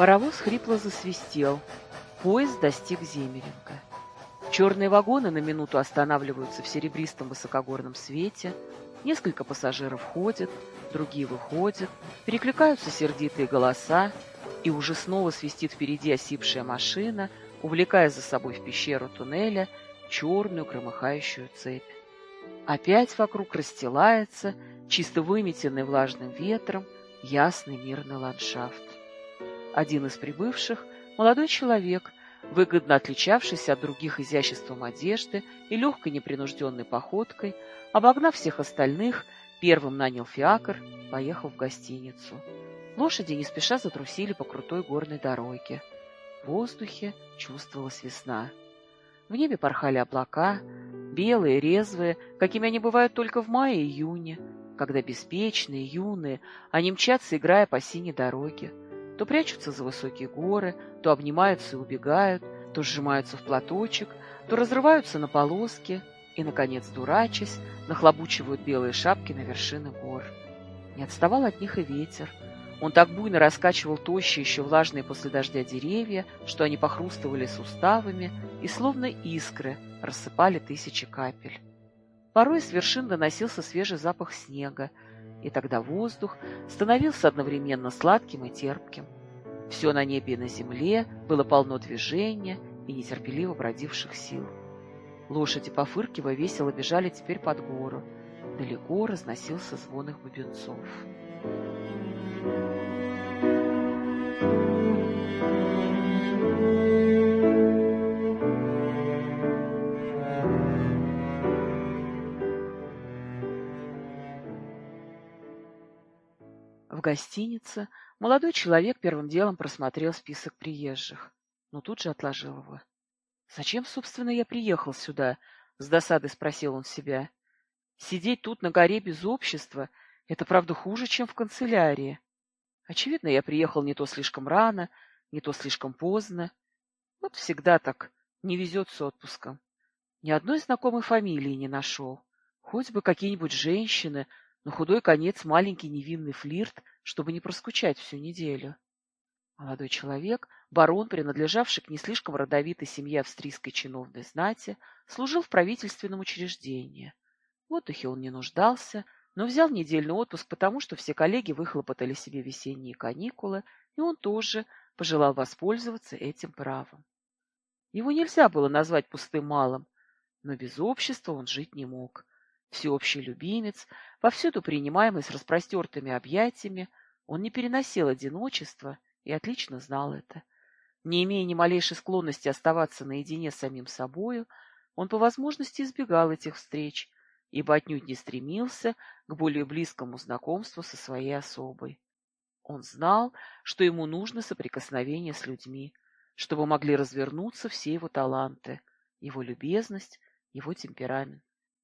Паровоз хрипло засвистел. Поезд достиг Земеренко. Черные вагоны на минуту останавливаются в серебристом высокогорном свете. Несколько пассажиров ходят, другие выходят, перекликаются сердитые голоса, и уже снова свистит впереди осипшая машина, увлекая за собой в пещеру туннеля черную громыхающую цепь. Опять вокруг расстилается, чисто выметенный влажным ветром, ясный мирный ландшафт. Один из прибывших – молодой человек, выгодно отличавшийся от других изяществом одежды и легкой непринужденной походкой, обогнав всех остальных, первым нанял фиакр, поехал в гостиницу. Лошади не спеша затрусили по крутой горной дороге. В воздухе чувствовалась весна. В небе порхали облака, белые, резвые, какими они бывают только в мае-июне, когда беспечные, юные, они мчатся, играя по синей дороге то прячутся за высокие горы, то обнимаются и убегают, то сжимаются в платочек, то разрываются на полоски и, наконец, дурачась, нахлобучивают белые шапки на вершины гор. Не отставал от них и ветер. Он так буйно раскачивал тощие, еще влажные после дождя деревья, что они похрустывали суставами и, словно искры, рассыпали тысячи капель. Порой с вершин доносился свежий запах снега, и тогда воздух становился одновременно сладким и терпким. Все на небе и на земле было полно движения и нетерпеливо бродивших сил. Лошади, пофыркивая, весело бежали теперь под гору. Далеко разносился звон их бубенцов. В гостинице молодой человек первым делом просмотрел список приезжих, но тут же отложил его. «Зачем, собственно, я приехал сюда?» — с досадой спросил он себя. «Сидеть тут на горе без общества — это, правда, хуже, чем в канцелярии. Очевидно, я приехал не то слишком рано, не то слишком поздно. Вот всегда так, не везет с отпуском. Ни одной знакомой фамилии не нашел. Хоть бы какие-нибудь женщины, на худой конец маленький невинный флирт, чтобы не проскучать всю неделю. Молодой человек, барон, принадлежавший к не слишком родовитой семье австрийской чиновной знати, служил в правительственном учреждении. В отдыхе он не нуждался, но взял недельный отпуск потому, что все коллеги выхлопотали себе весенние каникулы, и он тоже пожелал воспользоваться этим правом. Его нельзя было назвать пустым малым, но без общества он жить не мог. Всеобщий любимец, повсюду принимаемый с распростертыми объятиями, он не переносил одиночества и отлично знал это. Не имея ни малейшей склонности оставаться наедине с самим собою, он по возможности избегал этих встреч, ибо отнюдь не стремился к более близкому знакомству со своей особой. Он знал, что ему нужно соприкосновение с людьми, чтобы могли развернуться все его таланты, его любезность, его темперамент.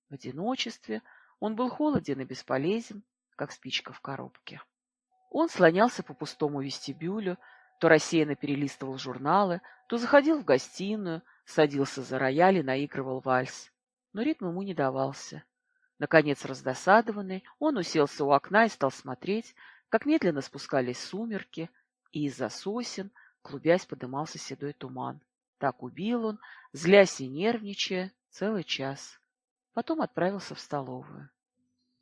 В одиночестве он был холоден и бесполезен, как спичка в коробке. Он слонялся по пустому вестибюлю, то рассеянно перелистывал журналы, то заходил в гостиную, садился за рояль и наигрывал вальс. Но ритм ему не давался. Наконец, раздосадованный, он уселся у окна и стал смотреть, как медленно спускались сумерки, и из-за сосен, клубясь, подымался седой туман. Так убил он, злясь и нервничая, целый час. Потом отправился в столовую.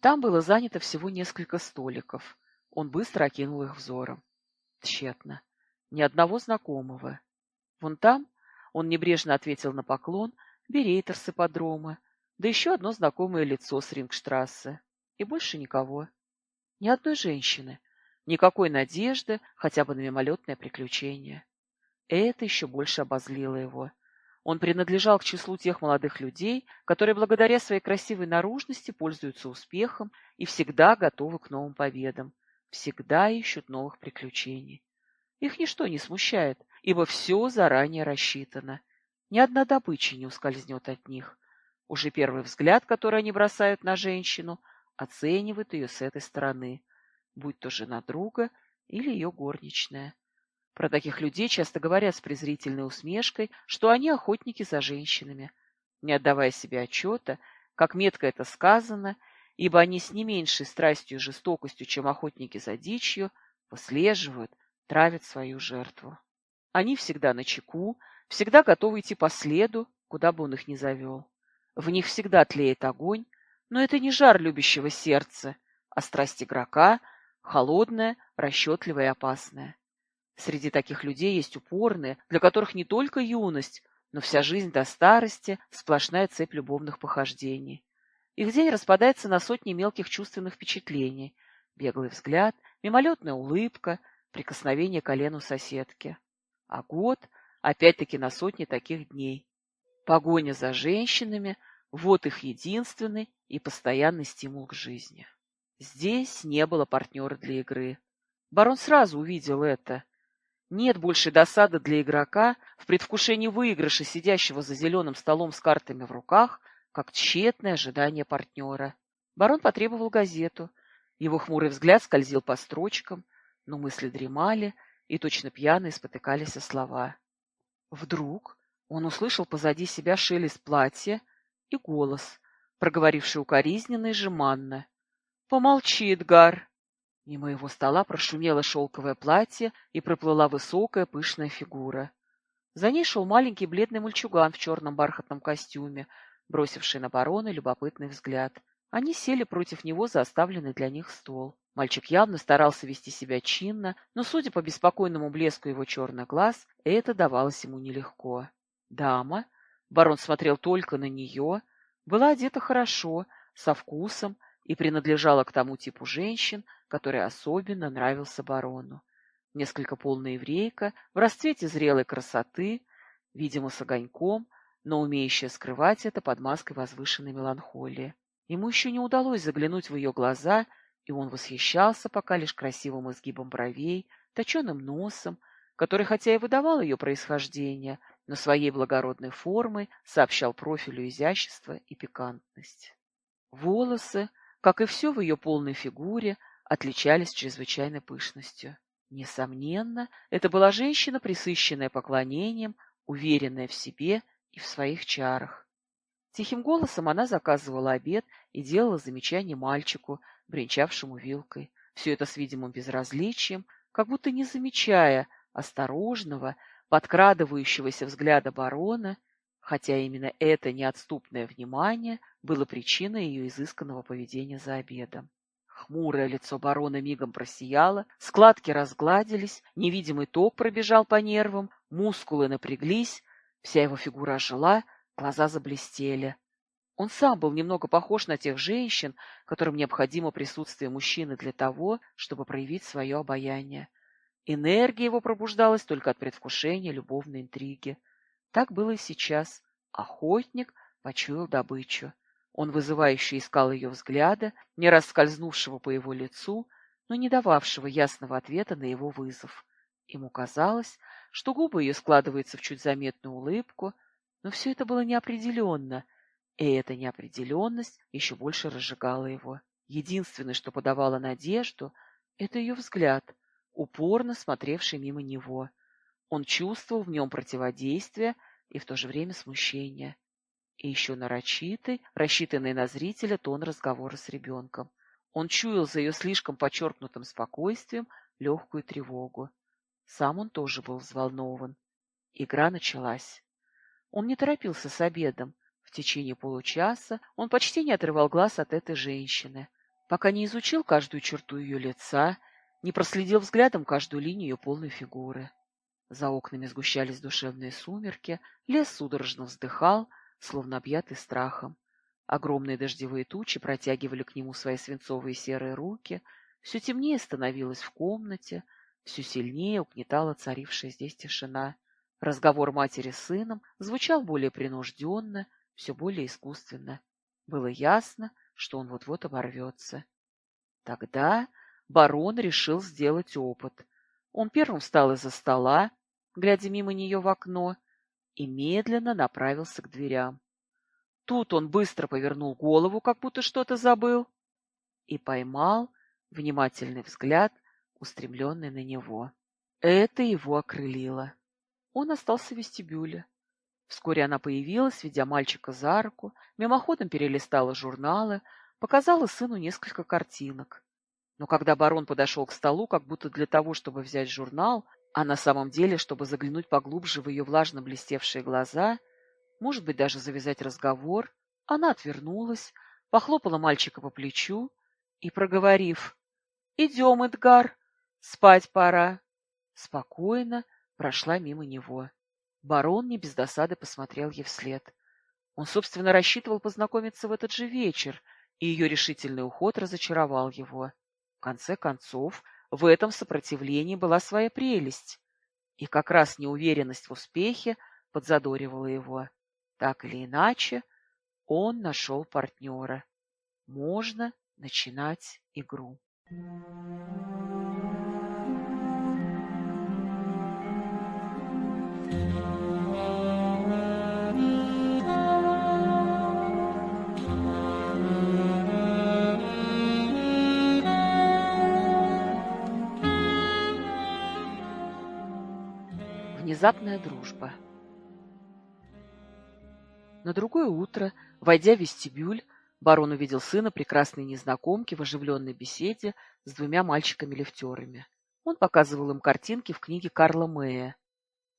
Там было занято всего несколько столиков. Он быстро окинул их взором. Тщетно. Ни одного знакомого. Вон там, он небрежно ответил на поклон, берейтер с да еще одно знакомое лицо с Рингштрассе. И больше никого. Ни одной женщины. Никакой надежды, хотя бы на мимолетное приключение. Это еще больше обозлило его. Он принадлежал к числу тех молодых людей, которые благодаря своей красивой наружности пользуются успехом и всегда готовы к новым победам, всегда ищут новых приключений. Их ничто не смущает, ибо все заранее рассчитано. Ни одна добыча не ускользнет от них. Уже первый взгляд, который они бросают на женщину, оценивают ее с этой стороны, будь то жена друга или ее горничная. Про таких людей часто говорят с презрительной усмешкой, что они охотники за женщинами, не отдавая себе отчета, как метко это сказано, ибо они с не меньшей страстью и жестокостью, чем охотники за дичью, выслеживают, травят свою жертву. Они всегда на чеку, всегда готовы идти по следу, куда бы он их ни завел. В них всегда тлеет огонь, но это не жар любящего сердца, а страсть игрока, холодная, расчетливая и опасная. Среди таких людей есть упорные, для которых не только юность, но вся жизнь до старости – сплошная цепь любовных похождений. Их день распадается на сотни мелких чувственных впечатлений. Беглый взгляд, мимолетная улыбка, прикосновение к колену соседки. А год опять-таки на сотни таких дней. Погоня за женщинами – вот их единственный и постоянный стимул к жизни. Здесь не было партнера для игры. Барон сразу увидел это. Нет больше досады для игрока в предвкушении выигрыша, сидящего за зеленым столом с картами в руках – как тщетное ожидание партнера. Барон потребовал газету. Его хмурый взгляд скользил по строчкам, но мысли дремали, и точно пьяные спотыкались о слова. Вдруг он услышал позади себя шелест платья и голос, проговоривший укоризненно и жеманно. — Помолчи, Эдгар! Мимо его стола прошумело шелковое платье и проплыла высокая пышная фигура. За ней шел маленький бледный мальчуган в черном бархатном костюме, бросивший на барона любопытный взгляд. Они сели против него за оставленный для них стол. Мальчик явно старался вести себя чинно, но, судя по беспокойному блеску его черных глаз, это давалось ему нелегко. Дама, барон смотрел только на нее, была одета хорошо, со вкусом и принадлежала к тому типу женщин, который особенно нравился барону. Несколько полная еврейка, в расцвете зрелой красоты, видимо, с огоньком, но умеющая скрывать это под маской возвышенной меланхолии. Ему еще не удалось заглянуть в ее глаза, и он восхищался пока лишь красивым изгибом бровей, точеным носом, который хотя и выдавал ее происхождение, но своей благородной формой сообщал профилю изящества и пикантность. Волосы, как и все в ее полной фигуре, отличались чрезвычайной пышностью. Несомненно, это была женщина, присыщенная поклонением, уверенная в себе и в своих чарах. Тихим голосом она заказывала обед и делала замечание мальчику, бренчавшему вилкой. Все это с видимым безразличием, как будто не замечая осторожного, подкрадывающегося взгляда барона, хотя именно это неотступное внимание было причиной ее изысканного поведения за обедом. Хмурое лицо барона мигом просияло, складки разгладились, невидимый ток пробежал по нервам, мускулы напряглись, Вся его фигура ожила, глаза заблестели. Он сам был немного похож на тех женщин, которым необходимо присутствие мужчины для того, чтобы проявить свое обаяние. Энергия его пробуждалась только от предвкушения любовной интриги. Так было и сейчас. Охотник почуял добычу. Он вызывающе искал ее взгляда, не раз скользнувшего по его лицу, но не дававшего ясного ответа на его вызов. Ему казалось, что губы ее складываются в чуть заметную улыбку, но все это было неопределенно, и эта неопределенность еще больше разжигала его. Единственное, что подавало надежду, это ее взгляд, упорно смотревший мимо него. Он чувствовал в нем противодействие и в то же время смущение. И еще нарочитый, рассчитанный на зрителя тон разговора с ребенком. Он чуял за ее слишком подчеркнутым спокойствием легкую тревогу. Сам он тоже был взволнован. Игра началась. Он не торопился с обедом. В течение получаса он почти не отрывал глаз от этой женщины, пока не изучил каждую черту ее лица, не проследил взглядом каждую линию ее полной фигуры. За окнами сгущались душевные сумерки, лес судорожно вздыхал, словно объятый страхом. Огромные дождевые тучи протягивали к нему свои свинцовые серые руки, все темнее становилось в комнате, все сильнее угнетала царившая здесь тишина. Разговор матери с сыном звучал более принужденно, все более искусственно. Было ясно, что он вот-вот оборвется. Тогда барон решил сделать опыт. Он первым встал из-за стола, глядя мимо нее в окно, и медленно направился к дверям. Тут он быстро повернул голову, как будто что-то забыл, и поймал внимательный взгляд устремленный на него. Это его окрылило. Он остался в вестибюле. Вскоре она появилась, ведя мальчика за руку, мимоходом перелистала журналы, показала сыну несколько картинок. Но когда барон подошел к столу, как будто для того, чтобы взять журнал, а на самом деле, чтобы заглянуть поглубже в ее влажно блестевшие глаза, может быть, даже завязать разговор, она отвернулась, похлопала мальчика по плечу и, проговорив «Идем, Эдгар, спать пора», спокойно прошла мимо него. Барон не без досады посмотрел ей вслед. Он, собственно, рассчитывал познакомиться в этот же вечер, и ее решительный уход разочаровал его. Конце концов, в этом сопротивлении была своя прелесть, и как раз неуверенность в успехе подзадоривала его. Так или иначе, он нашел партнера. Можно начинать игру. Внезапная дружба. На другое утро, войдя в вестибюль, барон увидел сына прекрасной незнакомки в оживленной беседе с двумя мальчиками-лифтерами. Он показывал им картинки в книге Карла Мэя.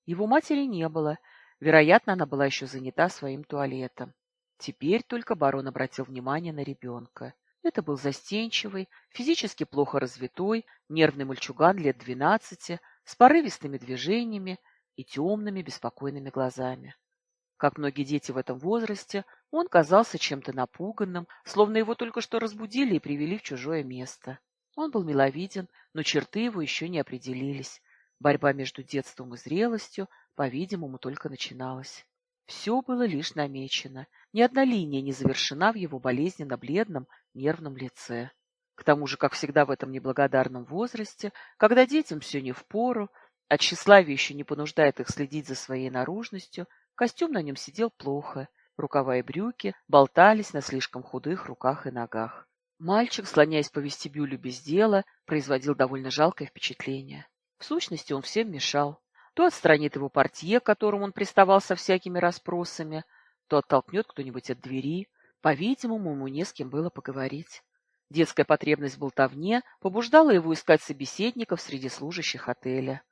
Его матери не было, вероятно, она была еще занята своим туалетом. Теперь только барон обратил внимание на ребенка. Это был застенчивый, физически плохо развитой, нервный мальчуган лет двенадцати, с порывистыми движениями и темными беспокойными глазами. Как многие дети в этом возрасте, он казался чем-то напуганным, словно его только что разбудили и привели в чужое место. Он был миловиден, но черты его еще не определились. Борьба между детством и зрелостью, по-видимому, только начиналась. Все было лишь намечено, ни одна линия не завершена в его болезненно-бледном нервном лице. К тому же, как всегда в этом неблагодарном возрасте, когда детям все не впору, а тщеславие еще не понуждает их следить за своей наружностью, Костюм на нем сидел плохо, рукава и брюки болтались на слишком худых руках и ногах. Мальчик, слоняясь по вестибюлю без дела, производил довольно жалкое впечатление. В сущности, он всем мешал. То отстранит его портье, к которому он приставал со всякими расспросами, то оттолкнет кто-нибудь от двери. По-видимому, ему не с кем было поговорить. Детская потребность в болтовне побуждала его искать собеседников среди служащих отеля.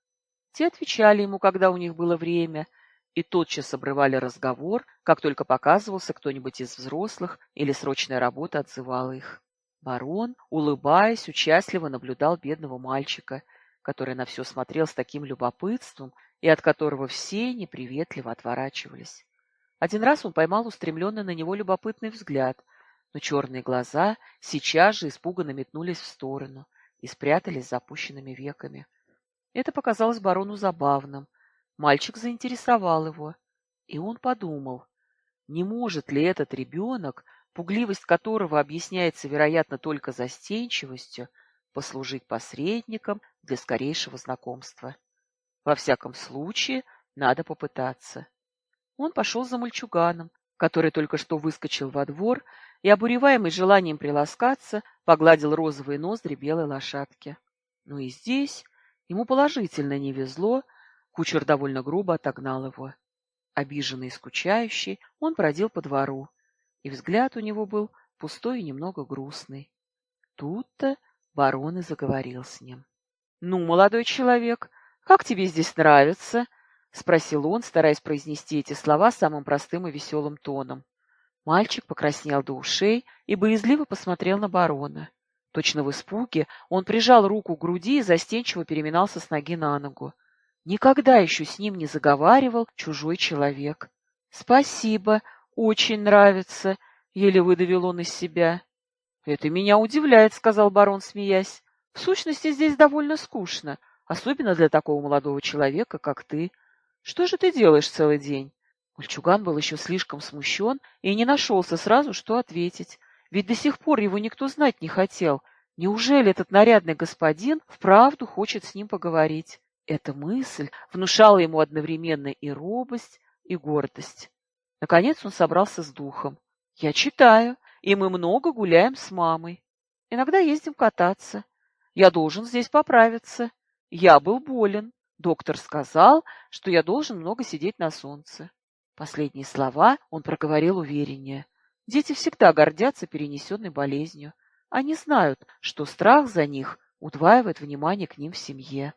Те отвечали ему, когда у них было время, и тотчас обрывали разговор, как только показывался кто-нибудь из взрослых или срочная работа отзывала их. Барон, улыбаясь, участливо наблюдал бедного мальчика, который на все смотрел с таким любопытством и от которого все неприветливо отворачивались. Один раз он поймал устремленный на него любопытный взгляд, но черные глаза сейчас же испуганно метнулись в сторону и спрятались за опущенными веками. Это показалось барону забавным, Мальчик заинтересовал его, и он подумал, не может ли этот ребенок, пугливость которого объясняется, вероятно, только застенчивостью, послужить посредником для скорейшего знакомства. Во всяком случае, надо попытаться. Он пошел за мальчуганом, который только что выскочил во двор и, обуреваемый желанием приласкаться, погладил розовые ноздри белой лошадки. Но и здесь ему положительно не везло, Кучер довольно грубо отогнал его. Обиженный и скучающий, он бродил по двору, и взгляд у него был пустой и немного грустный. Тут-то барон и заговорил с ним. — Ну, молодой человек, как тебе здесь нравится? — спросил он, стараясь произнести эти слова самым простым и веселым тоном. Мальчик покраснел до ушей и боязливо посмотрел на барона. Точно в испуге он прижал руку к груди и застенчиво переминался с ноги на ногу. Никогда еще с ним не заговаривал чужой человек. — Спасибо, очень нравится, — еле выдавил он из себя. — Это меня удивляет, — сказал барон, смеясь. — В сущности, здесь довольно скучно, особенно для такого молодого человека, как ты. Что же ты делаешь целый день? Мальчуган был еще слишком смущен и не нашелся сразу, что ответить. Ведь до сих пор его никто знать не хотел. Неужели этот нарядный господин вправду хочет с ним поговорить? Эта мысль внушала ему одновременно и робость, и гордость. Наконец он собрался с духом. «Я читаю, и мы много гуляем с мамой. Иногда ездим кататься. Я должен здесь поправиться. Я был болен. Доктор сказал, что я должен много сидеть на солнце. Последние слова он проговорил увереннее. Дети всегда гордятся перенесенной болезнью. Они знают, что страх за них удваивает внимание к ним в семье.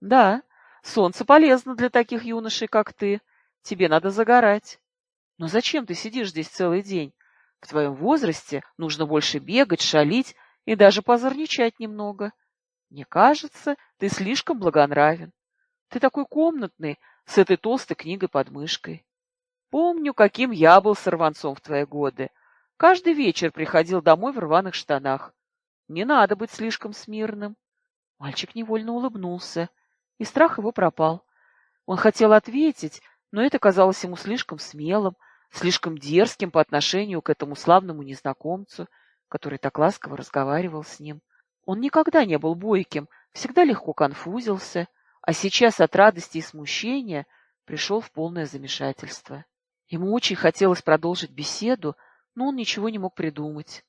Да, солнце полезно для таких юношей, как ты. Тебе надо загорать. Но зачем ты сидишь здесь целый день? В твоем возрасте нужно больше бегать, шалить и даже позорничать немного. Мне кажется, ты слишком благонравен. Ты такой комнатный, с этой толстой книгой под мышкой. Помню, каким я был сорванцом в твои годы. Каждый вечер приходил домой в рваных штанах. Не надо быть слишком смирным. Мальчик невольно улыбнулся, и страх его пропал. Он хотел ответить, но это казалось ему слишком смелым, слишком дерзким по отношению к этому славному незнакомцу, который так ласково разговаривал с ним. Он никогда не был бойким, всегда легко конфузился, а сейчас от радости и смущения пришел в полное замешательство. Ему очень хотелось продолжить беседу, но он ничего не мог придумать.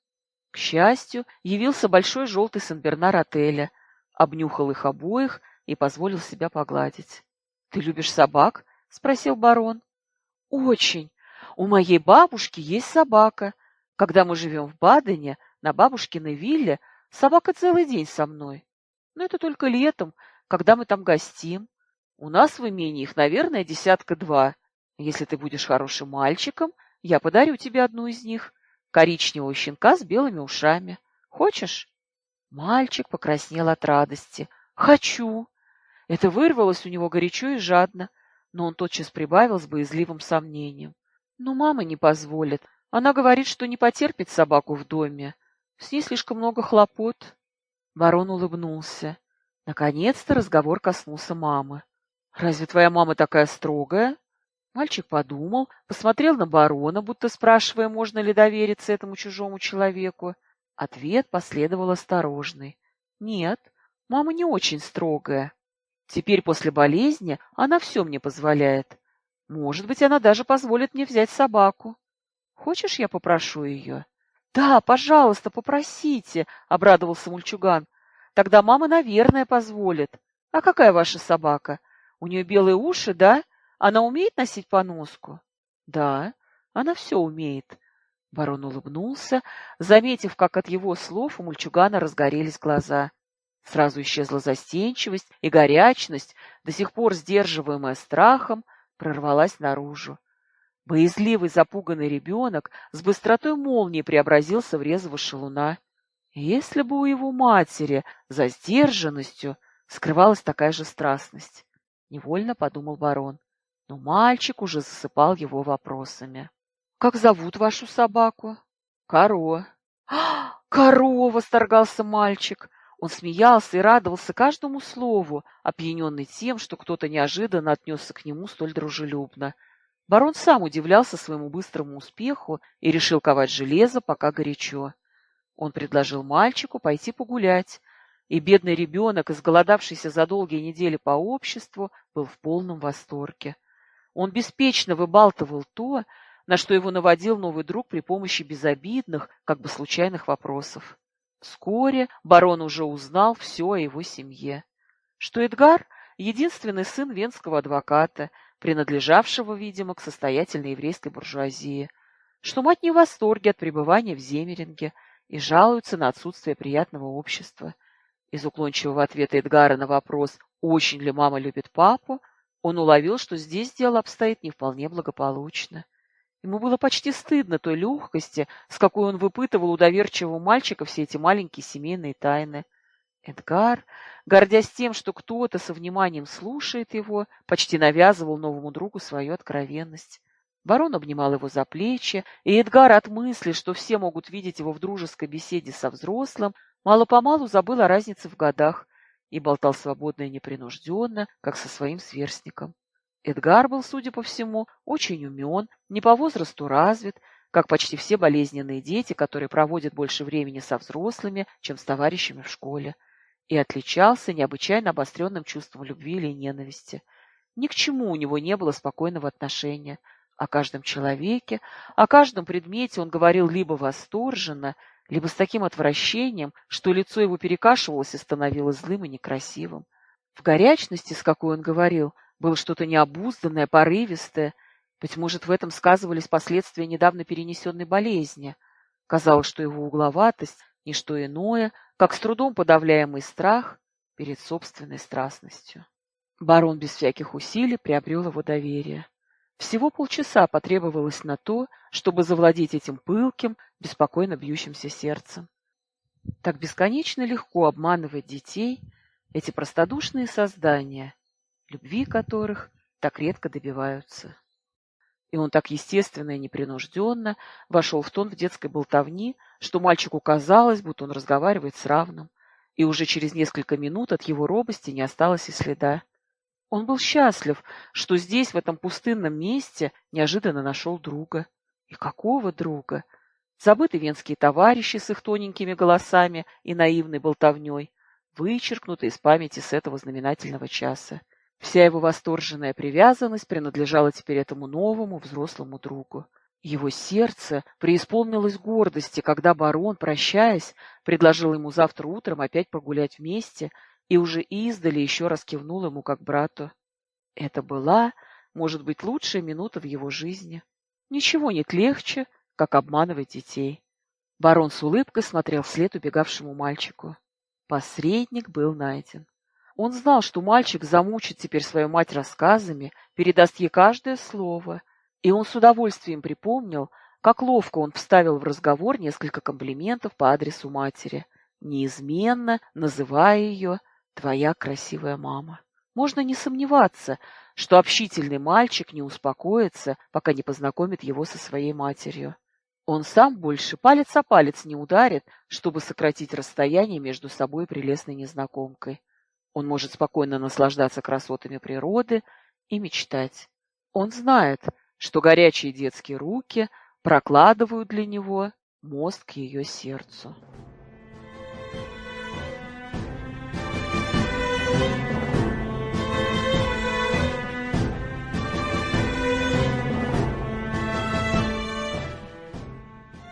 К счастью, явился большой желтый Сен-Бернар отеля, обнюхал их обоих и позволил себя погладить. — Ты любишь собак? — спросил барон. — Очень. У моей бабушки есть собака. Когда мы живем в Бадене, на бабушкиной вилле, собака целый день со мной. Но это только летом, когда мы там гостим. У нас в имении их, наверное, десятка-два. Если ты будешь хорошим мальчиком, я подарю тебе одну из них. Коричневого щенка с белыми ушами. Хочешь? Мальчик покраснел от радости. Хочу. Это вырвалось у него горячо и жадно, но он тотчас прибавил с боязливым сомнением. Но мама не позволит. Она говорит, что не потерпит собаку в доме. С ней слишком много хлопот. Барон улыбнулся. Наконец-то разговор коснулся мамы. «Разве твоя мама такая строгая?» Мальчик подумал, посмотрел на барона, будто спрашивая, можно ли довериться этому чужому человеку. Ответ последовал осторожный. «Нет, мама не очень строгая. Теперь после болезни она все мне позволяет. Может быть, она даже позволит мне взять собаку. Хочешь, я попрошу ее?» «Да, пожалуйста, попросите», — обрадовался мульчуган. «Тогда мама, наверное, позволит. А какая ваша собака? У нее белые уши, да? Она умеет носить поноску? Да, она все умеет. Барон улыбнулся, заметив, как от его слов у мальчугана разгорелись глаза. Сразу исчезла застенчивость и горячность, до сих пор сдерживаемая страхом, прорвалась наружу. Боязливый запуганный ребенок с быстротой молнии преобразился в резвого шалуна. Если бы у его матери за сдержанностью скрывалась такая же страстность, невольно подумал барон. Но мальчик уже засыпал его вопросами. «Как зовут вашу собаку?» «Коро». «А, «Коро!» — восторгался мальчик. Он смеялся и радовался каждому слову, опьяненный тем, что кто-то неожиданно отнесся к нему столь дружелюбно. Барон сам удивлялся своему быстрому успеху и решил ковать железо, пока горячо. Он предложил мальчику пойти погулять, и бедный ребенок, изголодавшийся за долгие недели по обществу, был в полном восторге. Он беспечно выбалтывал то, на что его наводил новый друг при помощи безобидных, как бы случайных вопросов. Вскоре барон уже узнал все о его семье. Что Эдгар — единственный сын венского адвоката, принадлежавшего, видимо, к состоятельной еврейской буржуазии, что мать не в восторге от пребывания в Земеринге и жалуется на отсутствие приятного общества. Из уклончивого ответа Эдгара на вопрос, очень ли мама любит папу, он уловил, что здесь дело обстоит не вполне благополучно. Ему было почти стыдно той легкости, с какой он выпытывал у доверчивого мальчика все эти маленькие семейные тайны. Эдгар, гордясь тем, что кто-то со вниманием слушает его, почти навязывал новому другу свою откровенность. Барон обнимал его за плечи, и Эдгар от мысли, что все могут видеть его в дружеской беседе со взрослым, мало-помалу забыл о разнице в годах и болтал свободно и непринужденно, как со своим сверстником. Эдгар был, судя по всему, очень умен, не по возрасту развит, как почти все болезненные дети, которые проводят больше времени со взрослыми, чем с товарищами в школе, и отличался необычайно обостренным чувством любви или ненависти. Ни к чему у него не было спокойного отношения. О каждом человеке, о каждом предмете он говорил либо восторженно, либо с таким отвращением, что лицо его перекашивалось и становилось злым и некрасивым. В горячности, с какой он говорил, было что-то необузданное, порывистое. Быть может, в этом сказывались последствия недавно перенесенной болезни. Казалось, что его угловатость — ничто иное, как с трудом подавляемый страх перед собственной страстностью. Барон без всяких усилий приобрел его доверие. Всего полчаса потребовалось на то, чтобы завладеть этим пылким, беспокойно бьющимся сердцем. Так бесконечно легко обманывать детей — эти простодушные создания, любви которых так редко добиваются. И он так естественно и непринужденно вошел в тон в детской болтовни, что мальчику казалось, будто он разговаривает с равным, и уже через несколько минут от его робости не осталось и следа. Он был счастлив, что здесь, в этом пустынном месте, неожиданно нашел друга. И какого друга? Забыты венские товарищи с их тоненькими голосами и наивной болтовней, вычеркнуто из памяти с этого знаменательного часа. Вся его восторженная привязанность принадлежала теперь этому новому взрослому другу. Его сердце преисполнилось гордости, когда барон, прощаясь, предложил ему завтра утром опять погулять вместе и уже издали еще раз кивнул ему как брату. Это была, может быть, лучшая минута в его жизни. Ничего нет легче, как обманывать детей. Барон с улыбкой смотрел вслед убегавшему мальчику. Посредник был найден. Он знал, что мальчик замучит теперь свою мать рассказами, передаст ей каждое слово, и он с удовольствием припомнил, как ловко он вставил в разговор несколько комплиментов по адресу матери, неизменно называя ее «твоя красивая мама». Можно не сомневаться, что общительный мальчик не успокоится, пока не познакомит его со своей матерью. Он сам больше палец о палец не ударит, чтобы сократить расстояние между собой и прелестной незнакомкой. Он может спокойно наслаждаться красотами природы и мечтать. Он знает, что горячие детские руки прокладывают для него мост к ее сердцу.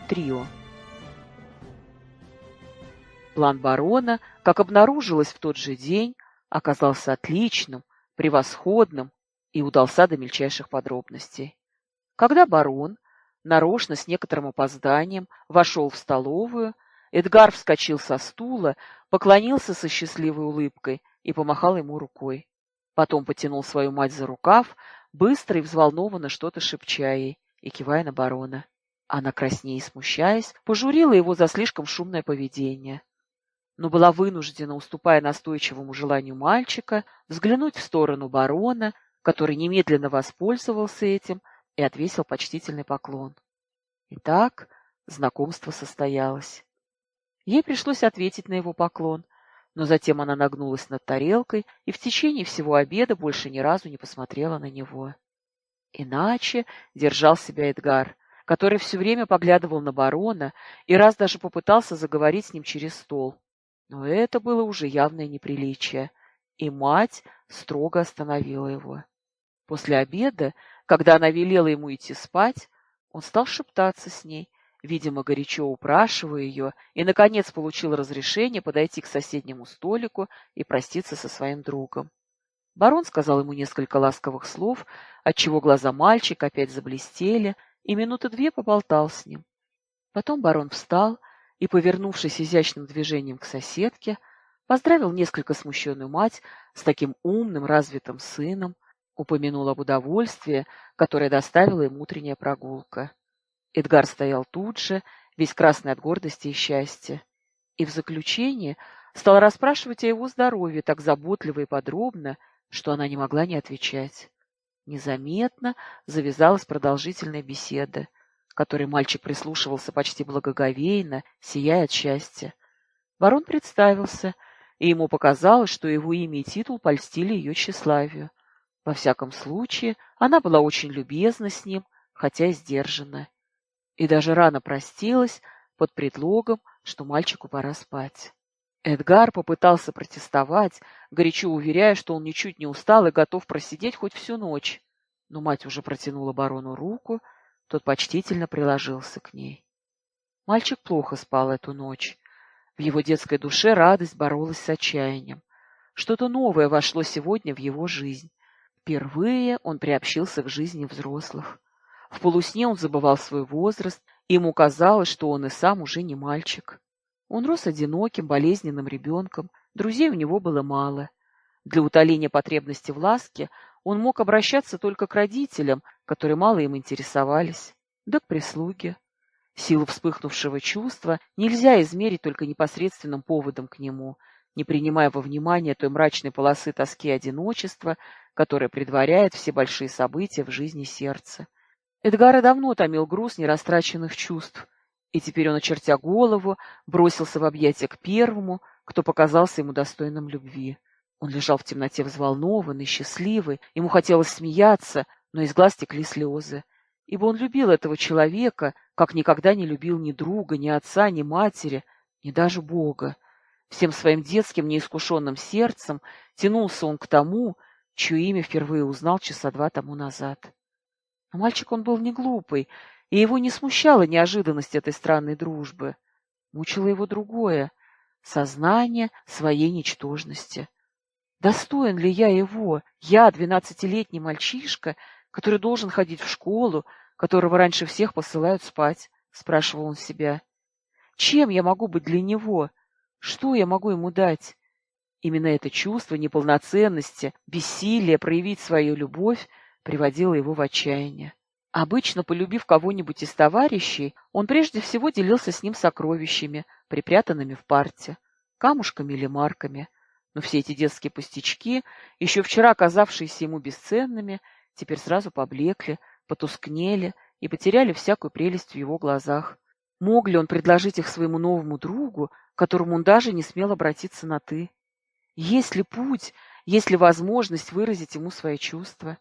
Трио. План барона, как обнаружилось в тот же день, оказался отличным, превосходным и удался до мельчайших подробностей. Когда барон, нарочно с некоторым опозданием, вошел в столовую, Эдгар вскочил со стула, поклонился со счастливой улыбкой и помахал ему рукой. Потом потянул свою мать за рукав, быстро и взволнованно что-то шепча ей и кивая на барона. Она, краснея и смущаясь, пожурила его за слишком шумное поведение, но была вынуждена, уступая настойчивому желанию мальчика, взглянуть в сторону барона, который немедленно воспользовался этим и отвесил почтительный поклон. Итак, знакомство состоялось. Ей пришлось ответить на его поклон, но затем она нагнулась над тарелкой и в течение всего обеда больше ни разу не посмотрела на него. Иначе держал себя Эдгар, который все время поглядывал на барона и раз даже попытался заговорить с ним через стол. Но это было уже явное неприличие, и мать строго остановила его. После обеда, когда она велела ему идти спать, он стал шептаться с ней, видимо, горячо упрашивая ее, и, наконец, получил разрешение подойти к соседнему столику и проститься со своим другом. Барон сказал ему несколько ласковых слов, отчего глаза мальчика опять заблестели, и минуты две поболтал с ним. Потом барон встал и, повернувшись изящным движением к соседке, поздравил несколько смущенную мать с таким умным, развитым сыном, упомянул об удовольствии, которое доставила им утренняя прогулка. Эдгар стоял тут же, весь красный от гордости и счастья, и в заключение стал расспрашивать о его здоровье так заботливо и подробно, что она не могла не отвечать. Незаметно завязалась продолжительная беседа, которой мальчик прислушивался почти благоговейно, сияя от счастья. Барон представился, и ему показалось, что его имя и титул польстили ее тщеславию. Во всяком случае, она была очень любезна с ним, хотя и сдержанна. И даже рано простилась под предлогом, что мальчику пора спать. Эдгар попытался протестовать, горячо уверяя, что он ничуть не устал и готов просидеть хоть всю ночь. Но мать уже протянула барону руку, тот почтительно приложился к ней. Мальчик плохо спал эту ночь. В его детской душе радость боролась с отчаянием. Что-то новое вошло сегодня в его жизнь. Впервые он приобщился к жизни взрослых. В полусне он забывал свой возраст, и ему казалось, что он и сам уже не мальчик. Он рос одиноким, болезненным ребенком, друзей у него было мало. Для утоления потребности в ласке он мог обращаться только к родителям, которые мало им интересовались, да к прислуге. Силу вспыхнувшего чувства нельзя измерить только непосредственным поводом к нему, не принимая во внимание той мрачной полосы тоски и одиночества, которая предваряет все большие события в жизни сердца. Эдгара давно томил груз нерастраченных чувств, и теперь он, очертя голову, бросился в объятия к первому, кто показался ему достойным любви. Он лежал в темноте взволнованный, счастливый, ему хотелось смеяться, но из глаз текли слезы, ибо он любил этого человека, как никогда не любил ни друга, ни отца, ни матери, ни даже Бога. Всем своим детским неискушенным сердцем тянулся он к тому, чье имя впервые узнал часа два тому назад. Но мальчик он был не глупый, и его не смущала неожиданность этой странной дружбы. Мучило его другое — сознание своей ничтожности. Достоин ли я его, я, двенадцатилетний мальчишка, который должен ходить в школу, которого раньше всех посылают спать? — спрашивал он себя. Чем я могу быть для него? Что я могу ему дать? Именно это чувство неполноценности, бессилия проявить свою любовь приводило его в отчаяние. Обычно, полюбив кого-нибудь из товарищей, он прежде всего делился с ним сокровищами, припрятанными в парте, камушками или марками. Но все эти детские пустячки, еще вчера казавшиеся ему бесценными, теперь сразу поблекли, потускнели и потеряли всякую прелесть в его глазах. Мог ли он предложить их своему новому другу, которому он даже не смел обратиться на «ты»? Есть ли путь, есть ли возможность выразить ему свои чувства?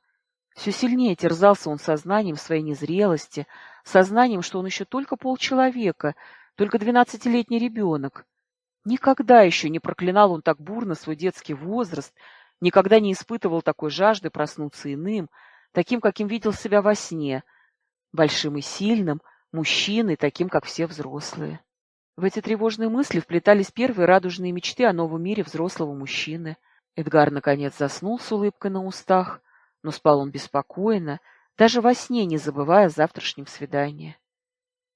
Все сильнее терзался он сознанием своей незрелости, сознанием, что он еще только полчеловека, только двенадцатилетний ребенок. Никогда еще не проклинал он так бурно свой детский возраст, никогда не испытывал такой жажды проснуться иным, таким, каким видел себя во сне, большим и сильным, мужчиной, таким, как все взрослые. В эти тревожные мысли вплетались первые радужные мечты о новом мире взрослого мужчины. Эдгар, наконец, заснул с улыбкой на устах, но спал он беспокойно, даже во сне не забывая о завтрашнем свидании.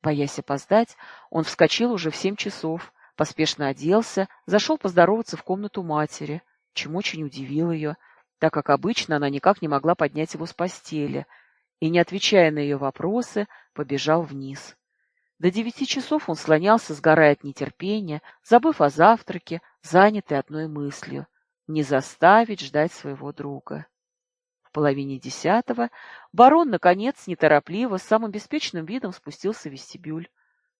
Боясь опоздать, он вскочил уже в семь часов, поспешно оделся, зашел поздороваться в комнату матери, чем очень удивил ее, так как обычно она никак не могла поднять его с постели, и, не отвечая на ее вопросы, побежал вниз. До девяти часов он слонялся, сгорая от нетерпения, забыв о завтраке, занятый одной мыслью — не заставить ждать своего друга. В половине десятого барон, наконец, неторопливо, с самым беспечным видом спустился в вестибюль.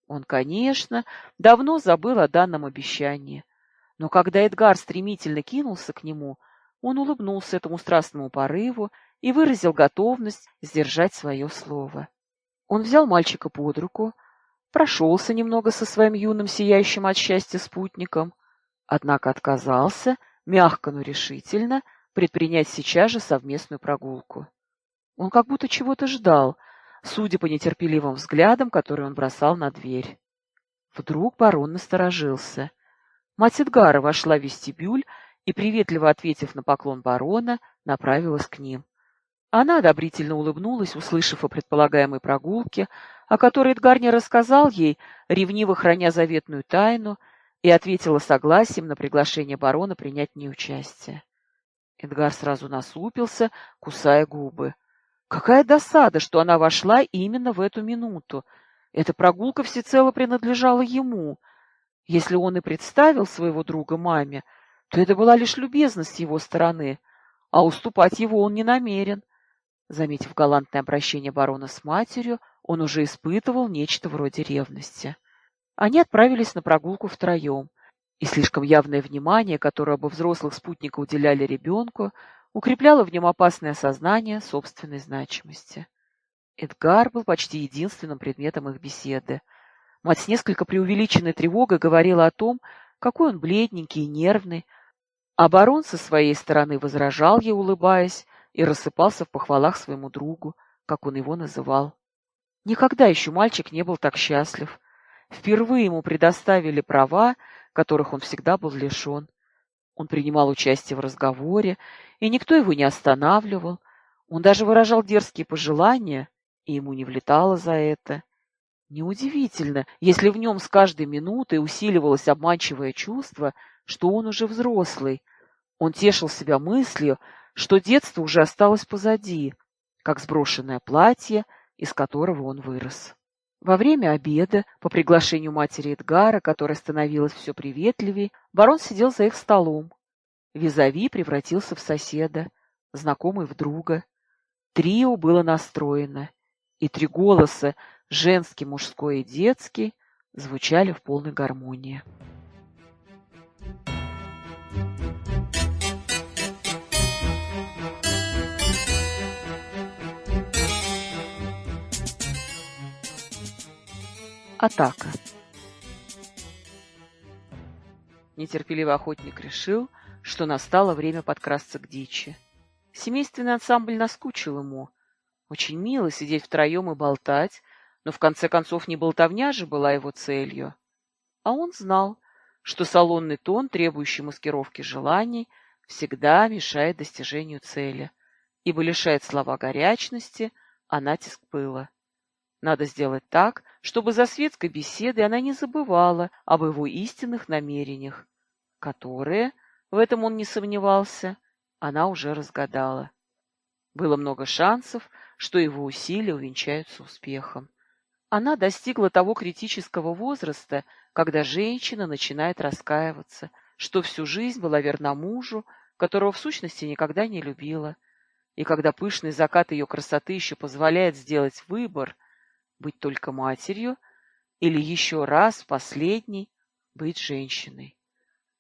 Он, конечно, давно забыл о данном обещании, но когда Эдгар стремительно кинулся к нему, он улыбнулся этому страстному порыву и выразил готовность сдержать свое слово. Он взял мальчика под руку, прошелся немного со своим юным сияющим от счастья спутником, однако отказался, мягко, но решительно, предпринять сейчас же совместную прогулку. Он как будто чего-то ждал, судя по нетерпеливым взглядам, которые он бросал на дверь. Вдруг барон насторожился. Мать Эдгара вошла в вестибюль и, приветливо ответив на поклон барона, направилась к ним. Она одобрительно улыбнулась, услышав о предполагаемой прогулке, о которой Эдгар не рассказал ей, ревниво храня заветную тайну, и ответила согласием на приглашение барона принять в ней участие. Эдгар сразу насупился, кусая губы. Какая досада, что она вошла именно в эту минуту. Эта прогулка всецело принадлежала ему. Если он и представил своего друга маме, то это была лишь любезность его стороны, а уступать его он не намерен. Заметив галантное обращение барона с матерью, он уже испытывал нечто вроде ревности. Они отправились на прогулку втроем, и слишком явное внимание, которое оба взрослых спутника уделяли ребенку, укрепляло в нем опасное сознание собственной значимости. Эдгар был почти единственным предметом их беседы. Мать с несколько преувеличенной тревогой говорила о том, какой он бледненький и нервный, а барон со своей стороны возражал ей, улыбаясь, и рассыпался в похвалах своему другу, как он его называл. Никогда еще мальчик не был так счастлив. Впервые ему предоставили права, которых он всегда был лишен. Он принимал участие в разговоре, и никто его не останавливал. Он даже выражал дерзкие пожелания, и ему не влетало за это. Неудивительно, если в нем с каждой минутой усиливалось обманчивое чувство, что он уже взрослый. Он тешил себя мыслью, что детство уже осталось позади, как сброшенное платье, из которого он вырос. Во время обеда, по приглашению матери Эдгара, которая становилась все приветливее, барон сидел за их столом. Визави превратился в соседа, знакомый в друга. Трио было настроено, и три голоса, женский, мужской и детский, звучали в полной гармонии. Атака. Нетерпеливый охотник решил, что настало время подкрасться к дичи. Семейственный ансамбль наскучил ему. Очень мило сидеть втроем и болтать, но в конце концов не болтовня же была его целью. А он знал, что салонный тон, требующий маскировки желаний, всегда мешает достижению цели, ибо лишает слова горячности, а натиск пыла. Надо сделать так, чтобы за светской беседой она не забывала об его истинных намерениях, которые, в этом он не сомневался, она уже разгадала. Было много шансов, что его усилия увенчаются успехом. Она достигла того критического возраста, когда женщина начинает раскаиваться, что всю жизнь была верна мужу, которого в сущности никогда не любила, и когда пышный закат ее красоты еще позволяет сделать выбор – быть только матерью или еще раз, последний, быть женщиной.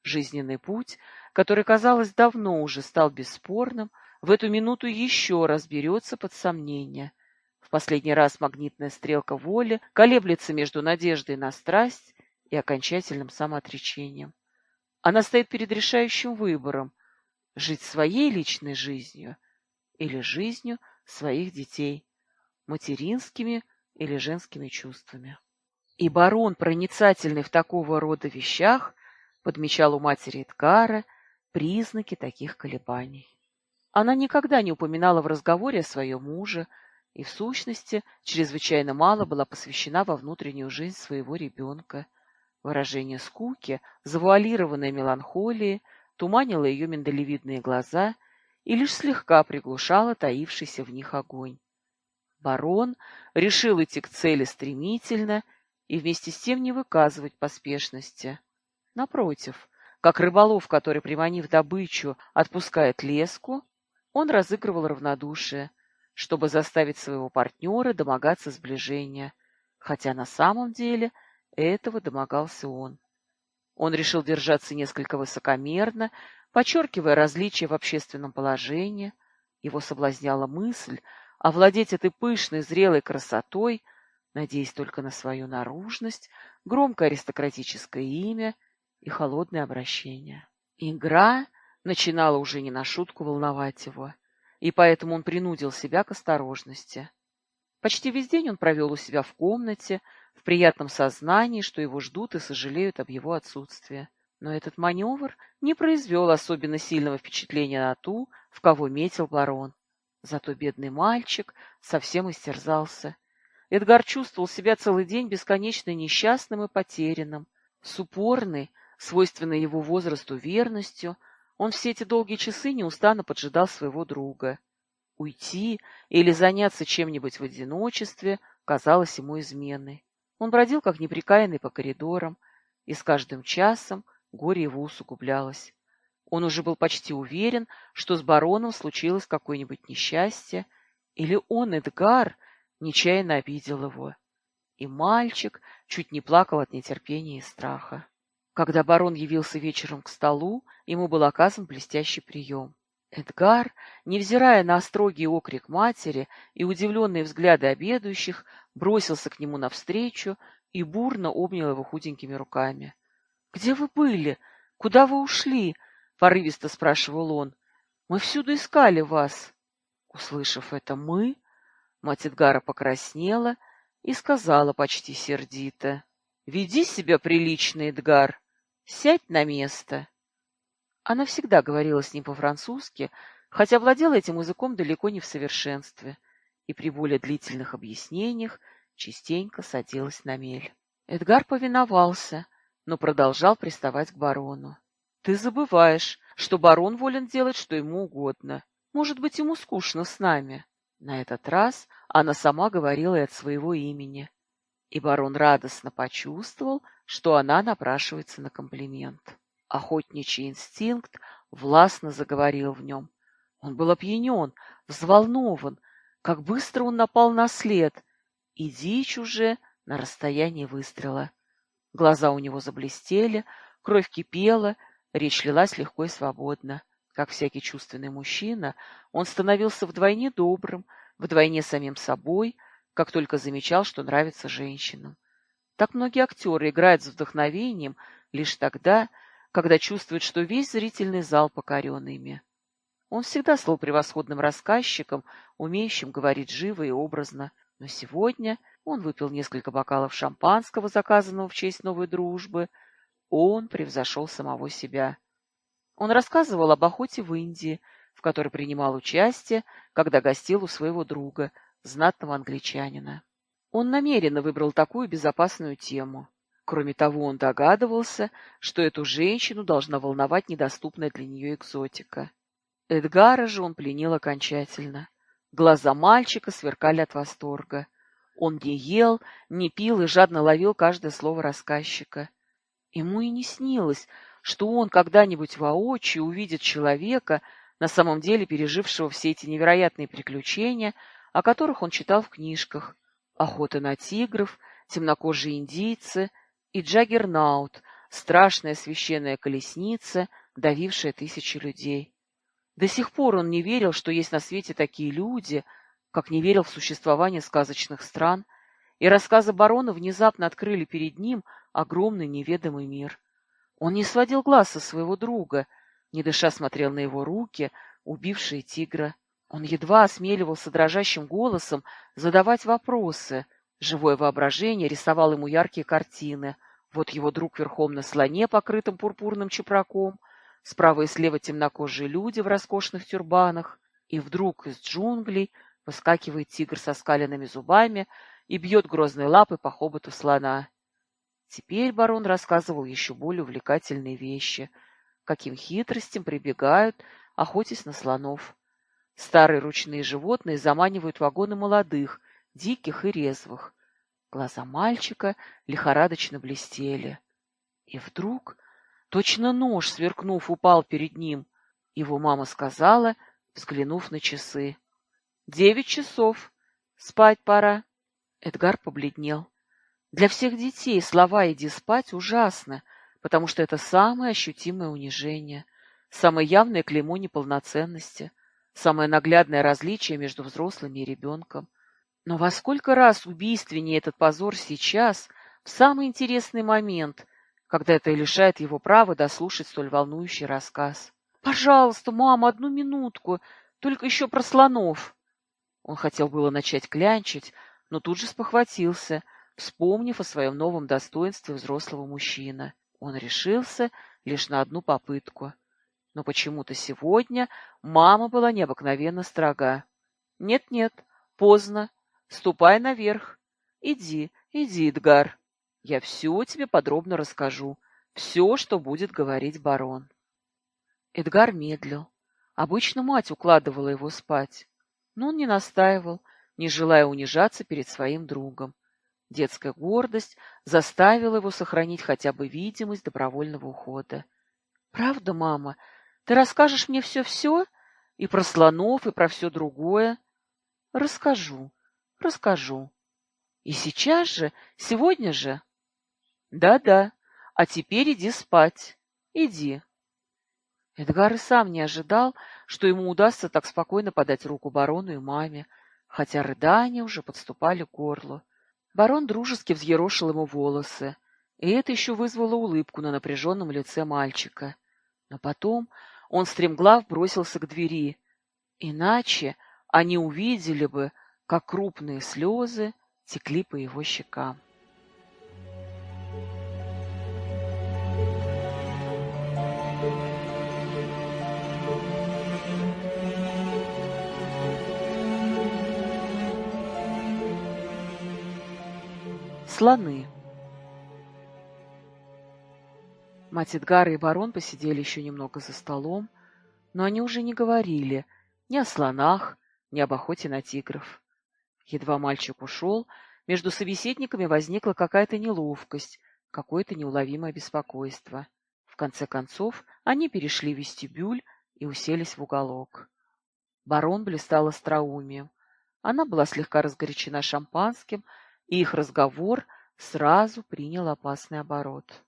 Жизненный путь, который, казалось, давно уже стал бесспорным, в эту минуту еще раз берется под сомнение. В последний раз магнитная стрелка воли колеблется между надеждой на страсть и окончательным самоотречением. Она стоит перед решающим выбором – жить своей личной жизнью или жизнью своих детей, материнскими или женскими чувствами. И барон, проницательный в такого рода вещах, подмечал у матери Эдгара признаки таких колебаний. Она никогда не упоминала в разговоре о своем муже и, в сущности, чрезвычайно мало была посвящена во внутреннюю жизнь своего ребенка. Выражение скуки, завуалированной меланхолии, туманило ее миндалевидные глаза и лишь слегка приглушало таившийся в них огонь. Барон решил идти к цели стремительно и вместе с тем не выказывать поспешности. Напротив, как рыболов, который, приманив добычу, отпускает леску, он разыгрывал равнодушие, чтобы заставить своего партнера домогаться сближения, хотя на самом деле этого домогался он. Он решил держаться несколько высокомерно, подчеркивая различия в общественном положении. Его соблазняла мысль, овладеть этой пышной, зрелой красотой, надеясь только на свою наружность, громкое аристократическое имя и холодное обращение. Игра начинала уже не на шутку волновать его, и поэтому он принудил себя к осторожности. Почти весь день он провел у себя в комнате, в приятном сознании, что его ждут и сожалеют об его отсутствии. Но этот маневр не произвел особенно сильного впечатления на ту, в кого метил барон. Зато бедный мальчик совсем истерзался. Эдгар чувствовал себя целый день бесконечно несчастным и потерянным. С упорной, свойственной его возрасту верностью, он все эти долгие часы неустанно поджидал своего друга. Уйти или заняться чем-нибудь в одиночестве казалось ему изменой. Он бродил, как неприкаянный, по коридорам, и с каждым часом горе его усугублялось. Он уже был почти уверен, что с бароном случилось какое-нибудь несчастье, или он, Эдгар, нечаянно обидел его. И мальчик чуть не плакал от нетерпения и страха. Когда барон явился вечером к столу, ему был оказан блестящий прием. Эдгар, невзирая на строгий окрик матери и удивленные взгляды обедающих, бросился к нему навстречу и бурно обнял его худенькими руками. — Где вы были? Куда вы ушли? — порывисто спрашивал он. — Мы всюду искали вас. Услышав это «мы», мать Эдгара покраснела и сказала почти сердито. — Веди себя прилично, Эдгар. Сядь на место. Она всегда говорила с ним по-французски, хотя владела этим языком далеко не в совершенстве, и при более длительных объяснениях частенько садилась на мель. Эдгар повиновался, но продолжал приставать к барону. — Ты забываешь, что барон волен делать, что ему угодно. Может быть, ему скучно с нами. На этот раз она сама говорила и от своего имени, и барон радостно почувствовал, что она напрашивается на комплимент. Охотничий инстинкт властно заговорил в нем. Он был опьянен, взволнован, как быстро он напал на след, и дичь уже на расстоянии выстрела. Глаза у него заблестели, кровь кипела, речь лилась легко и свободно. Как всякий чувственный мужчина, он становился вдвойне добрым, вдвойне самим собой, как только замечал, что нравится женщинам. Так многие актеры играют с вдохновением лишь тогда, когда чувствует, что весь зрительный зал покорен ими. Он всегда стал превосходным рассказчиком, умеющим говорить живо и образно, но сегодня он выпил несколько бокалов шампанского, заказанного в честь новой дружбы. Он превзошел самого себя. Он рассказывал об охоте в Индии, в которой принимал участие, когда гостил у своего друга, знатного англичанина. Он намеренно выбрал такую безопасную тему. Кроме того, он догадывался, что эту женщину должна волновать недоступная для нее экзотика. Эдгара же он пленил окончательно. Глаза мальчика сверкали от восторга. Он не ел, не пил и жадно ловил каждое слово рассказчика. Ему и не снилось, что он когда-нибудь воочию увидит человека, на самом деле пережившего все эти невероятные приключения, о которых он читал в книжках. Охота на тигров, темнокожие индийцы — и Джаггернаут, страшная священная колесница, давившая тысячи людей. До сих пор он не верил, что есть на свете такие люди, как не верил в существование сказочных стран, и рассказы барона внезапно открыли перед ним огромный неведомый мир. Он не сводил глаз со своего друга, не дыша смотрел на его руки, убившие тигра. Он едва осмеливался дрожащим голосом задавать вопросы — Живое воображение рисовало ему яркие картины. Вот его друг верхом на слоне, покрытым пурпурным чепраком, справа и слева темнокожие люди в роскошных тюрбанах, и вдруг из джунглей выскакивает тигр со скаленными зубами и бьет грозной лапой по хоботу слона. Теперь барон рассказывал еще более увлекательные вещи, каким хитростям прибегают, охотясь на слонов. Старые ручные животные заманивают вагоны молодых, диких и резвых. Глаза мальчика лихорадочно блестели. И вдруг, точно нож, сверкнув, упал перед ним. Его мама сказала, взглянув на часы. «Девять часов. Спать пора». Эдгар побледнел. Для всех детей слова «иди спать» ужасно, потому что это самое ощутимое унижение, самое явное клеймо неполноценности, самое наглядное различие между взрослыми и ребенком. Но во сколько раз убийственнее этот позор сейчас, в самый интересный момент, когда это лишает его права дослушать столь волнующий рассказ. «Пожалуйста, мама, одну минутку, только еще про слонов». Он хотел было начать клянчить, но тут же спохватился, вспомнив о своем новом достоинстве взрослого мужчины. Он решился лишь на одну попытку. Но почему-то сегодня мама была необыкновенно строга. «Нет-нет, поздно, Ступай наверх. Иди, иди, Эдгар. Я все тебе подробно расскажу. Все, что будет говорить барон. Эдгар медлил. Обычно мать укладывала его спать. Но он не настаивал, не желая унижаться перед своим другом. Детская гордость заставила его сохранить хотя бы видимость добровольного ухода. — Правда, мама? Ты расскажешь мне все-все? И про слонов, и про все другое? — Расскажу, Расскажу. И сейчас же, сегодня же? Да-да, а теперь иди спать. Иди. Эдгар и сам не ожидал, что ему удастся так спокойно подать руку барону и маме, хотя рыдания уже подступали к горлу. Барон дружески взъерошил ему волосы, и это еще вызвало улыбку на напряженном лице мальчика. Но потом он стремглав бросился к двери. Иначе они увидели бы, как крупные слезы текли по его щекам. Слоны. Мать Эдгара и барон посидели еще немного за столом, но они уже не говорили ни о слонах, ни об охоте на тигров. Едва мальчик ушел, между собеседниками возникла какая-то неловкость, какое-то неуловимое беспокойство. В конце концов, они перешли в вестибюль и уселись в уголок. Барон блистал остроумием. Она была слегка разгорячена шампанским, их разговор сразу принял опасный оборот.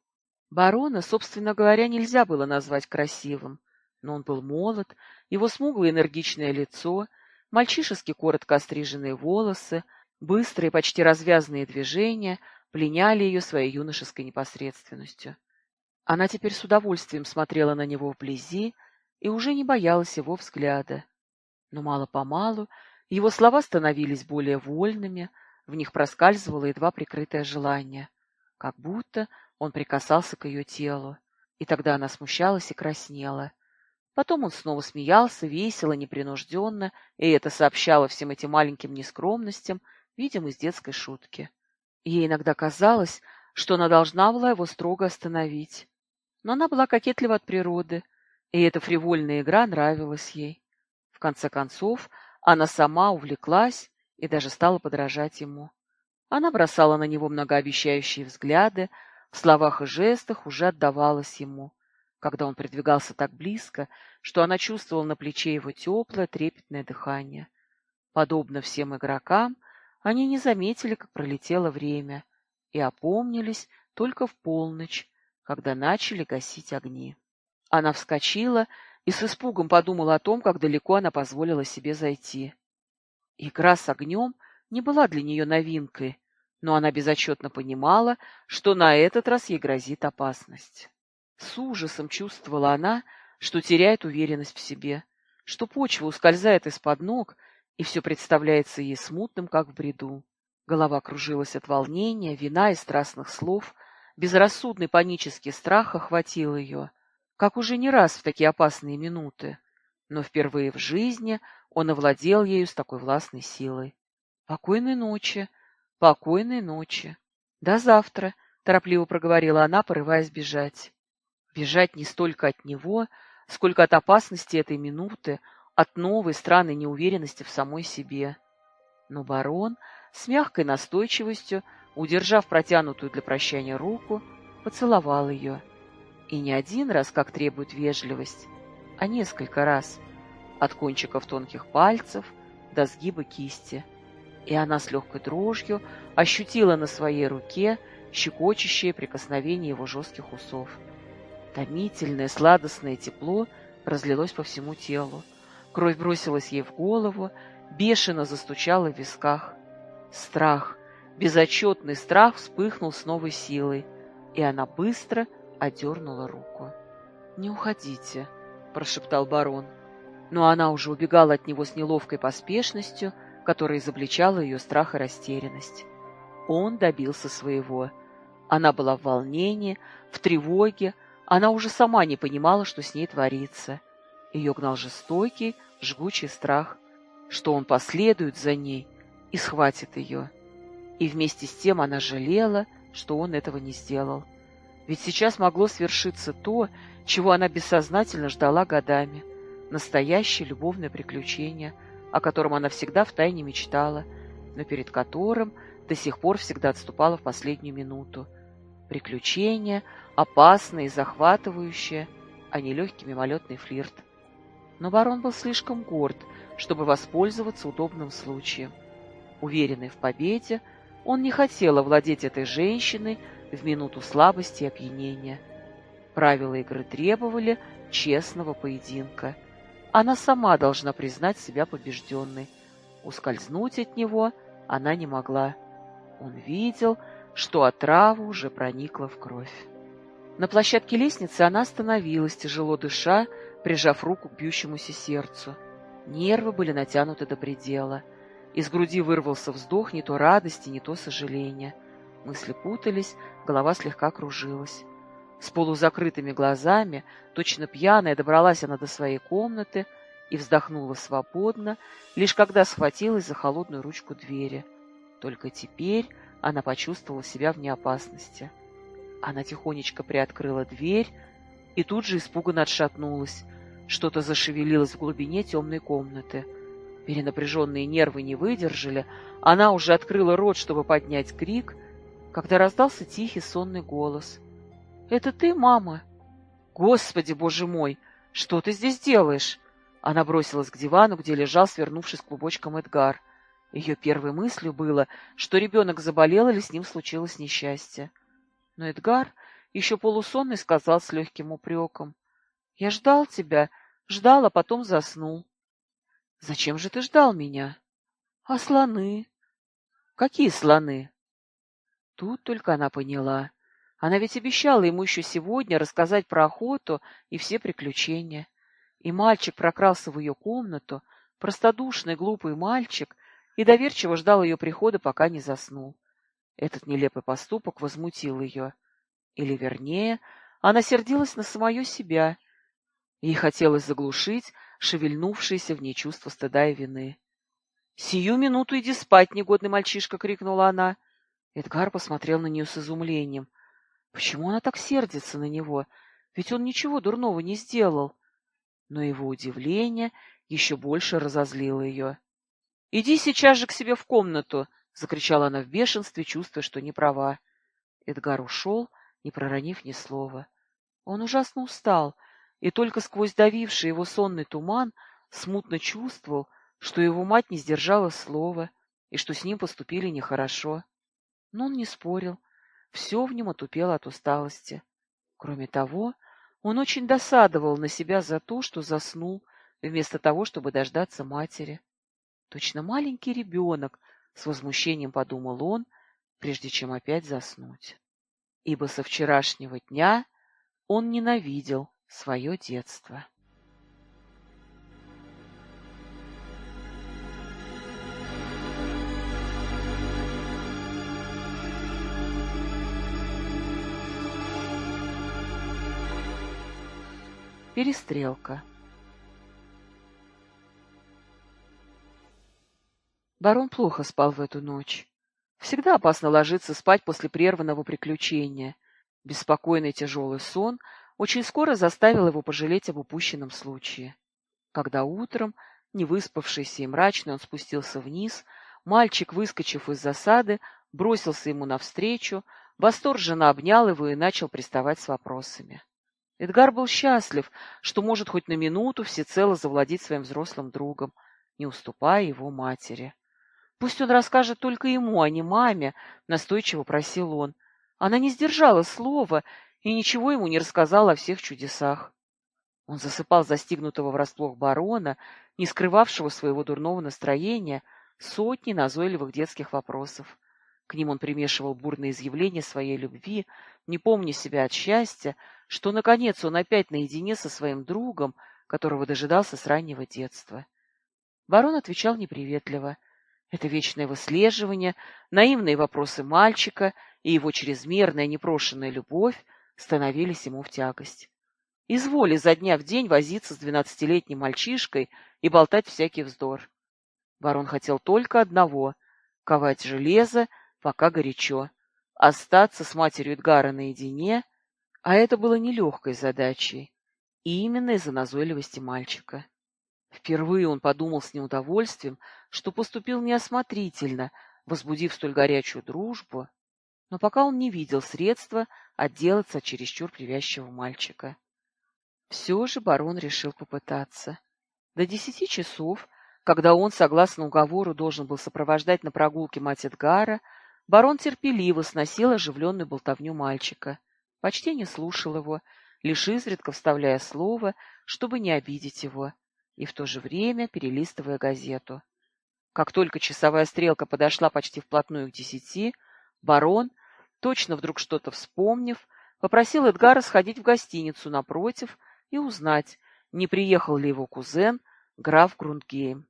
Барона, собственно говоря, нельзя было назвать красивым, но он был молод, его смуглое энергичное лицо, мальчишески коротко остриженные волосы, быстрые, почти развязные движения пленяли ее своей юношеской непосредственностью. Она теперь с удовольствием смотрела на него вблизи и уже не боялась его взгляда. Но мало-помалу его слова становились более вольными, в них проскальзывало едва прикрытое желание, как будто он прикасался к ее телу, и тогда она смущалась и краснела. Потом он снова смеялся, весело, непринужденно, и это сообщало всем этим маленьким нескромностям, видимо, из детской шутки. Ей иногда казалось, что она должна была его строго остановить. Но она была кокетлива от природы, и эта фривольная игра нравилась ей. В конце концов, она сама увлеклась и даже стала подражать ему. Она бросала на него многообещающие взгляды, в словах и жестах уже отдавалась ему, когда он придвигался так близко, что она чувствовала на плече его теплое, трепетное дыхание. Подобно всем игрокам, они не заметили, как пролетело время, и опомнились только в полночь, когда начали гасить огни. Она вскочила и с испугом подумала о том, как далеко она позволила себе зайти. Игра с огнем не была для нее новинкой, но она безотчетно понимала, что на этот раз ей грозит опасность. С ужасом чувствовала она, что теряет уверенность в себе, что почва ускользает из-под ног, и все представляется ей смутным, как в бреду. Голова кружилась от волнения, вина и страстных слов, безрассудный панический страх охватил ее, как уже не раз в такие опасные минуты, но впервые в жизни он овладел ею с такой властной силой. «Покойной ночи!» «Покойной ночи. До завтра», — торопливо проговорила она, порываясь бежать. Бежать не столько от него, сколько от опасности этой минуты, от новой странной неуверенности в самой себе. Но барон с мягкой настойчивостью, удержав протянутую для прощания руку, поцеловал ее. И не один раз, как требует вежливость, а несколько раз, от кончиков тонких пальцев до сгиба кисти — и она с легкой дрожью ощутила на своей руке щекочущее прикосновение его жестких усов. Томительное сладостное тепло разлилось по всему телу. Кровь бросилась ей в голову, бешено застучала в висках. Страх, безотчетный страх вспыхнул с новой силой, и она быстро одернула руку. «Не уходите», — прошептал барон. Но она уже убегала от него с неловкой поспешностью, которая изобличала ее страх и растерянность. Он добился своего. Она была в волнении, в тревоге, она уже сама не понимала, что с ней творится. Ее гнал жестокий, жгучий страх, что он последует за ней и схватит ее. И вместе с тем она жалела, что он этого не сделал. Ведь сейчас могло свершиться то, чего она бессознательно ждала годами. Настоящее любовное приключение — о котором она всегда втайне мечтала, но перед которым до сих пор всегда отступала в последнюю минуту. Приключение, опасное и захватывающее, а не легкий мимолетный флирт. Но барон был слишком горд, чтобы воспользоваться удобным случаем. Уверенный в победе, он не хотел овладеть этой женщиной в минуту слабости и опьянения. Правила игры требовали честного поединка — она сама должна признать себя побежденной. Ускользнуть от него она не могла. Он видел, что отрава уже проникла в кровь. На площадке лестницы она остановилась, тяжело дыша, прижав руку к бьющемуся сердцу. Нервы были натянуты до предела. Из груди вырвался вздох не то радости, не то сожаления. Мысли путались, голова слегка кружилась. С полузакрытыми глазами, точно пьяная, добралась она до своей комнаты и вздохнула свободно, лишь когда схватилась за холодную ручку двери. Только теперь она почувствовала себя вне опасности. Она тихонечко приоткрыла дверь и тут же испуганно отшатнулась. Что-то зашевелилось в глубине темной комнаты. Перенапряженные нервы не выдержали, она уже открыла рот, чтобы поднять крик, когда раздался тихий сонный голос. «Это ты, мама?» «Господи, боже мой! Что ты здесь делаешь?» Она бросилась к дивану, где лежал, свернувшись клубочком Эдгар. Ее первой мыслью было, что ребенок заболел или с ним случилось несчастье. Но Эдгар, еще полусонный, сказал с легким упреком. — Я ждал тебя, ждал, а потом заснул. — Зачем же ты ждал меня? — А слоны? — Какие слоны? Тут только она поняла. Она ведь обещала ему еще сегодня рассказать про охоту и все приключения. И мальчик прокрался в ее комнату, простодушный глупый мальчик, и доверчиво ждал ее прихода, пока не заснул. Этот нелепый поступок возмутил ее. Или, вернее, она сердилась на самое себя. Ей хотелось заглушить шевельнувшееся в ней чувство стыда и вины. «Сию минуту иди спать, негодный мальчишка!» — крикнула она. Эдгар посмотрел на нее с изумлением. Почему она так сердится на него? Ведь он ничего дурного не сделал. Но его удивление еще больше разозлило ее. — Иди сейчас же к себе в комнату! — закричала она в бешенстве, чувствуя, что не права. Эдгар ушел, не проронив ни слова. Он ужасно устал, и только сквозь давивший его сонный туман смутно чувствовал, что его мать не сдержала слова и что с ним поступили нехорошо. Но он не спорил, все в нем отупело от усталости. Кроме того, он очень досадовал на себя за то, что заснул, вместо того, чтобы дождаться матери. Точно маленький ребенок, с возмущением подумал он, прежде чем опять заснуть. Ибо со вчерашнего дня он ненавидел свое детство. Перестрелка. Барон плохо спал в эту ночь. Всегда опасно ложиться спать после прерванного приключения. Беспокойный тяжелый сон очень скоро заставил его пожалеть об упущенном случае. Когда утром, не выспавшийся и мрачный, он спустился вниз, мальчик, выскочив из засады, бросился ему навстречу, восторженно обнял его и начал приставать с вопросами. Эдгар был счастлив, что может хоть на минуту всецело завладеть своим взрослым другом, не уступая его матери. Пусть он расскажет только ему, а не маме, настойчиво просил он. Она не сдержала слова и ничего ему не рассказала о всех чудесах. Он засыпал застигнутого врасплох барона, не скрывавшего своего дурного настроения, сотни назойливых детских вопросов. К ним он примешивал бурные изъявления своей любви, не помня себя от счастья, что, наконец, он опять наедине со своим другом, которого дожидался с раннего детства. Барон отвечал неприветливо. Это вечное выслеживание, наивные вопросы мальчика и его чрезмерная непрошенная любовь становились ему в тягость. Изволи за дня в день возиться с двенадцатилетним мальчишкой и болтать всякий вздор. Барон хотел только одного — ковать железо, пока горячо, остаться с матерью Эдгара наедине а это было нелегкой задачей, и именно из-за назойливости мальчика. Впервые он подумал с неудовольствием, что поступил неосмотрительно, возбудив столь горячую дружбу, но пока он не видел средства отделаться от чересчур привязчивого мальчика. Все же барон решил попытаться. До десяти часов, когда он, согласно уговору, должен был сопровождать на прогулке мать Эдгара, барон терпеливо сносил оживленную болтовню мальчика — почти не слушал его, лишь изредка вставляя слово, чтобы не обидеть его, и в то же время перелистывая газету. Как только часовая стрелка подошла почти вплотную к десяти, барон, точно вдруг что-то вспомнив, попросил Эдгара сходить в гостиницу напротив и узнать, не приехал ли его кузен, граф Грундгейм.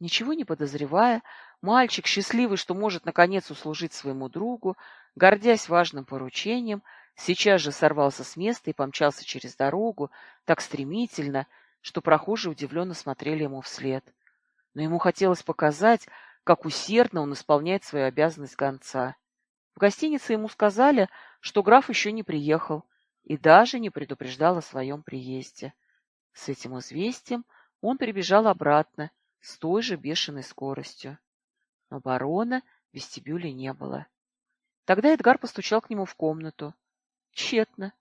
Ничего не подозревая, мальчик, счастливый, что может наконец услужить своему другу, гордясь важным поручением, Сейчас же сорвался с места и помчался через дорогу так стремительно, что прохожие удивленно смотрели ему вслед. Но ему хотелось показать, как усердно он исполняет свою обязанность гонца. В гостинице ему сказали, что граф еще не приехал и даже не предупреждал о своем приезде. С этим известием он прибежал обратно с той же бешеной скоростью. Но барона в вестибюле не было. Тогда Эдгар постучал к нему в комнату. Тщетно.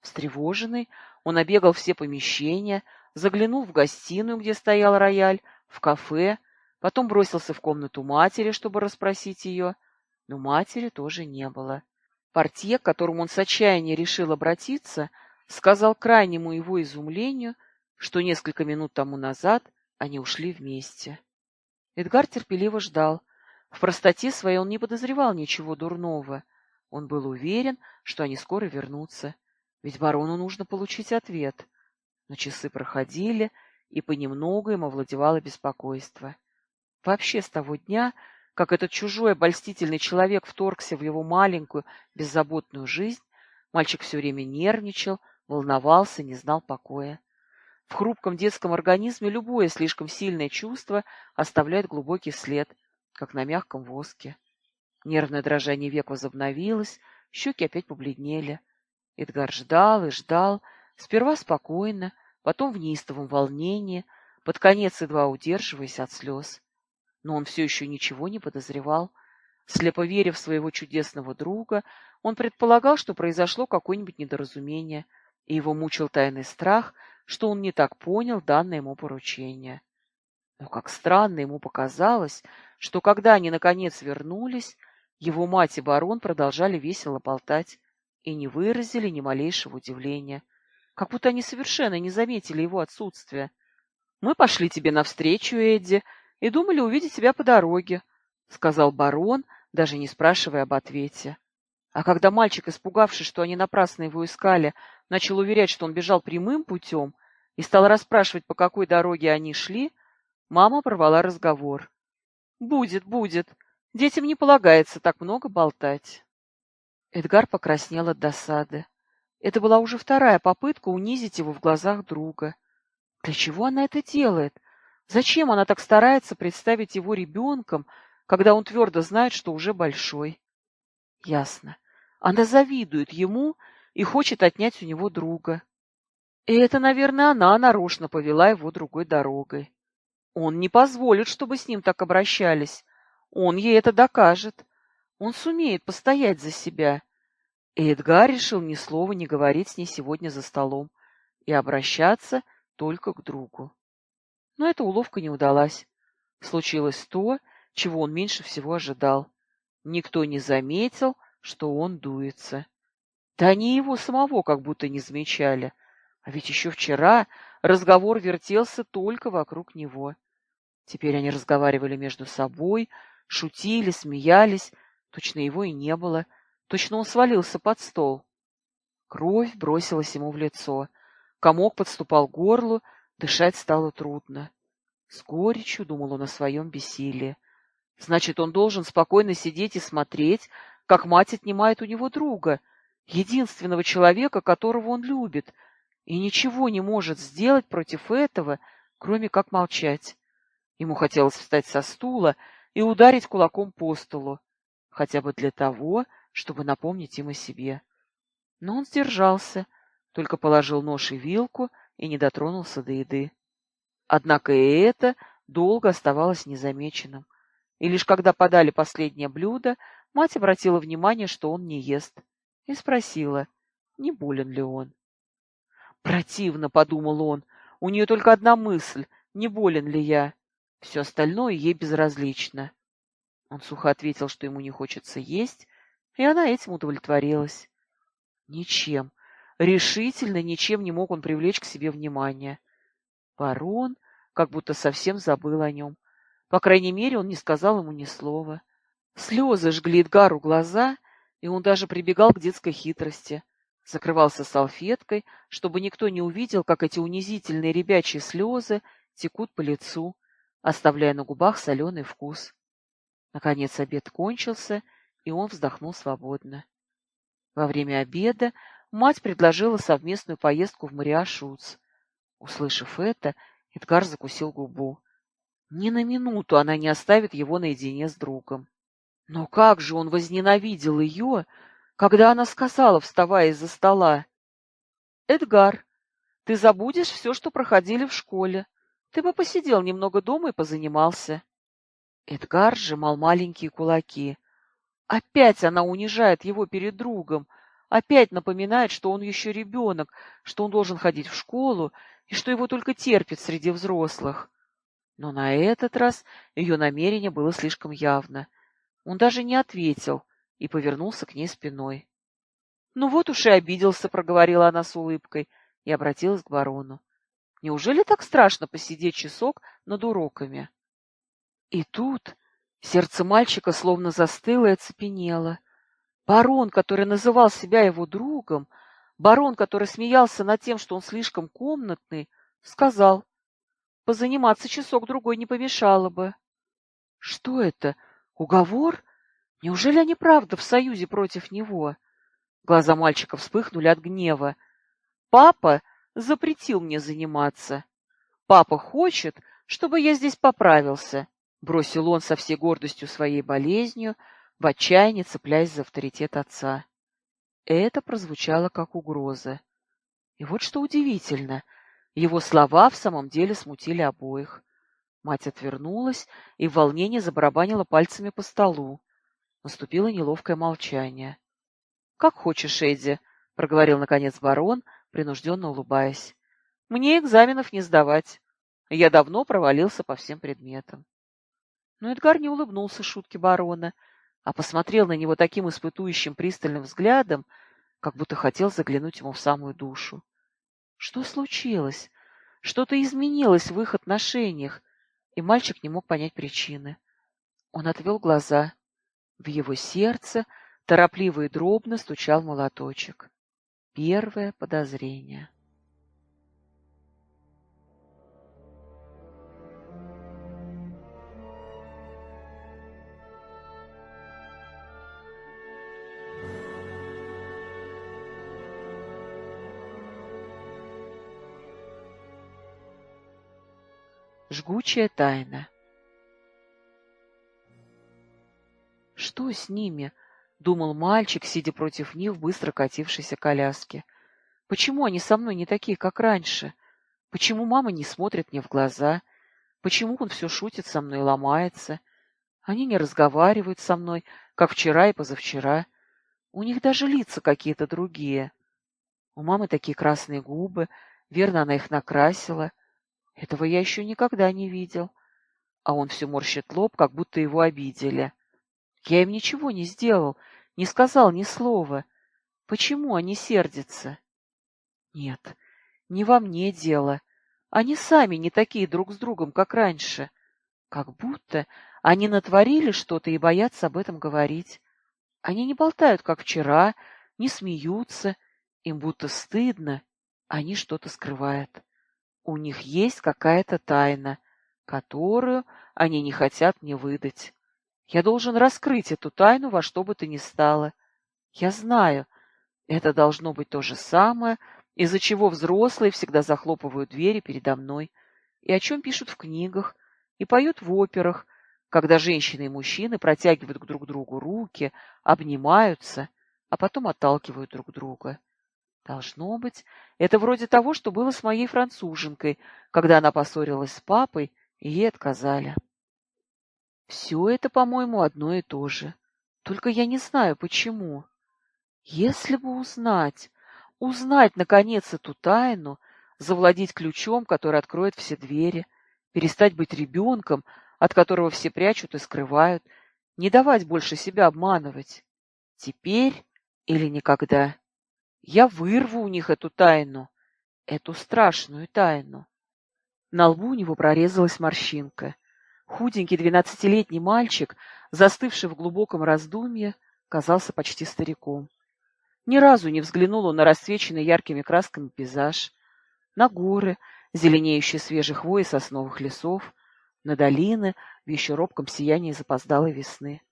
Встревоженный, он обегал все помещения, заглянул в гостиную, где стоял рояль, в кафе, потом бросился в комнату матери, чтобы расспросить ее, но матери тоже не было. Портье, к которому он с отчаянием решил обратиться, сказал крайнему его изумлению, что несколько минут тому назад они ушли вместе. Эдгар терпеливо ждал. В простоте своей он не подозревал ничего дурного. Он был уверен, что они скоро вернутся, ведь барону нужно получить ответ. Но часы проходили, и понемногу им овладевало беспокойство. Вообще с того дня как этот чужой обольстительный человек вторгся в его маленькую, беззаботную жизнь, мальчик все время нервничал, волновался, не знал покоя. В хрупком детском организме любое слишком сильное чувство оставляет глубокий след, как на мягком воске. Нервное дрожание век возобновилось, щеки опять побледнели. Эдгар ждал и ждал, сперва спокойно, потом в неистовом волнении, под конец едва удерживаясь от слез но он все еще ничего не подозревал. Слепо веря в своего чудесного друга, он предполагал, что произошло какое-нибудь недоразумение, и его мучил тайный страх, что он не так понял данное ему поручение. Но как странно ему показалось, что когда они наконец вернулись, его мать и барон продолжали весело болтать и не выразили ни малейшего удивления, как будто они совершенно не заметили его отсутствия. «Мы пошли тебе навстречу, Эдди», и думали увидеть тебя по дороге, — сказал барон, даже не спрашивая об ответе. А когда мальчик, испугавшись, что они напрасно его искали, начал уверять, что он бежал прямым путем, и стал расспрашивать, по какой дороге они шли, мама порвала разговор. «Будет, будет. Детям не полагается так много болтать». Эдгар покраснел от досады. Это была уже вторая попытка унизить его в глазах друга. Для чего она это делает? Зачем она так старается представить его ребенком, когда он твердо знает, что уже большой? Ясно. Она завидует ему и хочет отнять у него друга. И это, наверное, она нарочно повела его другой дорогой. Он не позволит, чтобы с ним так обращались. Он ей это докажет. Он сумеет постоять за себя. Эдгар решил ни слова не говорить с ней сегодня за столом и обращаться только к другу. Но эта уловка не удалась. Случилось то, чего он меньше всего ожидал. Никто не заметил, что он дуется. Да они его самого как будто не замечали. А ведь еще вчера разговор вертелся только вокруг него. Теперь они разговаривали между собой, шутили, смеялись. Точно его и не было. Точно он свалился под стол. Кровь бросилась ему в лицо. Комок подступал к горлу, Дышать стало трудно. С горечью думал он о своем бессилии. Значит, он должен спокойно сидеть и смотреть, как мать отнимает у него друга, единственного человека, которого он любит, и ничего не может сделать против этого, кроме как молчать. Ему хотелось встать со стула и ударить кулаком по столу, хотя бы для того, чтобы напомнить им о себе. Но он сдержался, только положил нож и вилку и не дотронулся до еды. Однако и это долго оставалось незамеченным. И лишь когда подали последнее блюдо, мать обратила внимание, что он не ест, и спросила, не болен ли он. «Противно», — подумал он, — «у нее только одна мысль, не болен ли я. Все остальное ей безразлично». Он сухо ответил, что ему не хочется есть, и она этим удовлетворилась. Ничем, Решительно ничем не мог он привлечь к себе внимание. Барон как будто совсем забыл о нем. По крайней мере, он не сказал ему ни слова. Слезы жгли Эдгару глаза, и он даже прибегал к детской хитрости. Закрывался салфеткой, чтобы никто не увидел, как эти унизительные ребячьи слезы текут по лицу, оставляя на губах соленый вкус. Наконец обед кончился, и он вздохнул свободно. Во время обеда мать предложила совместную поездку в Мариашуц. Услышав это, Эдгар закусил губу. Ни на минуту она не оставит его наедине с другом. Но как же он возненавидел ее, когда она сказала, вставая из-за стола, «Эдгар, ты забудешь все, что проходили в школе. Ты бы посидел немного дома и позанимался». Эдгар сжимал маленькие кулаки. Опять она унижает его перед другом, опять напоминает, что он еще ребенок, что он должен ходить в школу и что его только терпит среди взрослых. Но на этот раз ее намерение было слишком явно. Он даже не ответил и повернулся к ней спиной. — Ну вот уж и обиделся, — проговорила она с улыбкой и обратилась к барону. — Неужели так страшно посидеть часок над уроками? И тут сердце мальчика словно застыло и оцепенело. Барон, который называл себя его другом, барон, который смеялся над тем, что он слишком комнатный, сказал, позаниматься часок-другой не помешало бы. Что это? Уговор? Неужели они правда в союзе против него? Глаза мальчика вспыхнули от гнева. Папа запретил мне заниматься. Папа хочет, чтобы я здесь поправился, бросил он со всей гордостью своей болезнью, в отчаянии цепляясь за авторитет отца. Это прозвучало как угроза. И вот что удивительно, его слова в самом деле смутили обоих. Мать отвернулась и в волнении забарабанила пальцами по столу. Наступило неловкое молчание. — Как хочешь, Эдди, — проговорил наконец барон, принужденно улыбаясь. — Мне экзаменов не сдавать. Я давно провалился по всем предметам. Но Эдгар не улыбнулся шутке барона, а посмотрел на него таким испытующим пристальным взглядом, как будто хотел заглянуть ему в самую душу. Что случилось? Что-то изменилось в их отношениях, и мальчик не мог понять причины. Он отвел глаза. В его сердце торопливо и дробно стучал молоточек. Первое подозрение. Жгучая тайна. Что с ними? Думал мальчик, сидя против них в быстро катившейся коляске. Почему они со мной не такие, как раньше? Почему мама не смотрит мне в глаза? Почему он все шутит со мной и ломается? Они не разговаривают со мной, как вчера и позавчера. У них даже лица какие-то другие. У мамы такие красные губы, верно, она их накрасила — этого я еще никогда не видел. А он все морщит лоб, как будто его обидели. Я им ничего не сделал, не сказал ни слова. Почему они сердятся? Нет, не во мне дело. Они сами не такие друг с другом, как раньше. Как будто они натворили что-то и боятся об этом говорить. Они не болтают, как вчера, не смеются. Им будто стыдно. Они что-то скрывают. У них есть какая-то тайна, которую они не хотят мне выдать. Я должен раскрыть эту тайну во что бы то ни стало. Я знаю, это должно быть то же самое, из-за чего взрослые всегда захлопывают двери передо мной, и о чем пишут в книгах, и поют в операх, когда женщины и мужчины протягивают к друг другу руки, обнимаются, а потом отталкивают друг друга. Должно быть, это вроде того, что было с моей француженкой, когда она поссорилась с папой, и ей отказали. Все это, по-моему, одно и то же. Только я не знаю, почему. Если бы узнать, узнать, наконец, эту тайну, завладеть ключом, который откроет все двери, перестать быть ребенком, от которого все прячут и скрывают, не давать больше себя обманывать. Теперь или никогда. Я вырву у них эту тайну, эту страшную тайну. На лбу у него прорезалась морщинка. Худенький двенадцатилетний мальчик, застывший в глубоком раздумье, казался почти стариком. Ни разу не взглянул он на расцвеченный яркими красками пейзаж, на горы, зеленеющие свежей хвоей сосновых лесов, на долины в еще робком сиянии запоздалой весны.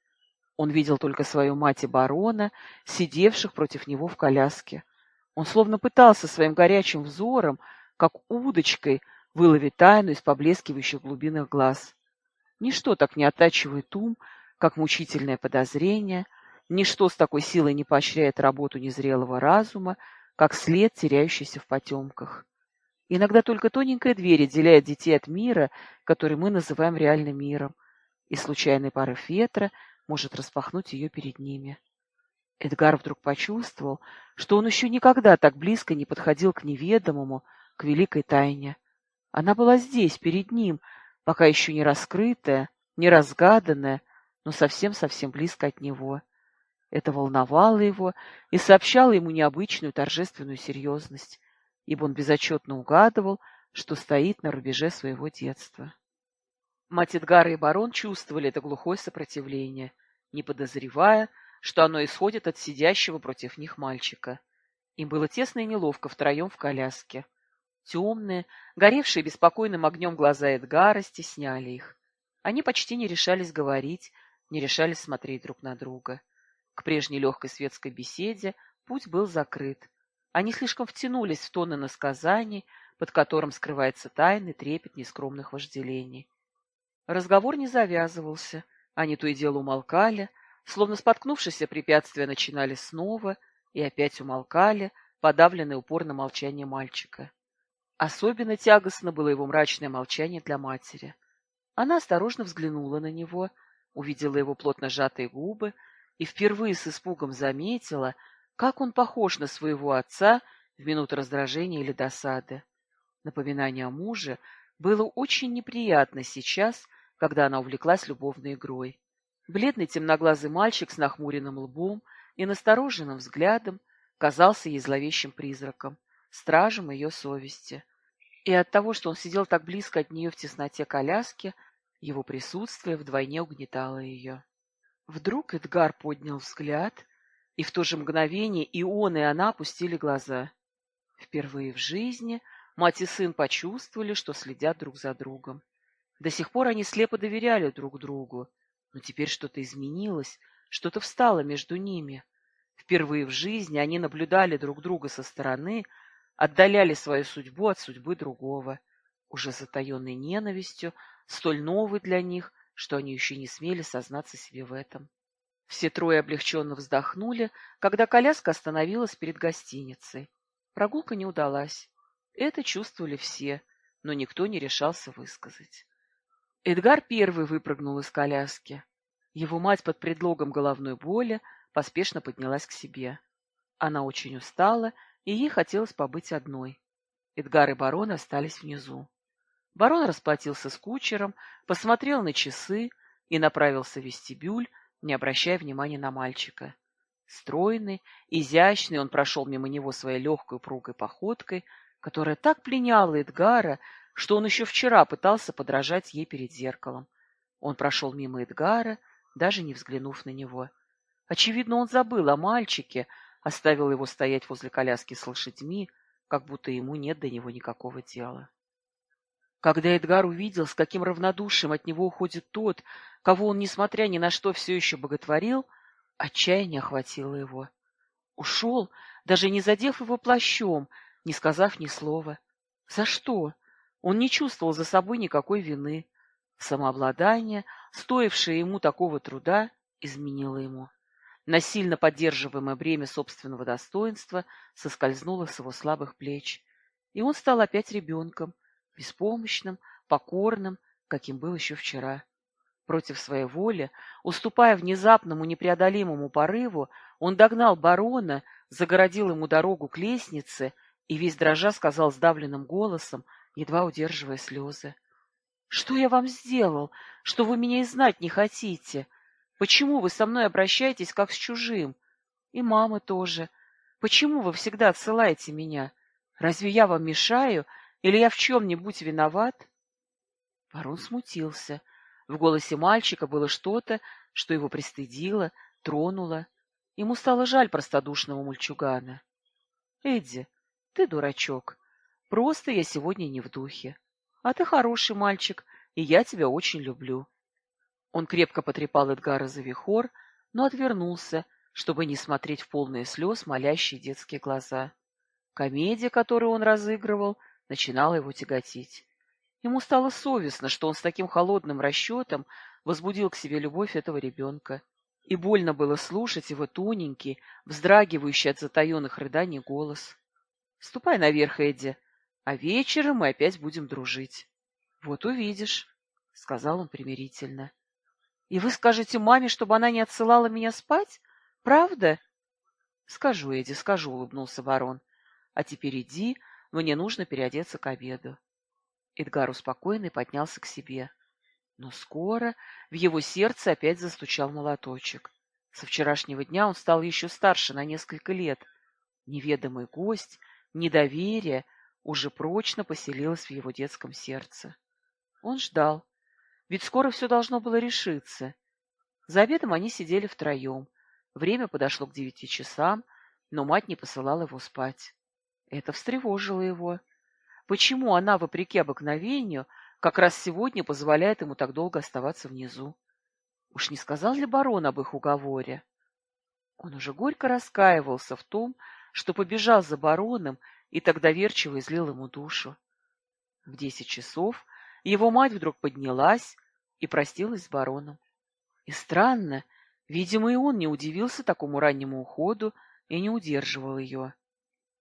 Он видел только свою мать и барона, сидевших против него в коляске. Он словно пытался своим горячим взором, как удочкой, выловить тайну из поблескивающих глубинных глаз. Ничто так не оттачивает ум, как мучительное подозрение, ничто с такой силой не поощряет работу незрелого разума, как след, теряющийся в потемках. Иногда только тоненькая дверь отделяет детей от мира, который мы называем реальным миром, и случайный порыв ветра может распахнуть ее перед ними. Эдгар вдруг почувствовал, что он еще никогда так близко не подходил к неведомому, к великой тайне. Она была здесь, перед ним, пока еще не раскрытая, не разгаданная, но совсем-совсем близко от него. Это волновало его и сообщало ему необычную торжественную серьезность ибо он безотчетно угадывал, что стоит на рубеже своего детства. Мать Эдгара и барон чувствовали это глухое сопротивление, не подозревая, что оно исходит от сидящего против них мальчика. Им было тесно и неловко втроем в коляске. Темные, горевшие беспокойным огнем глаза Эдгара стесняли их. Они почти не решались говорить, не решались смотреть друг на друга. К прежней легкой светской беседе путь был закрыт, они слишком втянулись в тоны насказаний, под которым скрывается тайный трепет нескромных вожделений. Разговор не завязывался, они то и дело умолкали, словно споткнувшиеся препятствия начинали снова и опять умолкали, подавленные упорно молчание мальчика. Особенно тягостно было его мрачное молчание для матери. Она осторожно взглянула на него, увидела его плотно сжатые губы и впервые с испугом заметила, как он похож на своего отца в минуту раздражения или досады. Напоминание о муже было очень неприятно сейчас, когда она увлеклась любовной игрой. Бледный темноглазый мальчик с нахмуренным лбом и настороженным взглядом казался ей зловещим призраком, стражем ее совести. И от того, что он сидел так близко от нее в тесноте коляски, его присутствие вдвойне угнетало ее. Вдруг Эдгар поднял взгляд и в то же мгновение и он, и она опустили глаза. Впервые в жизни мать и сын почувствовали, что следят друг за другом. До сих пор они слепо доверяли друг другу, но теперь что-то изменилось, что-то встало между ними. Впервые в жизни они наблюдали друг друга со стороны, отдаляли свою судьбу от судьбы другого, уже затаенной ненавистью, столь новой для них, что они еще не смели сознаться себе в этом. Все трое облегченно вздохнули, когда коляска остановилась перед гостиницей. Прогулка не удалась. Это чувствовали все, но никто не решался высказать. Эдгар первый выпрыгнул из коляски. Его мать под предлогом головной боли поспешно поднялась к себе. Она очень устала, и ей хотелось побыть одной. Эдгар и барон остались внизу. Барон расплатился с кучером, посмотрел на часы и направился в вестибюль, не обращая внимания на мальчика. Стройный, изящный, он прошел мимо него своей легкой упругой походкой, которая так пленяла Эдгара, что он еще вчера пытался подражать ей перед зеркалом. Он прошел мимо Эдгара, даже не взглянув на него. Очевидно, он забыл о мальчике, оставил его стоять возле коляски с лошадьми, как будто ему нет до него никакого дела. Когда Эдгар увидел, с каким равнодушием от него уходит тот, кого он, несмотря ни на что, все еще боготворил, отчаяние охватило его. Ушел, даже не задев его плащом, не сказав ни слова. За что? Он не чувствовал за собой никакой вины. Самообладание, стоившее ему такого труда, изменило ему. Насильно поддерживаемое бремя собственного достоинства соскользнуло с его слабых плеч, и он стал опять ребенком, беспомощным, покорным, каким был еще вчера. Против своей воли, уступая внезапному непреодолимому порыву, он догнал барона, загородил ему дорогу к лестнице и весь дрожа сказал сдавленным голосом, едва удерживая слезы. — Что я вам сделал, что вы меня и знать не хотите? Почему вы со мной обращаетесь, как с чужим? И мама тоже. Почему вы всегда отсылаете меня? Разве я вам мешаю или я в чем-нибудь виноват? Барон смутился. В голосе мальчика было что-то, что его пристыдило, тронуло. Ему стало жаль простодушного мальчугана. — Эдди, ты дурачок. Просто я сегодня не в духе. А ты хороший мальчик, и я тебя очень люблю. Он крепко потрепал Эдгара за вихор, но отвернулся, чтобы не смотреть в полные слез молящие детские глаза. Комедия, которую он разыгрывал, — начинало его тяготить. Ему стало совестно, что он с таким холодным расчетом возбудил к себе любовь этого ребенка. И больно было слушать его тоненький, вздрагивающий от затаенных рыданий голос. «Ступай наверх, Эдди, а вечером мы опять будем дружить». «Вот увидишь», — сказал он примирительно. «И вы скажете маме, чтобы она не отсылала меня спать? Правда?» «Скажу, Эдди, скажу», — улыбнулся барон. «А теперь иди, мне нужно переодеться к обеду». Эдгар успокоенный поднялся к себе. Но скоро в его сердце опять застучал молоточек. Со вчерашнего дня он стал еще старше на несколько лет. Неведомый гость, недоверие уже прочно поселилось в его детском сердце. Он ждал, ведь скоро все должно было решиться. За обедом они сидели втроем. Время подошло к девяти часам, но мать не посылала его спать. Это встревожило его. Почему она, вопреки обыкновению, как раз сегодня позволяет ему так долго оставаться внизу? Уж не сказал ли барон об их уговоре? Он уже горько раскаивался в том, что побежал за бароном и так доверчиво излил ему душу. В десять часов его мать вдруг поднялась и простилась с бароном. И странно, видимо, и он не удивился такому раннему уходу и не удерживал ее.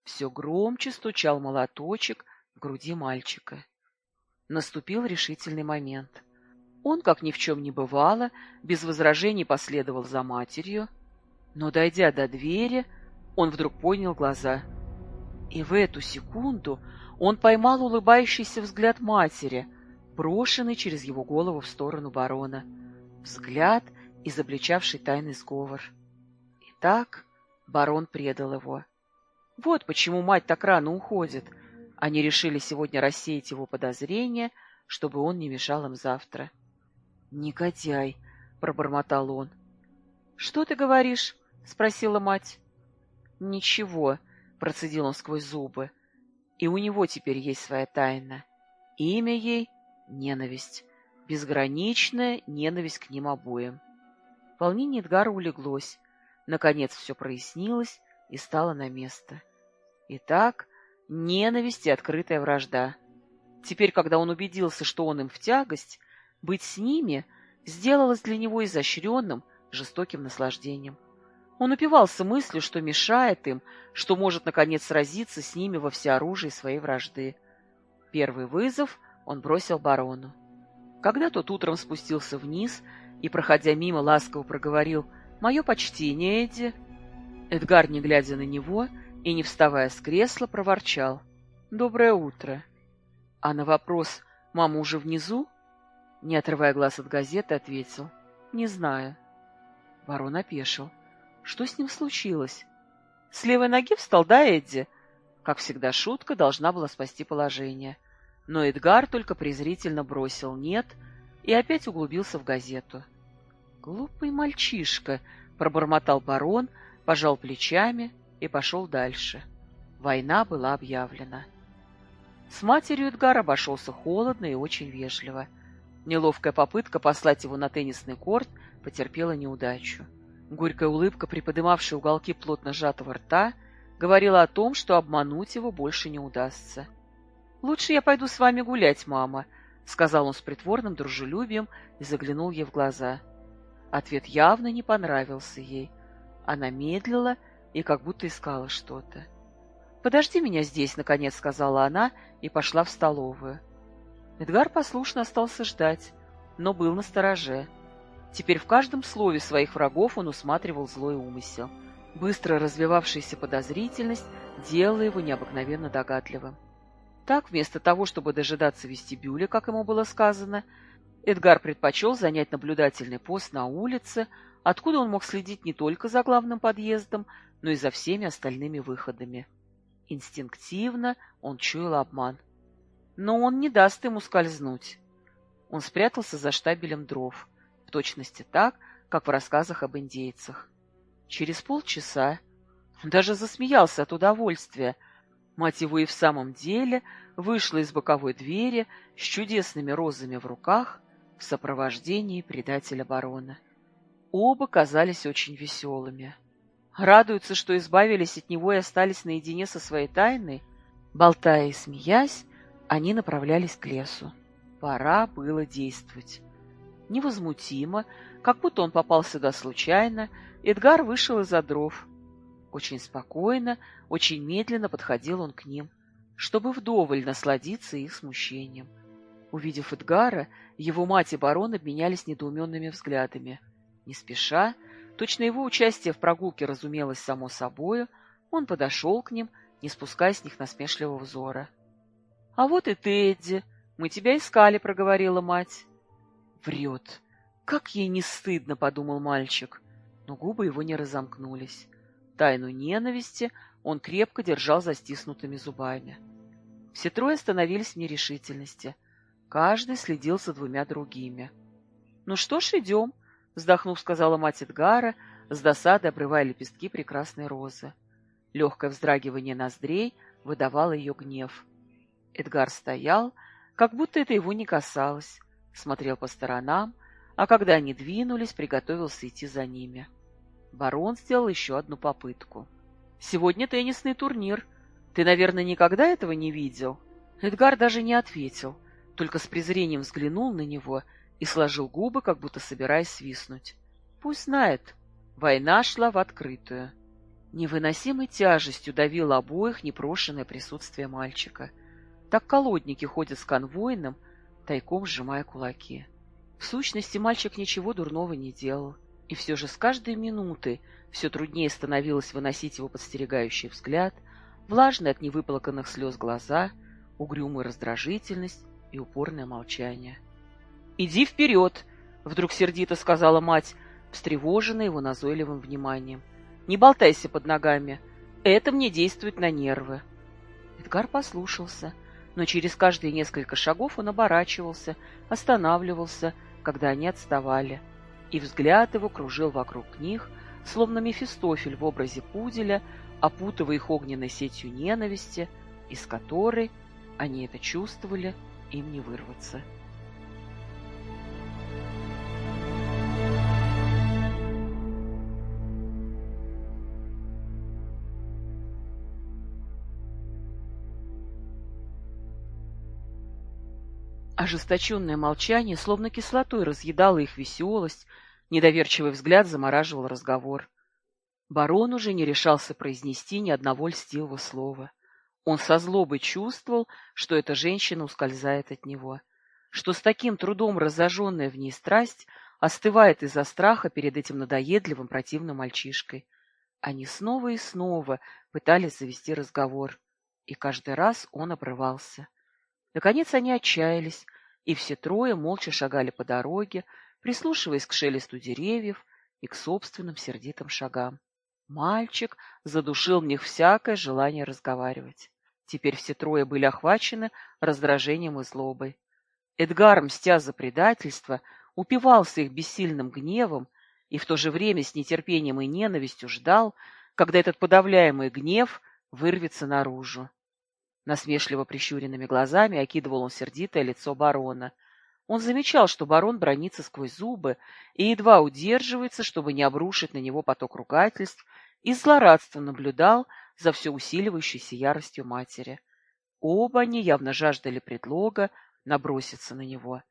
Все громче стучал молоточек в груди мальчика. Наступил решительный момент. Он, как ни в чем не бывало, без возражений последовал за матерью, но, дойдя до двери, он вдруг поднял глаза. И в эту секунду он поймал улыбающийся взгляд матери, брошенный через его голову в сторону барона. Взгляд, изобличавший тайный сговор. Итак, барон предал его. Вот почему мать так рано уходит. Они решили сегодня рассеять его подозрения, чтобы он не мешал им завтра. «Негодяй!» — пробормотал он. «Что ты говоришь?» — спросила мать. «Ничего», — процедил он сквозь зубы. «И у него теперь есть своя тайна. Имя ей — ненависть. Безграничная ненависть к ним обоим». Волнение Эдгара улеглось. Наконец все прояснилось и стало на место. Итак, ненависть и открытая вражда. Теперь, когда он убедился, что он им в тягость, быть с ними сделалось для него изощренным, жестоким наслаждением. Он упивался мыслью, что мешает им, что может, наконец, сразиться с ними во всеоружии своей вражды. Первый вызов он бросил барону. Когда тот утром спустился вниз и, проходя мимо, ласково проговорил «Мое почтение, Эдди», Эдгар, не глядя на него и не вставая с кресла, проворчал «Доброе утро». А на вопрос «Мама уже внизу?» не отрывая глаз от газеты, ответил «Не знаю». Барон опешил. Что с ним случилось? С левой ноги встал, да, Эдди? Как всегда, шутка должна была спасти положение. Но Эдгар только презрительно бросил «нет» и опять углубился в газету. «Глупый мальчишка», — пробормотал барон, пожал плечами и пошел дальше. Война была объявлена. С матерью Эдгар обошелся холодно и очень вежливо. Неловкая попытка послать его на теннисный корт потерпела неудачу. Горькая улыбка, приподымавшая уголки плотно сжатого рта, говорила о том, что обмануть его больше не удастся. «Лучше я пойду с вами гулять, мама», — сказал он с притворным дружелюбием и заглянул ей в глаза. Ответ явно не понравился ей. Она медлила и как будто искала что-то. «Подожди меня здесь», — наконец сказала она и пошла в столовую. Эдгар послушно остался ждать, но был настороже. Теперь в каждом слове своих врагов он усматривал злой умысел. Быстро развивавшаяся подозрительность делала его необыкновенно догадливым. Так, вместо того, чтобы дожидаться вестибюля, как ему было сказано, Эдгар предпочел занять наблюдательный пост на улице, откуда он мог следить не только за главным подъездом, но и за всеми остальными выходами. Инстинктивно он чуял обман. Но он не даст ему скользнуть. Он спрятался за штабелем дров точности так, как в рассказах об индейцах. Через полчаса он даже засмеялся от удовольствия. Мать его и в самом деле вышла из боковой двери с чудесными розами в руках в сопровождении предателя барона. Оба казались очень веселыми. Радуются, что избавились от него и остались наедине со своей тайной. Болтая и смеясь, они направлялись к лесу. Пора было действовать. Невозмутимо, как будто он попал сюда случайно, Эдгар вышел из-за дров. Очень спокойно, очень медленно подходил он к ним, чтобы вдоволь насладиться их смущением. Увидев Эдгара, его мать и барон обменялись недоуменными взглядами. Не спеша, точно его участие в прогулке разумелось само собою, он подошел к ним, не спуская с них насмешливого взора. — А вот и ты, Эдди, мы тебя искали, — проговорила мать. — Врет. Как ей не стыдно, — подумал мальчик, но губы его не разомкнулись. Тайну ненависти он крепко держал за стиснутыми зубами. Все трое остановились в нерешительности. Каждый следил за двумя другими. — Ну что ж, идем, — вздохнув, сказала мать Эдгара, с досадой обрывая лепестки прекрасной розы. Легкое вздрагивание ноздрей выдавало ее гнев. Эдгар стоял, как будто это его не касалось, смотрел по сторонам, а когда они двинулись, приготовился идти за ними. Барон сделал еще одну попытку. «Сегодня теннисный турнир. Ты, наверное, никогда этого не видел?» Эдгар даже не ответил, только с презрением взглянул на него и сложил губы, как будто собираясь свистнуть. Пусть знает, война шла в открытую. Невыносимой тяжестью давило обоих непрошенное присутствие мальчика. Так колодники ходят с конвойным, тайком сжимая кулаки. В сущности, мальчик ничего дурного не делал, и все же с каждой минутой все труднее становилось выносить его подстерегающий взгляд, влажные от невыплаканных слез глаза, угрюмую раздражительность и упорное молчание. «Иди вперед!» — вдруг сердито сказала мать, встревоженная его назойливым вниманием. «Не болтайся под ногами. Это мне действует на нервы». Эдгар послушался, но через каждые несколько шагов он оборачивался, останавливался, когда они отставали, и взгляд его кружил вокруг них, словно Мефистофель в образе пуделя, опутывая их огненной сетью ненависти, из которой, они это чувствовали, им не вырваться. Ожесточенное молчание словно кислотой разъедало их веселость, недоверчивый взгляд замораживал разговор. Барон уже не решался произнести ни одного льстивого слова. Он со злобой чувствовал, что эта женщина ускользает от него, что с таким трудом разожженная в ней страсть остывает из-за страха перед этим надоедливым противным мальчишкой. Они снова и снова пытались завести разговор, и каждый раз он обрывался. Наконец они отчаялись, и все трое молча шагали по дороге, прислушиваясь к шелесту деревьев и к собственным сердитым шагам. Мальчик задушил в них всякое желание разговаривать. Теперь все трое были охвачены раздражением и злобой. Эдгар, мстя за предательство, упивался их бессильным гневом и в то же время с нетерпением и ненавистью ждал, когда этот подавляемый гнев вырвется наружу. Насмешливо прищуренными глазами окидывал он сердитое лицо барона. Он замечал, что барон бронится сквозь зубы и едва удерживается, чтобы не обрушить на него поток ругательств, и злорадство наблюдал за все усиливающейся яростью матери. Оба они явно жаждали предлога наброситься на него,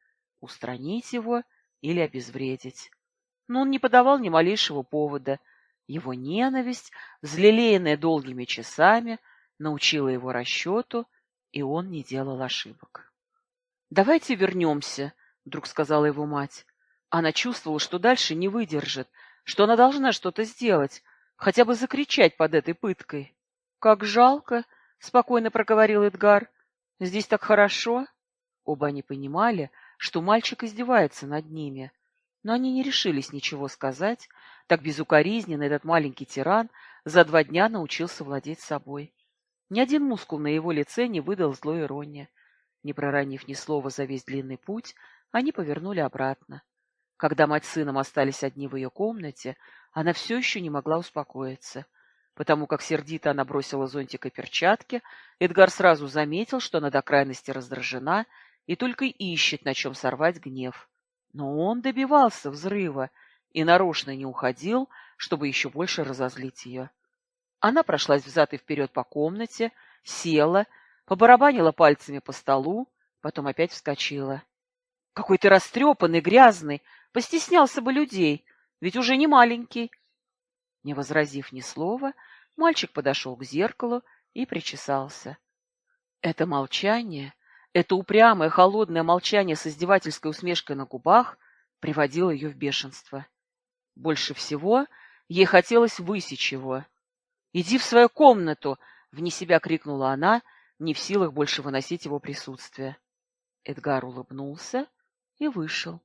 устранить его или обезвредить. Но он не подавал ни малейшего повода. Его ненависть, взлелеянная долгими часами, — научила его расчету, и он не делал ошибок. «Давайте вернемся», — вдруг сказала его мать. Она чувствовала, что дальше не выдержит, что она должна что-то сделать, хотя бы закричать под этой пыткой. «Как жалко», — спокойно проговорил Эдгар. «Здесь так хорошо». Оба они понимали, что мальчик издевается над ними, но они не решились ничего сказать, так безукоризненно этот маленький тиран за два дня научился владеть собой. Ни один мускул на его лице не выдал злой иронии. Не проронив ни слова за весь длинный путь, они повернули обратно. Когда мать с сыном остались одни в ее комнате, она все еще не могла успокоиться. Потому как сердито она бросила зонтик и перчатки, Эдгар сразу заметил, что она до крайности раздражена и только ищет, на чем сорвать гнев. Но он добивался взрыва и нарочно не уходил, чтобы еще больше разозлить ее. Она прошлась взад и вперед по комнате, села, побарабанила пальцами по столу, потом опять вскочила. Какой ты растрепанный, грязный, постеснялся бы людей, ведь уже не маленький. Не возразив ни слова, мальчик подошел к зеркалу и причесался. Это молчание, это упрямое, холодное молчание с издевательской усмешкой на губах приводило ее в бешенство. Больше всего ей хотелось высечь его. «Иди в свою комнату!» — вне себя крикнула она, не в силах больше выносить его присутствие. Эдгар улыбнулся и вышел.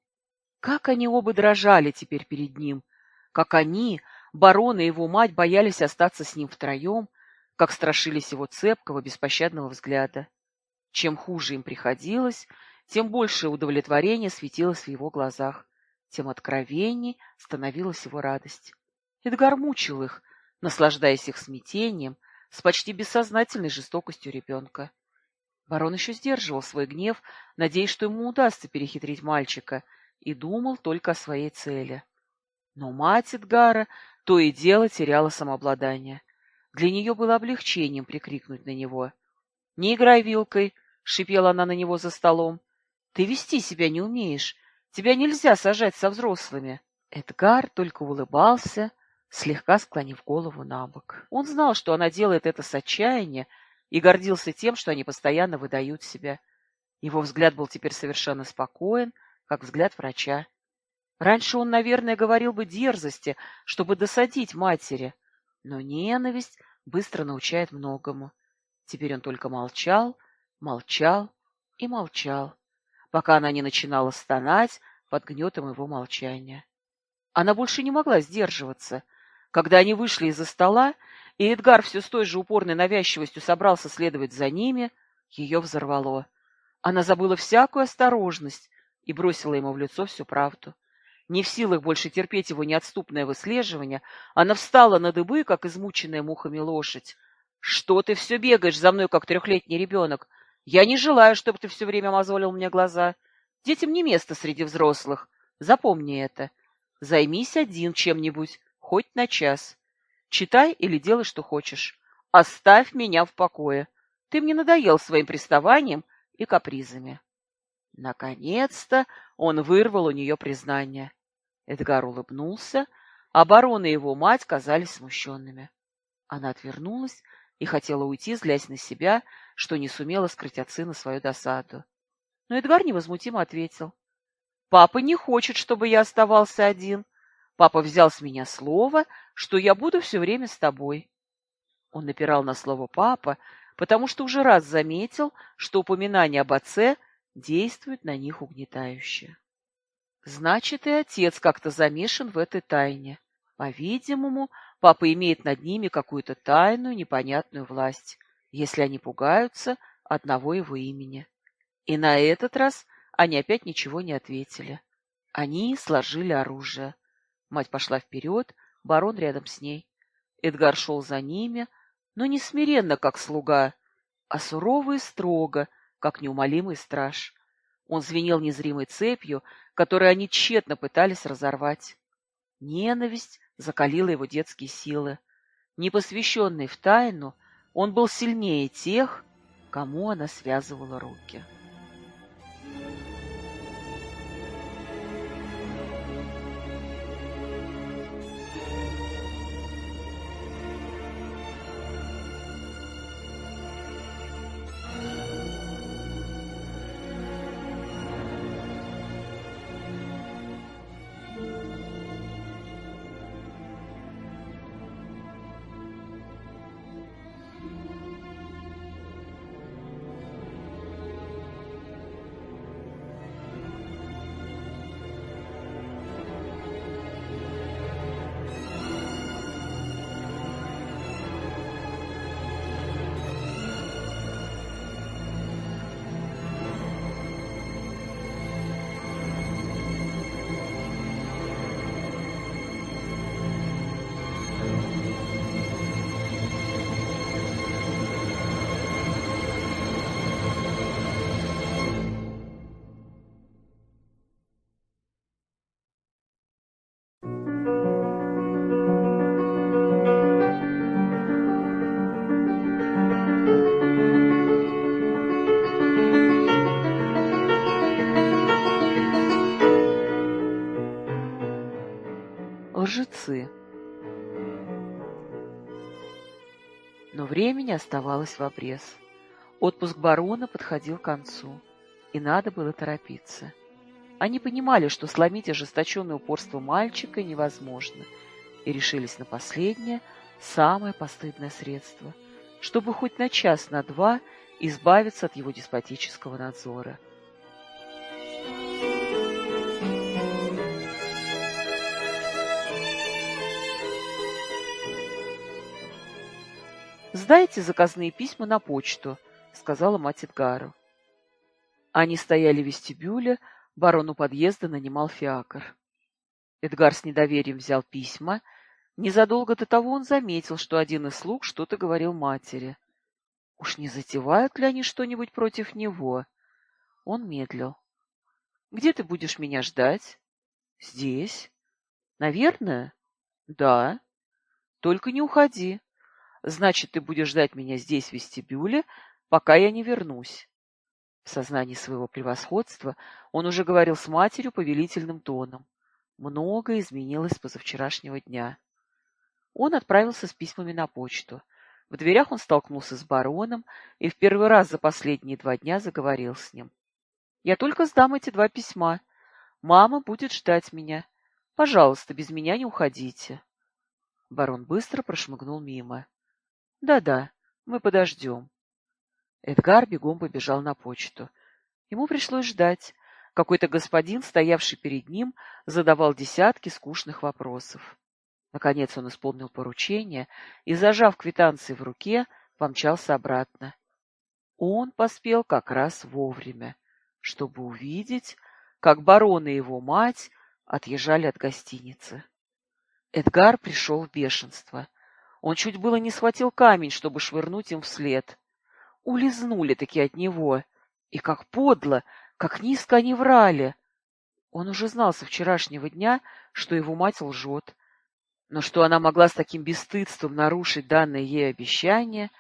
Как они оба дрожали теперь перед ним, как они, барон и его мать, боялись остаться с ним втроем, как страшились его цепкого, беспощадного взгляда. Чем хуже им приходилось, тем больше удовлетворение светилось в его глазах, тем откровенней становилась его радость. Эдгар мучил их, наслаждаясь их смятением, с почти бессознательной жестокостью ребенка. Барон еще сдерживал свой гнев, надеясь, что ему удастся перехитрить мальчика, и думал только о своей цели. Но мать Эдгара то и дело теряла самообладание. Для нее было облегчением прикрикнуть на него. — Не играй вилкой! — шипела она на него за столом. — Ты вести себя не умеешь. Тебя нельзя сажать со взрослыми. Эдгар только улыбался, слегка склонив голову на бок. Он знал, что она делает это с отчаяния, и гордился тем, что они постоянно выдают себя. Его взгляд был теперь совершенно спокоен, как взгляд врача. Раньше он, наверное, говорил бы дерзости, чтобы досадить матери, но ненависть быстро научает многому. Теперь он только молчал, молчал и молчал, пока она не начинала стонать под гнетом его молчания. Она больше не могла сдерживаться. Когда они вышли из-за стола, и Эдгар все с той же упорной навязчивостью собрался следовать за ними, ее взорвало. Она забыла всякую осторожность и бросила ему в лицо всю правду. Не в силах больше терпеть его неотступное выслеживание, она встала на дыбы, как измученная мухами лошадь. — Что ты все бегаешь за мной, как трехлетний ребенок? Я не желаю, чтобы ты все время мозолил мне глаза. Детям не место среди взрослых. Запомни это. Займись один чем-нибудь, хоть на час. Читай или делай, что хочешь. Оставь меня в покое. Ты мне надоел своим приставанием и капризами. Наконец-то он вырвал у нее признание. Эдгар улыбнулся, а барон и его мать казались смущенными. Она отвернулась и хотела уйти, злясь на себя, что не сумела скрыть от сына свою досаду. Но Эдгар невозмутимо ответил. — Папа не хочет, чтобы я оставался один. Папа взял с меня слово, что я буду все время с тобой. Он напирал на слово «папа», потому что уже раз заметил, что упоминание об отце действует на них угнетающе. Значит, и отец как-то замешан в этой тайне. По-видимому, папа имеет над ними какую-то тайную, непонятную власть, если они пугаются одного его имени. И на этот раз они опять ничего не ответили. Они сложили оружие. Мать пошла вперед, барон рядом с ней. Эдгар шел за ними, но не смиренно, как слуга, а сурово и строго, как неумолимый страж. Он звенел незримой цепью, которую они тщетно пытались разорвать. Ненависть закалила его детские силы. Непосвященный в тайну, он был сильнее тех, кому она связывала руки. Времени оставалось в обрез. Отпуск барона подходил к концу, и надо было торопиться. Они понимали, что сломить ожесточенное упорство мальчика невозможно, и решились на последнее, самое постыдное средство, чтобы хоть на час, на два избавиться от его деспотического надзора. «Сдайте заказные письма на почту», — сказала мать Эдгару. Они стояли в вестибюле, барон у подъезда нанимал фиакр. Эдгар с недоверием взял письма. Незадолго до того он заметил, что один из слуг что-то говорил матери. Уж не затевают ли они что-нибудь против него? Он медлил. — Где ты будешь меня ждать? — Здесь. — Наверное? — Да. — Только не уходи. Значит, ты будешь ждать меня здесь, в вестибюле, пока я не вернусь. В сознании своего превосходства он уже говорил с матерью повелительным тоном. Многое изменилось с позавчерашнего дня. Он отправился с письмами на почту. В дверях он столкнулся с бароном и в первый раз за последние два дня заговорил с ним. «Я только сдам эти два письма. Мама будет ждать меня. Пожалуйста, без меня не уходите». Барон быстро прошмыгнул мимо. Да-да, мы подождем. Эдгар бегом побежал на почту. Ему пришлось ждать. Какой-то господин, стоявший перед ним, задавал десятки скучных вопросов. Наконец он исполнил поручение и, зажав квитанции в руке, помчался обратно. Он поспел как раз вовремя, чтобы увидеть, как барон и его мать отъезжали от гостиницы. Эдгар пришел в бешенство. Он чуть было не схватил камень, чтобы швырнуть им вслед. Улизнули-таки от него. И как подло, как низко они врали. Он уже знал со вчерашнего дня, что его мать лжет. Но что она могла с таким бесстыдством нарушить данное ей обещание,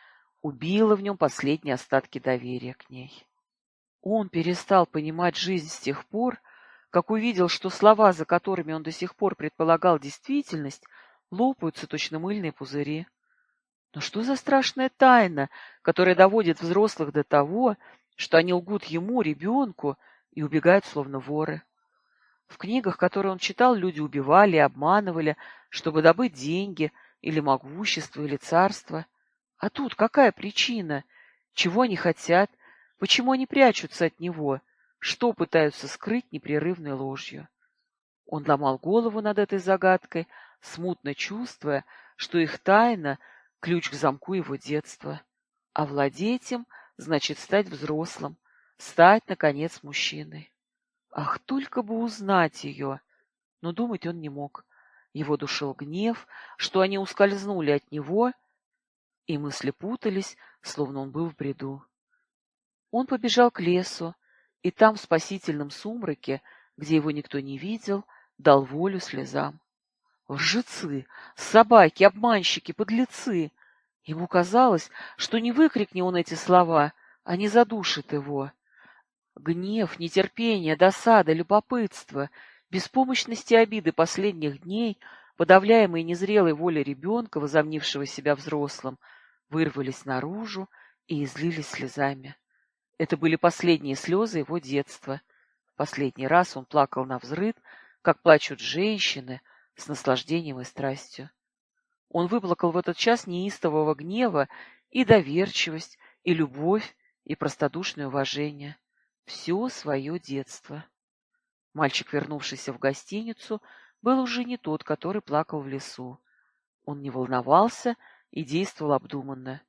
убило в нем последние остатки доверия к ней. Он перестал понимать жизнь с тех пор, как увидел, что слова, за которыми он до сих пор предполагал действительность, лопаются точно мыльные пузыри. Но что за страшная тайна, которая доводит взрослых до того, что они лгут ему, ребенку, и убегают словно воры? В книгах, которые он читал, люди убивали и обманывали, чтобы добыть деньги или могущество, или царство. А тут какая причина? Чего они хотят? Почему они прячутся от него? Что пытаются скрыть непрерывной ложью? Он ломал голову над этой загадкой, смутно чувствуя, что их тайна — ключ к замку его детства. Овладеть им значит стать взрослым, стать, наконец, мужчиной. Ах, только бы узнать ее! Но думать он не мог. Его душил гнев, что они ускользнули от него, и мысли путались, словно он был в бреду. Он побежал к лесу, и там, в спасительном сумраке, где его никто не видел, дал волю слезам. Лжецы, собаки, обманщики, подлецы. Ему казалось, что не выкрикни он эти слова, а не задушит его. Гнев, нетерпение, досада, любопытство, беспомощность и обиды последних дней, подавляемые незрелой волей ребенка, возомнившего себя взрослым, вырвались наружу и излились слезами. Это были последние слезы его детства. Последний раз он плакал на взрыд, как плачут женщины, с наслаждением и страстью. Он выплакал в этот час неистового гнева и доверчивость, и любовь, и простодушное уважение. Все свое детство. Мальчик, вернувшийся в гостиницу, был уже не тот, который плакал в лесу. Он не волновался и действовал обдуманно.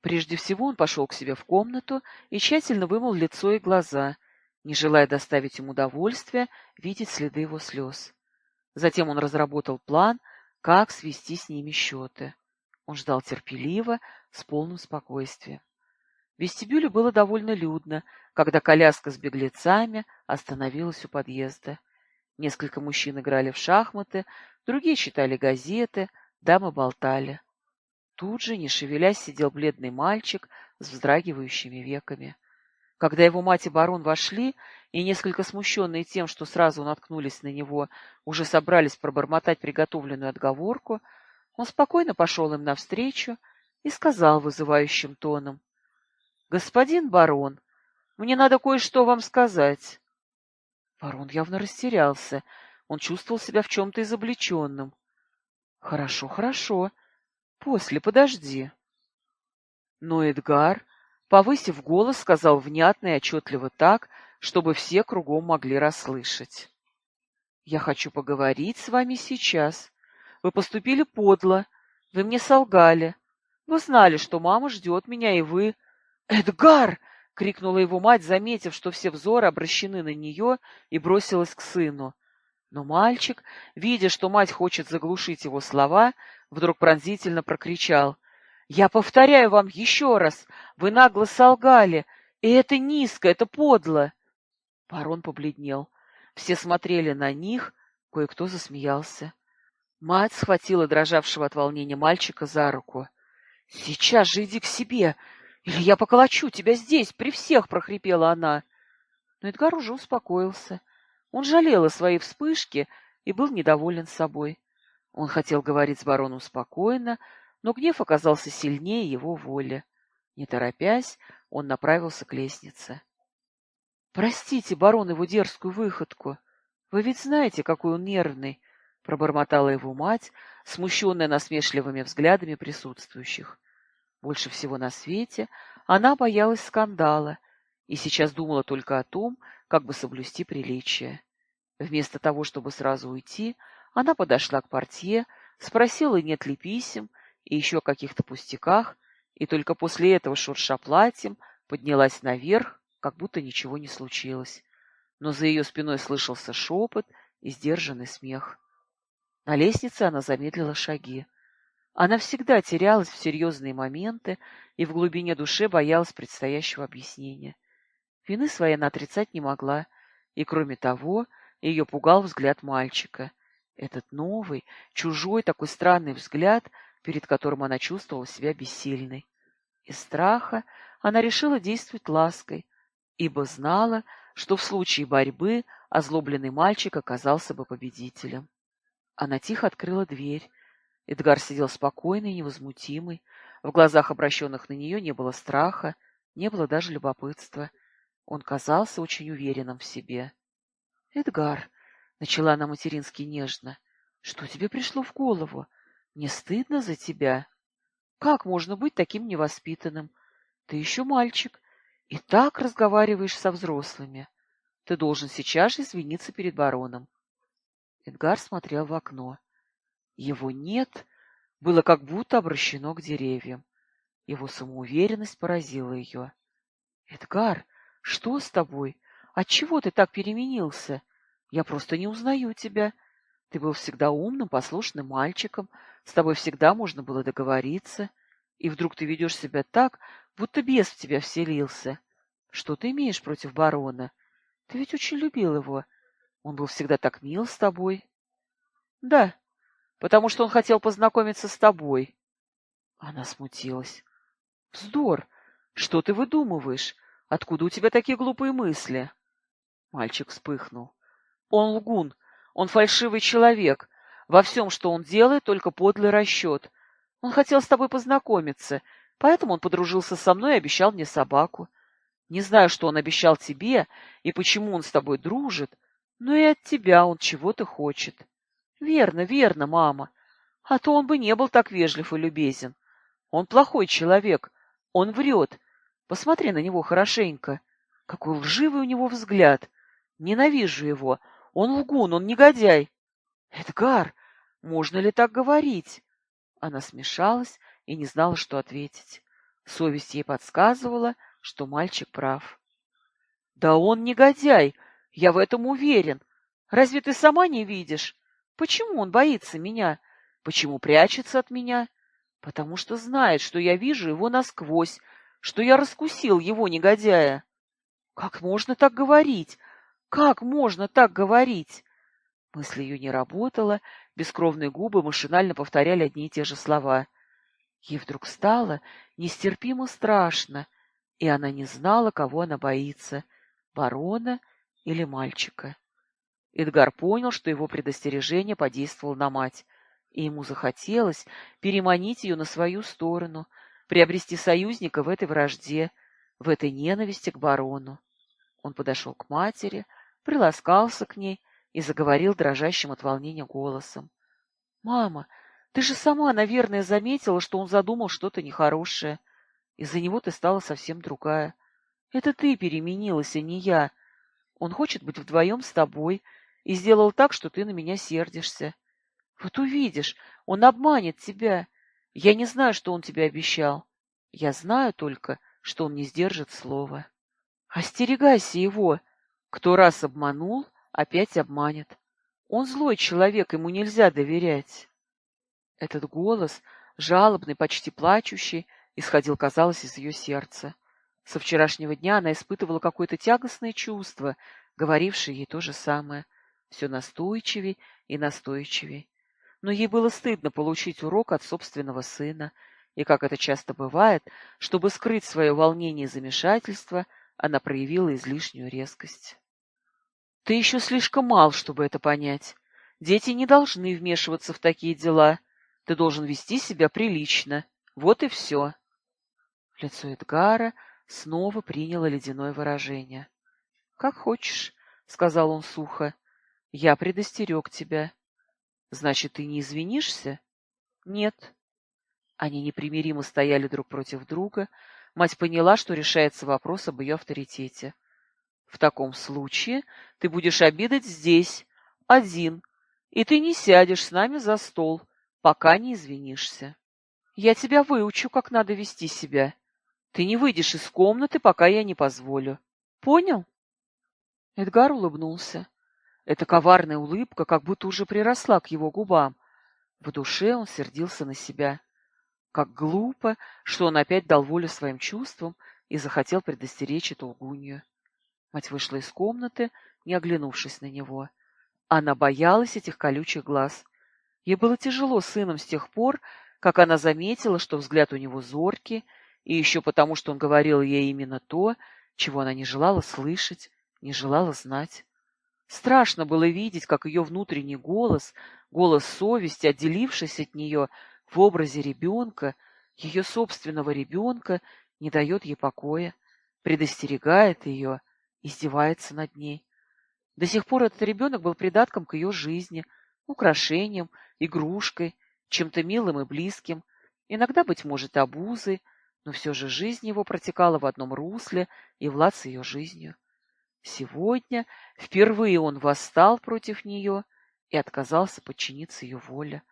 Прежде всего он пошел к себе в комнату и тщательно вымыл лицо и глаза, не желая доставить ему удовольствия видеть следы его слез. Затем он разработал план, как свести с ними счеты. Он ждал терпеливо, с полным спокойствием. В вестибюле было довольно людно, когда коляска с беглецами остановилась у подъезда. Несколько мужчин играли в шахматы, другие читали газеты, дамы болтали. Тут же, не шевелясь, сидел бледный мальчик с вздрагивающими веками. Когда его мать и барон вошли, и несколько смущенные тем, что сразу наткнулись на него, уже собрались пробормотать приготовленную отговорку, он спокойно пошел им навстречу и сказал вызывающим тоном, «Господин барон, мне надо кое-что вам сказать». Барон явно растерялся, он чувствовал себя в чем-то изобличенным. «Хорошо, хорошо. После, подожди». Но Эдгар, повысив голос, сказал внятно и отчетливо так, чтобы все кругом могли расслышать. «Я хочу поговорить с вами сейчас. Вы поступили подло, вы мне солгали. Вы знали, что мама ждет меня, и вы...» «Эдгар!» — крикнула его мать, заметив, что все взоры обращены на нее, и бросилась к сыну. Но мальчик, видя, что мать хочет заглушить его слова, вдруг пронзительно прокричал. Я повторяю вам еще раз, вы нагло солгали, и это низко, это подло. Барон побледнел. Все смотрели на них, кое-кто засмеялся. Мать схватила дрожавшего от волнения мальчика за руку. — Сейчас же иди к себе, или я поколочу тебя здесь, при всех, — прохрипела она. Но Эдгар уже успокоился. Он жалел о своей вспышке и был недоволен собой. Он хотел говорить с бароном спокойно, но гнев оказался сильнее его воли. Не торопясь, он направился к лестнице. — Простите, барон, его дерзкую выходку. Вы ведь знаете, какой он нервный, — пробормотала его мать, смущенная насмешливыми взглядами присутствующих. Больше всего на свете она боялась скандала и сейчас думала только о том, как бы соблюсти приличие. Вместо того, чтобы сразу уйти, она подошла к портье, спросила, нет ли писем, и еще каких-то пустяках, и только после этого, шурша платьем, поднялась наверх, как будто ничего не случилось. Но за ее спиной слышался шепот и сдержанный смех. На лестнице она замедлила шаги. Она всегда терялась в серьезные моменты и в глубине души боялась предстоящего объяснения. Вины своей она отрицать не могла, и, кроме того, ее пугал взгляд мальчика. Этот новый, чужой, такой странный взгляд — перед которым она чувствовала себя бессильной. Из страха она решила действовать лаской, ибо знала, что в случае борьбы озлобленный мальчик оказался бы победителем. Она тихо открыла дверь. Эдгар сидел спокойный и невозмутимый. В глазах, обращенных на нее, не было страха, не было даже любопытства. Он казался очень уверенным в себе. — Эдгар, — начала она матерински нежно, — что тебе пришло в голову? Не стыдно за тебя? Как можно быть таким невоспитанным? Ты еще мальчик и так разговариваешь со взрослыми. Ты должен сейчас же извиниться перед бароном. Эдгар смотрел в окно. Его «нет» было как будто обращено к деревьям. Его самоуверенность поразила ее. — Эдгар, что с тобой? Отчего ты так переменился? Я просто не узнаю тебя. Ты был всегда умным, послушным мальчиком, с тобой всегда можно было договориться, и вдруг ты ведешь себя так, будто бес в тебя вселился. Что ты имеешь против барона? Ты ведь очень любил его. Он был всегда так мил с тобой. Да, потому что он хотел познакомиться с тобой. Она смутилась. Вздор! Что ты выдумываешь? Откуда у тебя такие глупые мысли? Мальчик вспыхнул. Он лгун, он фальшивый человек, во всем, что он делает, только подлый расчет. Он хотел с тобой познакомиться, поэтому он подружился со мной и обещал мне собаку. Не знаю, что он обещал тебе и почему он с тобой дружит, но и от тебя он чего-то хочет. Верно, верно, мама. А то он бы не был так вежлив и любезен. Он плохой человек, он врет. Посмотри на него хорошенько. Какой лживый у него взгляд. Ненавижу его. Он лгун, он негодяй. «Эдгар, можно ли так говорить?» Она смешалась и не знала, что ответить. Совесть ей подсказывала, что мальчик прав. «Да он негодяй, я в этом уверен. Разве ты сама не видишь? Почему он боится меня? Почему прячется от меня? Потому что знает, что я вижу его насквозь, что я раскусил его негодяя. Как можно так говорить? Как можно так говорить? Мысль ее не работала, бескровные губы машинально повторяли одни и те же слова. Ей вдруг стало нестерпимо страшно. и она не знала, кого она боится — барона или мальчика. Эдгар понял, что его предостережение подействовало на мать, и ему захотелось переманить ее на свою сторону, приобрести союзника в этой вражде, в этой ненависти к барону. Он подошел к матери, приласкался к ней и заговорил дрожащим от волнения голосом. — Мама, ты же сама, наверное, заметила, что он задумал что-то нехорошее. Из-за него ты стала совсем другая. Это ты переменилась, а не я. Он хочет быть вдвоем с тобой и сделал так, что ты на меня сердишься. Вот увидишь, он обманет тебя. Я не знаю, что он тебе обещал. Я знаю только, что он не сдержит слова. Остерегайся его. Кто раз обманул, опять обманет. Он злой человек, ему нельзя доверять. Этот голос, жалобный, почти плачущий, исходил, казалось, из ее сердца. Со вчерашнего дня она испытывала какое-то тягостное чувство, говорившее ей то же самое, все настойчивей и настойчивей. Но ей было стыдно получить урок от собственного сына, и, как это часто бывает, чтобы скрыть свое волнение и замешательство, она проявила излишнюю резкость. «Ты еще слишком мал, чтобы это понять. Дети не должны вмешиваться в такие дела. Ты должен вести себя прилично. Вот и все». Лицо Эдгара снова приняло ледяное выражение. — Как хочешь, — сказал он сухо. — Я предостерег тебя. — Значит, ты не извинишься? — Нет. Они непримиримо стояли друг против друга. Мать поняла, что решается вопрос об ее авторитете. — В таком случае ты будешь обедать здесь, один, и ты не сядешь с нами за стол, пока не извинишься. Я тебя выучу, как надо вести себя. Ты не выйдешь из комнаты, пока я не позволю. Понял? Эдгар улыбнулся. Эта коварная улыбка как будто уже приросла к его губам. В душе он сердился на себя. Как глупо, что он опять дал волю своим чувствам и захотел предостеречь эту лгунью. Мать вышла из комнаты, не оглянувшись на него. Она боялась этих колючих глаз. Ей было тяжело с сыном с тех пор, как она заметила, что взгляд у него зоркий, и еще потому, что он говорил ей именно то, чего она не желала слышать, не желала знать. Страшно было видеть, как ее внутренний голос, голос совести, отделившись от нее в образе ребенка, ее собственного ребенка, не дает ей покоя, предостерегает ее, издевается над ней. До сих пор этот ребенок был придатком к ее жизни, украшением, игрушкой, чем-то милым и близким, иногда, быть может, обузой, но все же жизнь его протекала в одном русле и влад с ее жизнью. Сегодня впервые он восстал против нее и отказался подчиниться ее воле.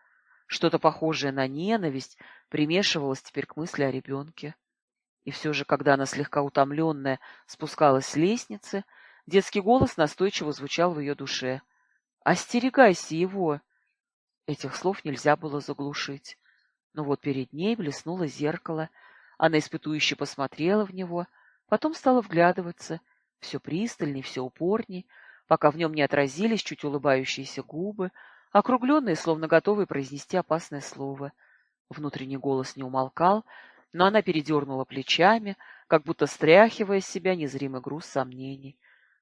Что-то похожее на ненависть примешивалось теперь к мысли о ребенке. И все же, когда она слегка утомленная спускалась с лестницы, детский голос настойчиво звучал в ее душе. «Остерегайся его!» Этих слов нельзя было заглушить. Но вот перед ней блеснуло зеркало — она испытующе посмотрела в него, потом стала вглядываться, все пристальней, все упорней, пока в нем не отразились чуть улыбающиеся губы, округленные, словно готовые произнести опасное слово. Внутренний голос не умолкал, но она передернула плечами, как будто стряхивая с себя незримый груз сомнений,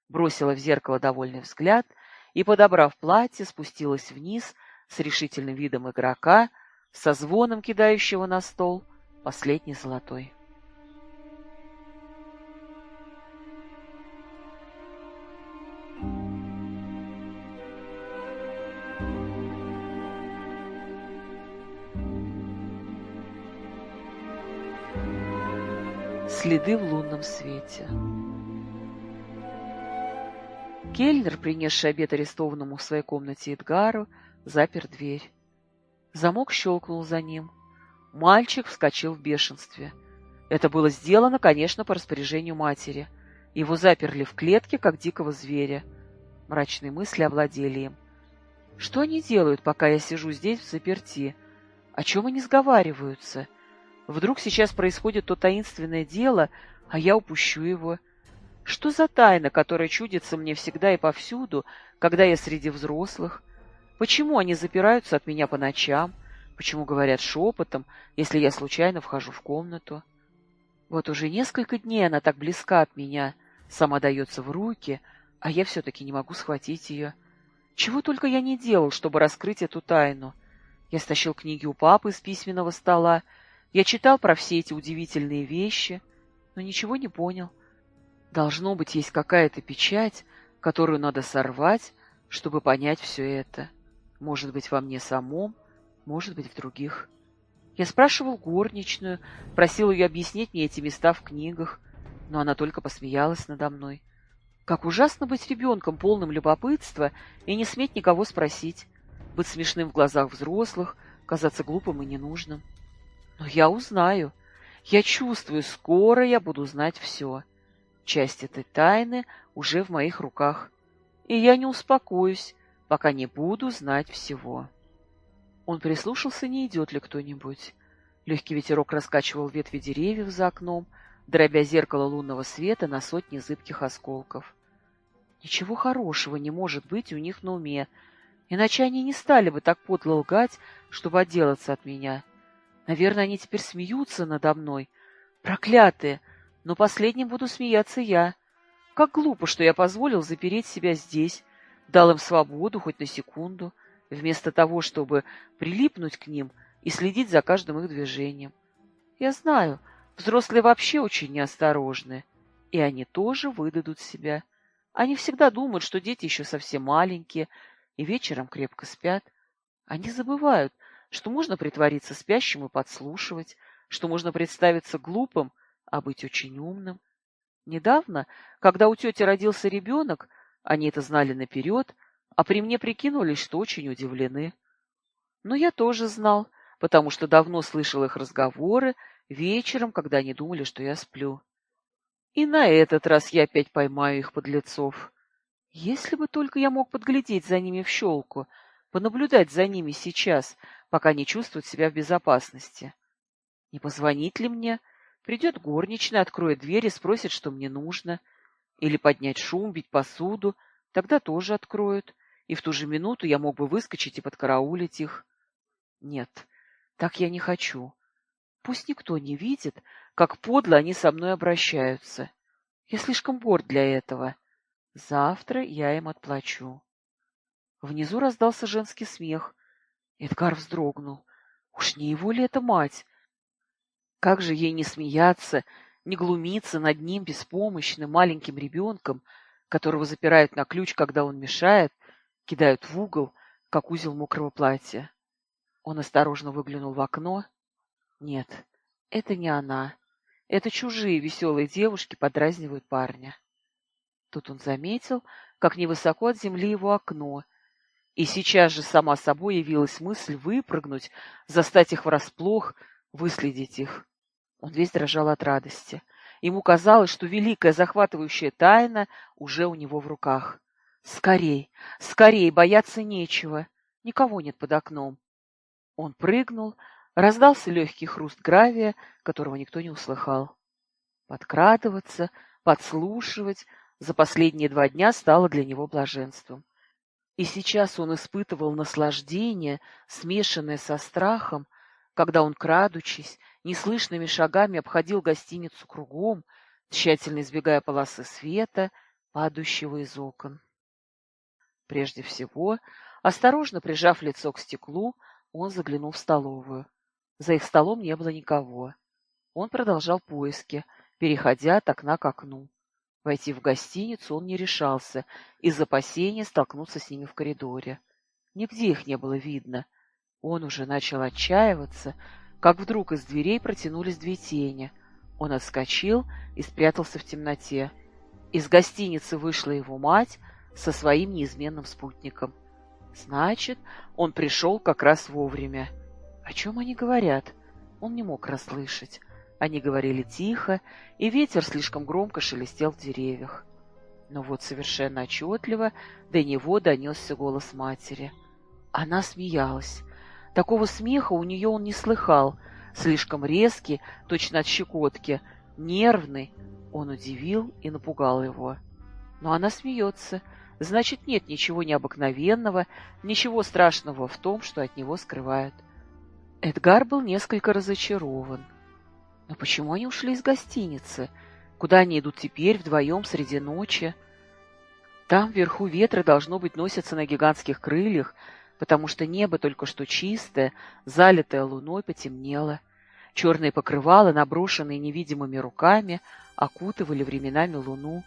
бросила в зеркало довольный взгляд и, подобрав платье, спустилась вниз с решительным видом игрока, со звоном кидающего на стол — Последний золотой. Следы в лунном свете. Кельнер, принесший обед арестованному в своей комнате Эдгару, запер дверь. Замок щелкнул за ним — Мальчик вскочил в бешенстве. Это было сделано, конечно, по распоряжению матери. Его заперли в клетке, как дикого зверя. Мрачные мысли овладели им. Что они делают, пока я сижу здесь в заперти? О чем они сговариваются? Вдруг сейчас происходит то таинственное дело, а я упущу его. Что за тайна, которая чудится мне всегда и повсюду, когда я среди взрослых? Почему они запираются от меня по ночам? Почему говорят шепотом, если я случайно вхожу в комнату? Вот уже несколько дней она так близка от меня, сама дается в руки, а я все-таки не могу схватить ее. Чего только я не делал, чтобы раскрыть эту тайну. Я стащил книги у папы с письменного стола, я читал про все эти удивительные вещи, но ничего не понял. Должно быть, есть какая-то печать, которую надо сорвать, чтобы понять все это. Может быть, во мне самом, может быть, в других. Я спрашивал горничную, просил ее объяснить мне эти места в книгах, но она только посмеялась надо мной. Как ужасно быть ребенком, полным любопытства, и не сметь никого спросить, быть смешным в глазах взрослых, казаться глупым и ненужным. Но я узнаю. Я чувствую, скоро я буду знать все. Часть этой тайны уже в моих руках. И я не успокоюсь, пока не буду знать всего. Он прислушался, не идет ли кто-нибудь. Легкий ветерок раскачивал ветви деревьев за окном, дробя зеркало лунного света на сотни зыбких осколков. Ничего хорошего не может быть у них на уме, иначе они не стали бы так подло лгать, чтобы отделаться от меня. Наверное, они теперь смеются надо мной. Проклятые! Но последним буду смеяться я. Как глупо, что я позволил запереть себя здесь, дал им свободу хоть на секунду, вместо того, чтобы прилипнуть к ним и следить за каждым их движением. Я знаю, взрослые вообще очень неосторожны, и они тоже выдадут себя. Они всегда думают, что дети еще совсем маленькие и вечером крепко спят. Они забывают, что можно притвориться спящим и подслушивать, что можно представиться глупым, а быть очень умным. Недавно, когда у тети родился ребенок, они это знали наперед, а при мне прикинулись, что очень удивлены. Но я тоже знал, потому что давно слышал их разговоры вечером, когда они думали, что я сплю. И на этот раз я опять поймаю их подлецов. Если бы только я мог подглядеть за ними в щелку, понаблюдать за ними сейчас, пока не чувствуют себя в безопасности. Не позвонить ли мне? Придет горничная, откроет дверь и спросит, что мне нужно. Или поднять шум, бить посуду. Тогда тоже откроют. И в ту же минуту я мог бы выскочить и подкараулить их. Нет, так я не хочу. Пусть никто не видит, как подло они со мной обращаются. Я слишком горд для этого. Завтра я им отплачу. Внизу раздался женский смех. Эдгар вздрогнул. Уж не его ли это мать? Как же ей не смеяться, не глумиться над ним беспомощным маленьким ребенком, которого запирают на ключ, когда он мешает, кидают в угол, как узел мокрого платья. Он осторожно выглянул в окно. Нет, это не она. Это чужие веселые девушки подразнивают парня. Тут он заметил, как невысоко от земли его окно, и сейчас же сама собой явилась мысль выпрыгнуть, застать их врасплох, выследить их. Он весь дрожал от радости. Ему казалось, что великая захватывающая тайна уже у него в руках. Скорей, скорей, бояться нечего. Никого нет под окном. Он прыгнул, раздался легкий хруст гравия, которого никто не услыхал. Подкрадываться, подслушивать за последние два дня стало для него блаженством. И сейчас он испытывал наслаждение, смешанное со страхом, когда он, крадучись, неслышными шагами обходил гостиницу кругом, тщательно избегая полосы света, падающего из окон. Прежде всего, осторожно прижав лицо к стеклу, он заглянул в столовую. За их столом не было никого. Он продолжал поиски, переходя от окна к окну. Войти в гостиницу он не решался, из опасения столкнуться с ними в коридоре. Нигде их не было видно. Он уже начал отчаиваться, как вдруг из дверей протянулись две тени. Он отскочил и спрятался в темноте. Из гостиницы вышла его мать со своим неизменным спутником. Значит, он пришел как раз вовремя. О чем они говорят? Он не мог расслышать. Они говорили тихо, и ветер слишком громко шелестел в деревьях. Но вот совершенно отчетливо до него донесся голос матери. Она смеялась. Такого смеха у нее он не слыхал, слишком резкий, точно от щекотки, нервный. Он удивил и напугал его. Но она смеется, значит, нет ничего необыкновенного, ничего страшного в том, что от него скрывают. Эдгар был несколько разочарован. Но почему они ушли из гостиницы? Куда они идут теперь вдвоем среди ночи? Там вверху ветры, должно быть, носятся на гигантских крыльях, потому что небо только что чистое, залитое луной, потемнело. Черные покрывала, наброшенные невидимыми руками, окутывали временами луну,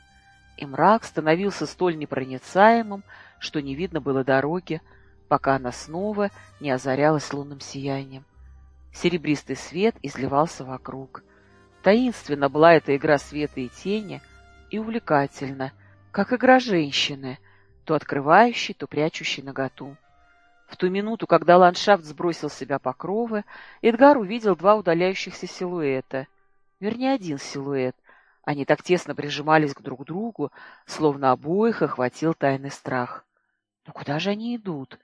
и мрак становился столь непроницаемым, что не видно было дороги, пока она снова не озарялась лунным сиянием. Серебристый свет изливался вокруг. Таинственно была эта игра света и тени, и увлекательна, как игра женщины, то открывающей, то прячущей наготу. В ту минуту, когда ландшафт сбросил с себя покровы, Эдгар увидел два удаляющихся силуэта. Вернее, один силуэт. Они так тесно прижимались к друг другу, словно обоих охватил тайный страх. Но куда же они идут?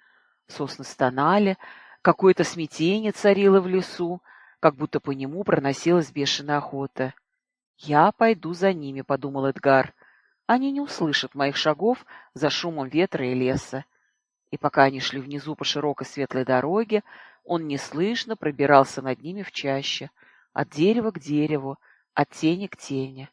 Сосны стонали, Какое-то смятение царило в лесу, как будто по нему проносилась бешеная охота. «Я пойду за ними», — подумал Эдгар. «Они не услышат моих шагов за шумом ветра и леса». И пока они шли внизу по широкой светлой дороге, он неслышно пробирался над ними в чаще, от дерева к дереву, от тени к тени.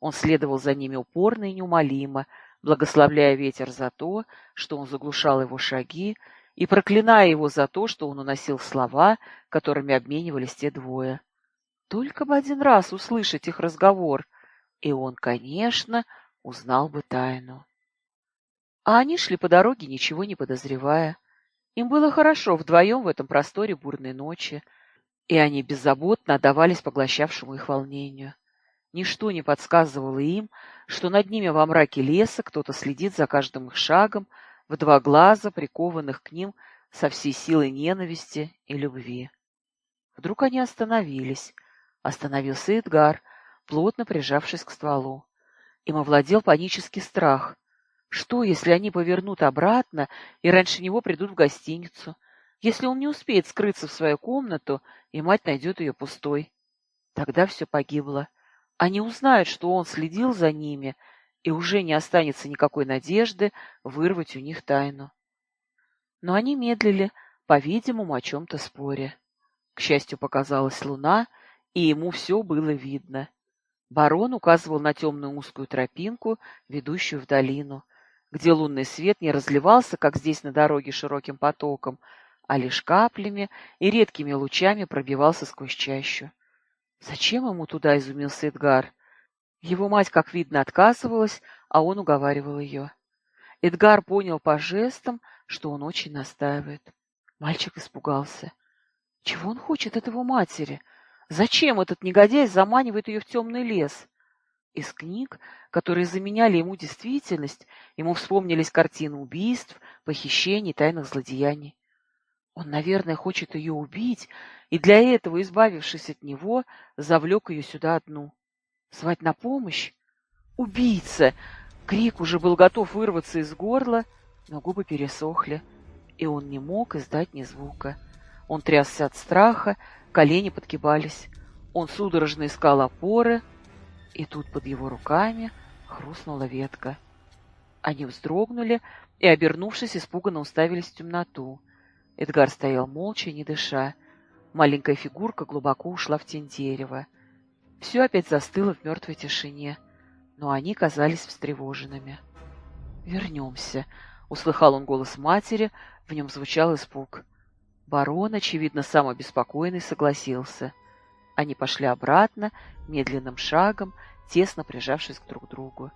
Он следовал за ними упорно и неумолимо, благословляя ветер за то, что он заглушал его шаги и проклиная его за то, что он уносил слова, которыми обменивались те двое. Только бы один раз услышать их разговор, и он, конечно, узнал бы тайну. А они шли по дороге, ничего не подозревая. Им было хорошо вдвоем в этом просторе бурной ночи, и они беззаботно отдавались поглощавшему их волнению. Ничто не подсказывало им, что над ними во мраке леса кто-то следит за каждым их шагом, в два глаза, прикованных к ним со всей силой ненависти и любви. Вдруг они остановились. Остановился Эдгар, плотно прижавшись к стволу. Им овладел панический страх. Что, если они повернут обратно и раньше него придут в гостиницу? Если он не успеет скрыться в свою комнату, и мать найдет ее пустой? Тогда все погибло. Они узнают, что он следил за ними и уже не останется никакой надежды вырвать у них тайну. Но они медлили, по-видимому, о чем-то споре. К счастью, показалась луна, и ему все было видно. Барон указывал на темную узкую тропинку, ведущую в долину, где лунный свет не разливался, как здесь на дороге широким потоком, а лишь каплями и редкими лучами пробивался сквозь чащу. «Зачем ему туда?» — изумился Эдгар. Его мать, как видно, отказывалась, а он уговаривал ее. Эдгар понял по жестам, что он очень настаивает. Мальчик испугался. Чего он хочет от его матери? Зачем этот негодяй заманивает ее в темный лес? Из книг, которые заменяли ему действительность, ему вспомнились картины убийств, похищений, тайных злодеяний. Он, наверное, хочет ее убить, и для этого, избавившись от него, завлек ее сюда одну. Звать на помощь? Убийца! Крик уже был готов вырваться из горла, но губы пересохли, и он не мог издать ни звука. Он трясся от страха, колени подгибались. Он судорожно искал опоры, и тут под его руками хрустнула ветка. Они вздрогнули и, обернувшись, испуганно уставились в темноту. Эдгар стоял молча, не дыша. Маленькая фигурка глубоко ушла в тень дерева. Все опять застыло в мертвой тишине, но они казались встревоженными. «Вернемся», — услыхал он голос матери, в нем звучал испуг. Барон, очевидно, сам обеспокоенный, согласился. Они пошли обратно, медленным шагом, тесно прижавшись друг к другу.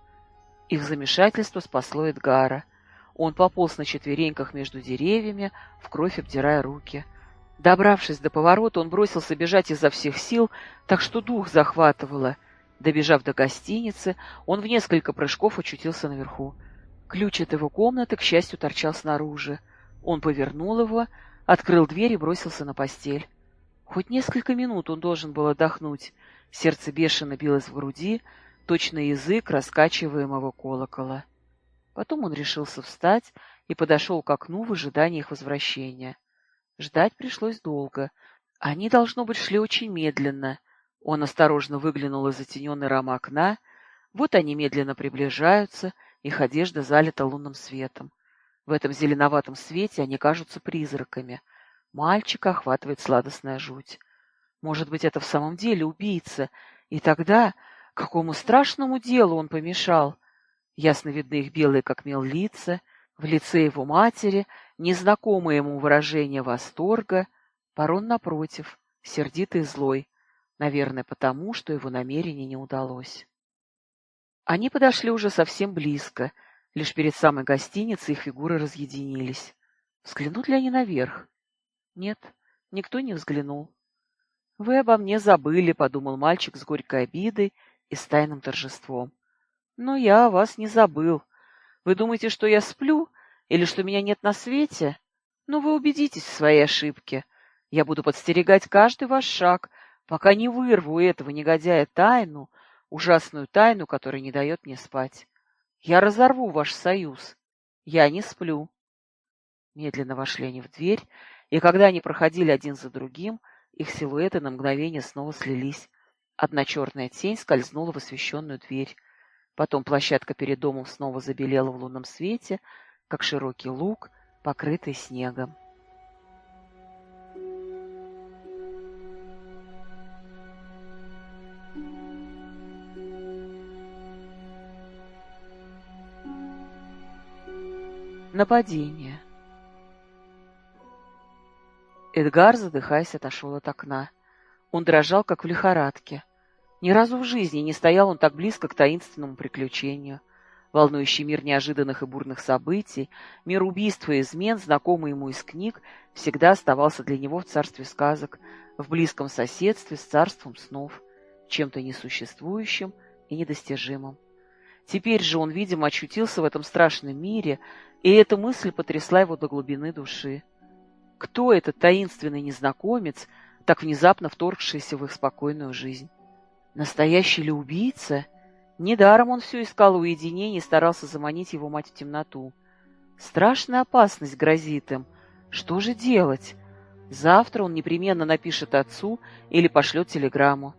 Их замешательство спасло Эдгара. Он пополз на четвереньках между деревьями, в кровь обдирая руки — Добравшись до поворота, он бросился бежать изо всех сил, так что дух захватывало. Добежав до гостиницы, он в несколько прыжков очутился наверху. Ключ от его комнаты, к счастью, торчал снаружи. Он повернул его, открыл дверь и бросился на постель. Хоть несколько минут он должен был отдохнуть. Сердце бешено билось в груди, точно язык раскачиваемого колокола. Потом он решился встать и подошел к окну в ожидании их возвращения. Ждать пришлось долго. Они, должно быть, шли очень медленно. Он осторожно выглянул из затененной рамы окна. Вот они медленно приближаются, их одежда залита лунным светом. В этом зеленоватом свете они кажутся призраками. Мальчика охватывает сладостная жуть. Может быть, это в самом деле убийца. И тогда какому страшному делу он помешал? Ясно видны их белые, как мел, лица, в лице его матери незнакомое ему выражение восторга, Барон, напротив, сердитый и злой, наверное, потому, что его намерение не удалось. Они подошли уже совсем близко, лишь перед самой гостиницей их фигуры разъединились. Взглянут ли они наверх? Нет, никто не взглянул. «Вы обо мне забыли», — подумал мальчик с горькой обидой и с тайным торжеством. «Но я о вас не забыл. Вы думаете, что я сплю или что меня нет на свете? Ну, вы убедитесь в своей ошибке. Я буду подстерегать каждый ваш шаг, пока не вырву этого негодяя тайну, ужасную тайну, которая не дает мне спать. Я разорву ваш союз. Я не сплю». Медленно вошли они в дверь, и когда они проходили один за другим, их силуэты на мгновение снова слились. Одна черная тень скользнула в освещенную дверь. Потом площадка перед домом снова забелела в лунном свете, как широкий луг, покрытый снегом. Нападение Эдгар, задыхаясь, отошел от окна. Он дрожал, как в лихорадке. Ни разу в жизни не стоял он так близко к таинственному приключению. Волнующий мир неожиданных и бурных событий, мир убийства и измен, знакомый ему из книг, всегда оставался для него в царстве сказок, в близком соседстве с царством снов, чем-то несуществующим и недостижимым. Теперь же он, видимо, очутился в этом страшном мире, и эта мысль потрясла его до глубины души. Кто этот таинственный незнакомец, так внезапно вторгшийся в их спокойную жизнь? Настоящий ли убийца? Недаром он все искал уединения и старался заманить его мать в темноту. Страшная опасность грозит им. Что же делать? Завтра он непременно напишет отцу или пошлет телеграмму.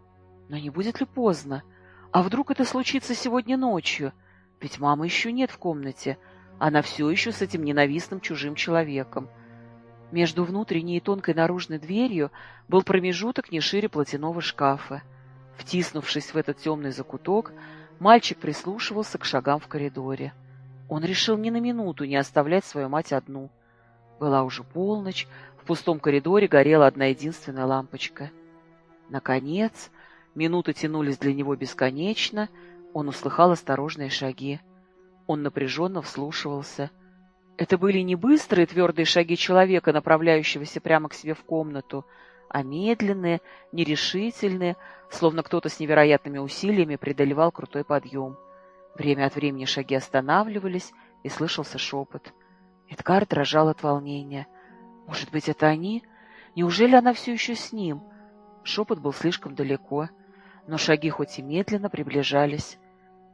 Но не будет ли поздно? А вдруг это случится сегодня ночью? Ведь мамы еще нет в комнате. Она все еще с этим ненавистным чужим человеком. Между внутренней и тонкой наружной дверью был промежуток не шире платяного шкафа. Втиснувшись в этот темный закуток, мальчик прислушивался к шагам в коридоре. Он решил ни на минуту не оставлять свою мать одну. Была уже полночь, в пустом коридоре горела одна единственная лампочка. Наконец, минуты тянулись для него бесконечно, он услыхал осторожные шаги. Он напряженно вслушивался — это были не быстрые твердые шаги человека, направляющегося прямо к себе в комнату, а медленные, нерешительные, словно кто-то с невероятными усилиями преодолевал крутой подъем. Время от времени шаги останавливались, и слышался шепот. Эдгар дрожал от волнения. «Может быть, это они? Неужели она все еще с ним?» Шепот был слишком далеко, но шаги хоть и медленно приближались.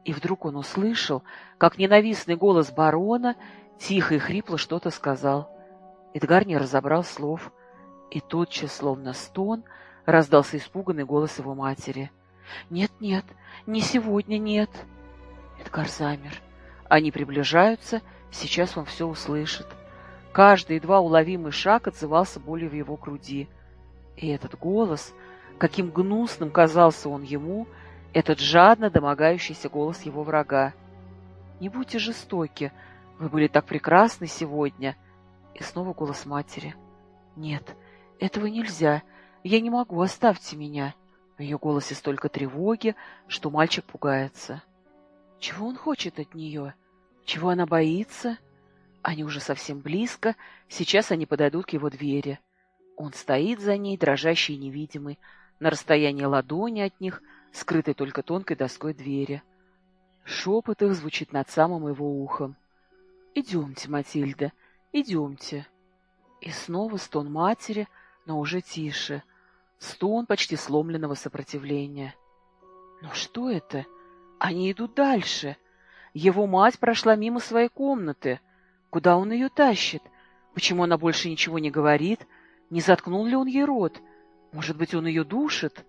И вдруг он услышал, как ненавистный голос барона Тихо и хрипло что-то сказал. Эдгар не разобрал слов, и тотчас, словно стон, раздался испуганный голос его матери. «Нет, нет, не сегодня, нет!» Эдгар замер. Они приближаются, сейчас он все услышит. Каждый едва уловимый шаг отзывался болью в его груди. И этот голос, каким гнусным казался он ему, этот жадно домогающийся голос его врага. «Не будьте жестоки», вы были так прекрасны сегодня. И снова голос матери. Нет, этого нельзя. Я не могу, оставьте меня. В ее голосе столько тревоги, что мальчик пугается. Чего он хочет от нее? Чего она боится? Они уже совсем близко, сейчас они подойдут к его двери. Он стоит за ней, дрожащий и невидимый, на расстоянии ладони от них, скрытой только тонкой доской двери. Шепот их звучит над самым его ухом. «Идемте, Матильда, идемте». И снова стон матери, но уже тише. Стон почти сломленного сопротивления. Но что это? Они идут дальше. Его мать прошла мимо своей комнаты. Куда он ее тащит? Почему она больше ничего не говорит? Не заткнул ли он ей рот? Может быть, он ее душит?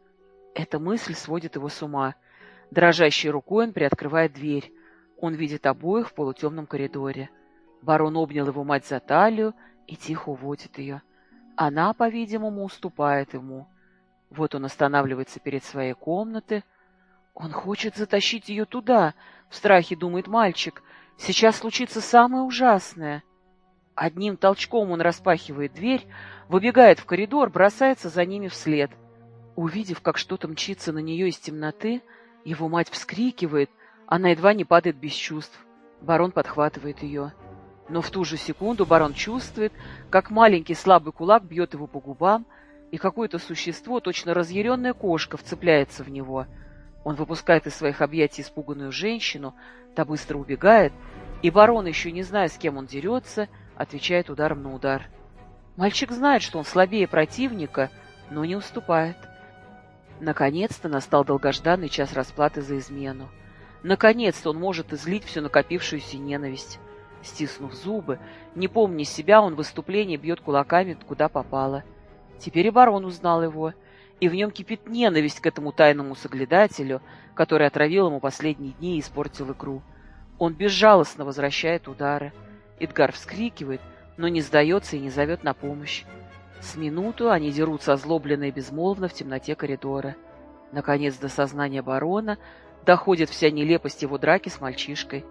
Эта мысль сводит его с ума. Дрожащей рукой он приоткрывает дверь. Он видит обоих в полутемном коридоре. Барон обнял его мать за талию и тихо уводит ее. Она, по-видимому, уступает ему. Вот он останавливается перед своей комнатой. Он хочет затащить ее туда, в страхе думает мальчик. Сейчас случится самое ужасное. Одним толчком он распахивает дверь, выбегает в коридор, бросается за ними вслед. Увидев, как что-то мчится на нее из темноты, его мать вскрикивает, она едва не падает без чувств. Барон подхватывает ее. Но в ту же секунду барон чувствует, как маленький слабый кулак бьет его по губам, и какое-то существо, точно разъяренная кошка, вцепляется в него. Он выпускает из своих объятий испуганную женщину, та быстро убегает, и барон, еще не зная, с кем он дерется, отвечает ударом на удар. Мальчик знает, что он слабее противника, но не уступает. Наконец-то настал долгожданный час расплаты за измену. Наконец-то он может излить всю накопившуюся ненависть. Стиснув зубы, не помня себя, он в выступлении бьет кулаками, куда попало. Теперь и барон узнал его, и в нем кипит ненависть к этому тайному соглядателю, который отравил ему последние дни и испортил игру. Он безжалостно возвращает удары. Эдгар вскрикивает, но не сдается и не зовет на помощь. С минуту они дерутся озлобленно и безмолвно в темноте коридора. Наконец до сознания барона доходит вся нелепость его драки с мальчишкой.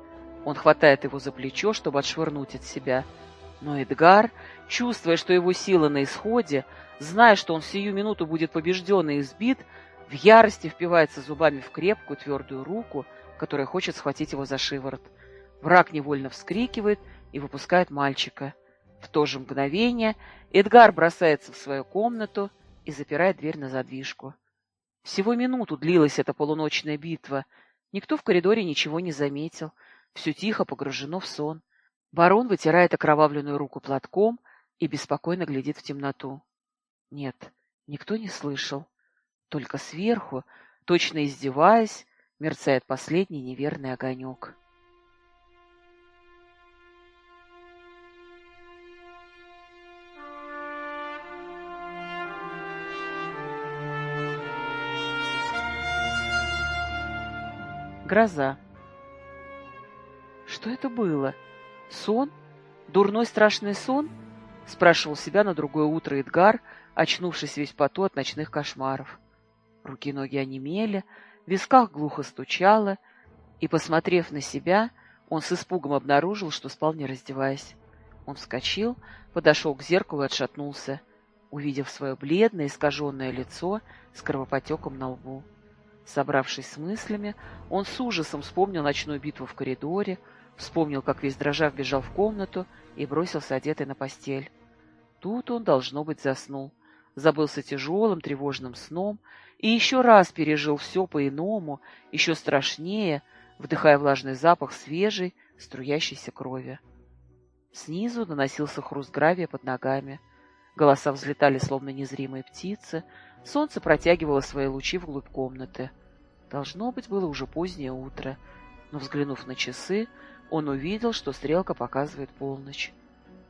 Он хватает его за плечо, чтобы отшвырнуть от себя. Но Эдгар, чувствуя, что его сила на исходе, зная, что он сию минуту будет побежден и избит, в ярости впивается зубами в крепкую твердую руку, которая хочет схватить его за шиворот. Враг невольно вскрикивает и выпускает мальчика. В то же мгновение Эдгар бросается в свою комнату и запирает дверь на задвижку. Всего минуту длилась эта полуночная битва. Никто в коридоре ничего не заметил. Все тихо погружено в сон. Барон вытирает окровавленную руку платком и беспокойно глядит в темноту. Нет, никто не слышал. Только сверху, точно издеваясь, мерцает последний неверный огонек. Гроза. Что это было? Сон? Дурной страшный сон? Спрашивал себя на другое утро Эдгар, очнувшись весь поту от ночных кошмаров. Руки и ноги онемели, в висках глухо стучало, и, посмотрев на себя, он с испугом обнаружил, что спал не раздеваясь. Он вскочил, подошел к зеркалу и отшатнулся, увидев свое бледное, искаженное лицо с кровопотеком на лбу. Собравшись с мыслями, он с ужасом вспомнил ночную битву в коридоре, вспомнил, как весь дрожав бежал в комнату и бросился одетый на постель. Тут он, должно быть, заснул, забылся тяжелым тревожным сном и еще раз пережил все по-иному, еще страшнее, вдыхая влажный запах свежей, струящейся крови. Снизу доносился хруст гравия под ногами. Голоса взлетали, словно незримые птицы, Солнце протягивало свои лучи вглубь комнаты. Должно быть, было уже позднее утро, но, взглянув на часы, он увидел, что стрелка показывает полночь.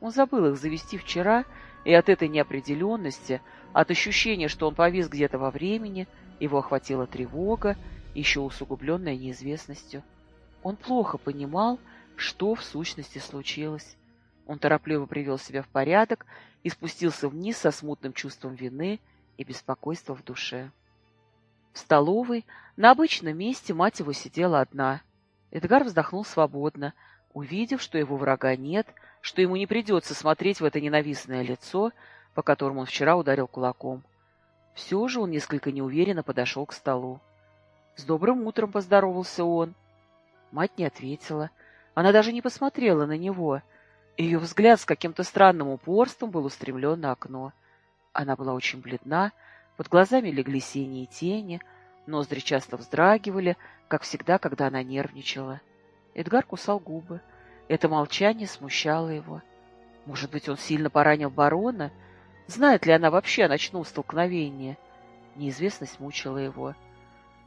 Он забыл их завести вчера, и от этой неопределенности, от ощущения, что он повис где-то во времени, его охватила тревога, еще усугубленная неизвестностью. Он плохо понимал, что в сущности случилось. Он торопливо привел себя в порядок и спустился вниз со смутным чувством вины и беспокойство в душе. В столовой на обычном месте мать его сидела одна. Эдгар вздохнул свободно, увидев, что его врага нет, что ему не придется смотреть в это ненавистное лицо, по которому он вчера ударил кулаком. Все же он несколько неуверенно подошел к столу. «С добрым утром!» — поздоровался он. Мать не ответила. Она даже не посмотрела на него. Ее взгляд с каким-то странным упорством был устремлен на окно. Она была очень бледна, под глазами легли синие тени, ноздри часто вздрагивали, как всегда, когда она нервничала. Эдгар кусал губы. Это молчание смущало его. Может быть, он сильно поранил барона? Знает ли она вообще о ночном столкновении? Неизвестность мучила его.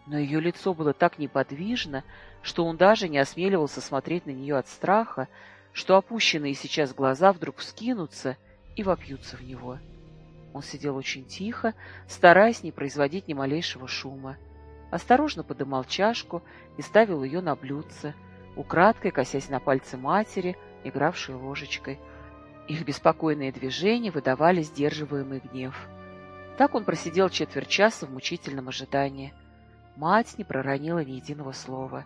Но ее лицо было так неподвижно, что он даже не осмеливался смотреть на нее от страха, что опущенные сейчас глаза вдруг вскинутся и вопьются в него. — он сидел очень тихо, стараясь не производить ни малейшего шума. Осторожно подымал чашку и ставил ее на блюдце, украдкой косясь на пальцы матери, игравшей ложечкой. Их беспокойные движения выдавали сдерживаемый гнев. Так он просидел четверть часа в мучительном ожидании. Мать не проронила ни единого слова.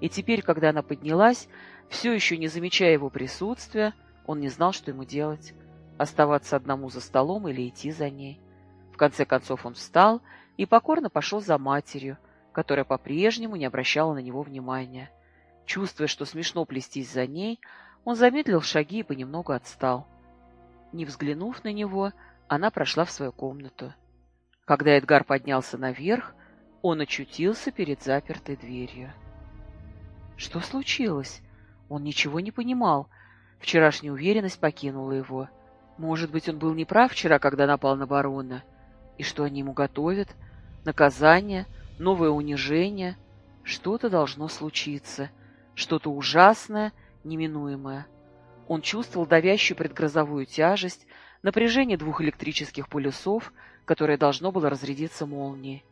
И теперь, когда она поднялась, все еще не замечая его присутствия, он не знал, что ему делать — оставаться одному за столом или идти за ней. В конце концов он встал и покорно пошел за матерью, которая по-прежнему не обращала на него внимания. Чувствуя, что смешно плестись за ней, он замедлил шаги и понемногу отстал. Не взглянув на него, она прошла в свою комнату. Когда Эдгар поднялся наверх, он очутился перед запертой дверью. Что случилось? Он ничего не понимал. Вчерашняя уверенность покинула его. Может быть, он был неправ вчера, когда напал на барона? И что они ему готовят? Наказание? Новое унижение? Что-то должно случиться. Что-то ужасное, неминуемое. Он чувствовал давящую предгрозовую тяжесть, напряжение двух электрических полюсов, которое должно было разрядиться молнией.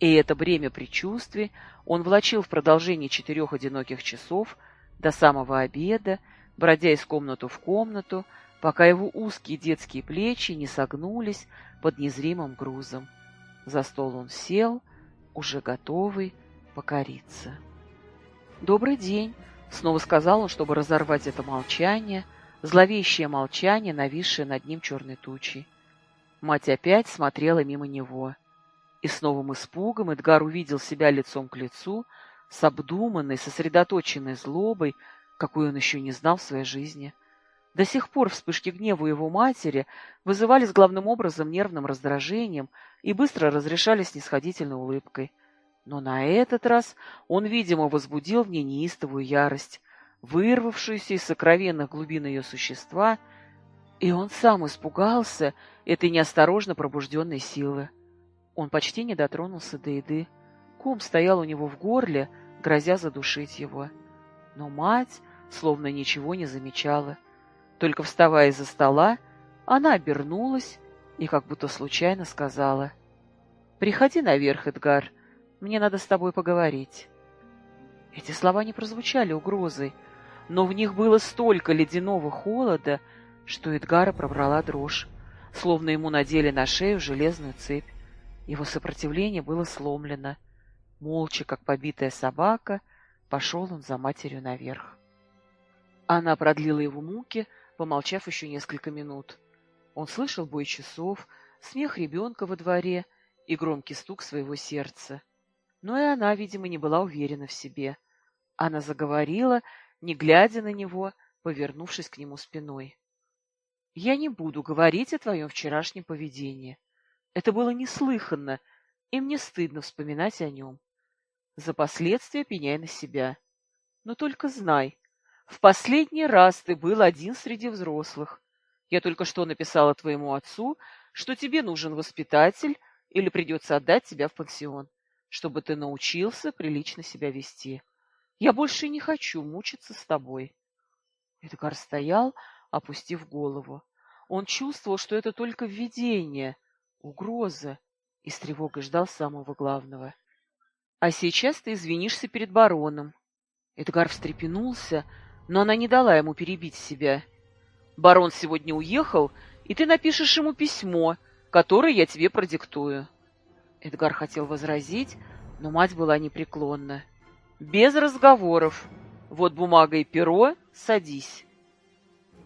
И это бремя предчувствий он влачил в продолжении четырех одиноких часов до самого обеда, бродя из комнаты в комнату, пока его узкие детские плечи не согнулись под незримым грузом. За стол он сел, уже готовый покориться. «Добрый день!» — снова сказал он, чтобы разорвать это молчание, зловещее молчание, нависшее над ним черной тучей. Мать опять смотрела мимо него. И с новым испугом Эдгар увидел себя лицом к лицу с обдуманной, сосредоточенной злобой, какую он еще не знал в своей жизни. До сих пор вспышки гнева его матери вызывались главным образом нервным раздражением и быстро разрешались снисходительной улыбкой. Но на этот раз он, видимо, возбудил в ней неистовую ярость, вырвавшуюся из сокровенных глубин ее существа, и он сам испугался этой неосторожно пробужденной силы. Он почти не дотронулся до еды. Ком стоял у него в горле, грозя задушить его. Но мать словно ничего не замечала. Только вставая из-за стола, она обернулась и как будто случайно сказала. «Приходи наверх, Эдгар, мне надо с тобой поговорить». Эти слова не прозвучали угрозой, но в них было столько ледяного холода, что Эдгара пробрала дрожь, словно ему надели на шею железную цепь. Его сопротивление было сломлено. Молча, как побитая собака, пошел он за матерью наверх. Она продлила его муки, помолчав еще несколько минут. Он слышал бой часов, смех ребенка во дворе и громкий стук своего сердца. Но и она, видимо, не была уверена в себе. Она заговорила, не глядя на него, повернувшись к нему спиной. — Я не буду говорить о твоем вчерашнем поведении. Это было неслыханно, и мне стыдно вспоминать о нем. За последствия пеняй на себя. Но только знай, в последний раз ты был один среди взрослых. Я только что написала твоему отцу, что тебе нужен воспитатель или придется отдать тебя в пансион, чтобы ты научился прилично себя вести. Я больше не хочу мучиться с тобой. Эдгар стоял, опустив голову. Он чувствовал, что это только видение, угроза, и с тревогой ждал самого главного. «А сейчас ты извинишься перед бароном». Эдгар встрепенулся, но она не дала ему перебить себя. «Барон сегодня уехал, и ты напишешь ему письмо, которое я тебе продиктую». Эдгар хотел возразить, но мать была непреклонна. «Без разговоров. Вот бумага и перо, садись».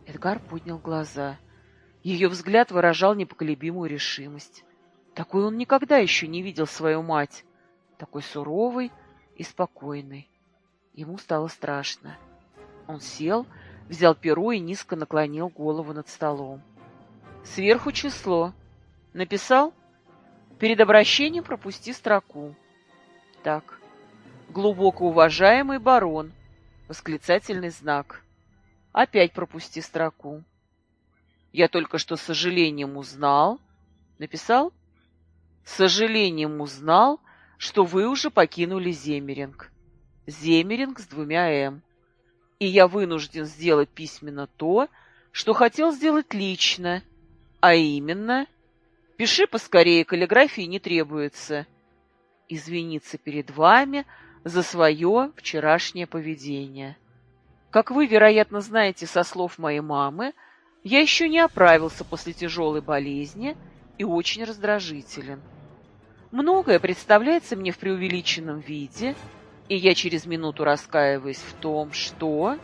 Эдгар поднял глаза. Ее взгляд выражал непоколебимую решимость. Такой он никогда еще не видел свою мать. Такой суровый и спокойный. Ему стало страшно. Он сел, взял перо и низко наклонил голову над столом. Сверху число. Написал? Перед обращением пропусти строку. Так. Глубоко уважаемый барон. Восклицательный знак. Опять пропусти строку. Я только что с сожалением узнал... Написал? С сожалением узнал, что вы уже покинули Земеринг. Земеринг с двумя «М». И я вынужден сделать письменно то, что хотел сделать лично, а именно... Пиши поскорее, каллиграфии не требуется. Извиниться перед вами за свое вчерашнее поведение. Как вы, вероятно, знаете со слов моей мамы, я еще не оправился после тяжелой болезни и очень раздражителен. Многое представляется мне в преувеличенном виде, и я через минуту раскаиваюсь в том, что...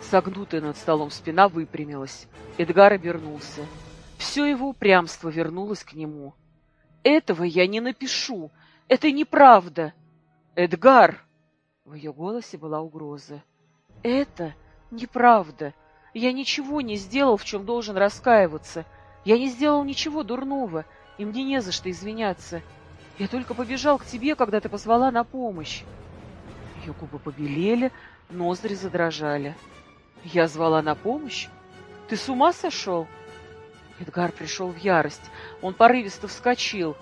Согнутая над столом спина выпрямилась. Эдгар обернулся. Все его упрямство вернулось к нему. «Этого я не напишу! Это неправда!» «Эдгар!» В ее голосе была угроза. «Это неправда. Я ничего не сделал, в чем должен раскаиваться. Я не сделал ничего дурного, и мне не за что извиняться. Я только побежал к тебе, когда ты позвала на помощь». Ее губы побелели, ноздри задрожали. «Я звала на помощь? Ты с ума сошел?» Эдгар пришел в ярость. Он порывисто вскочил.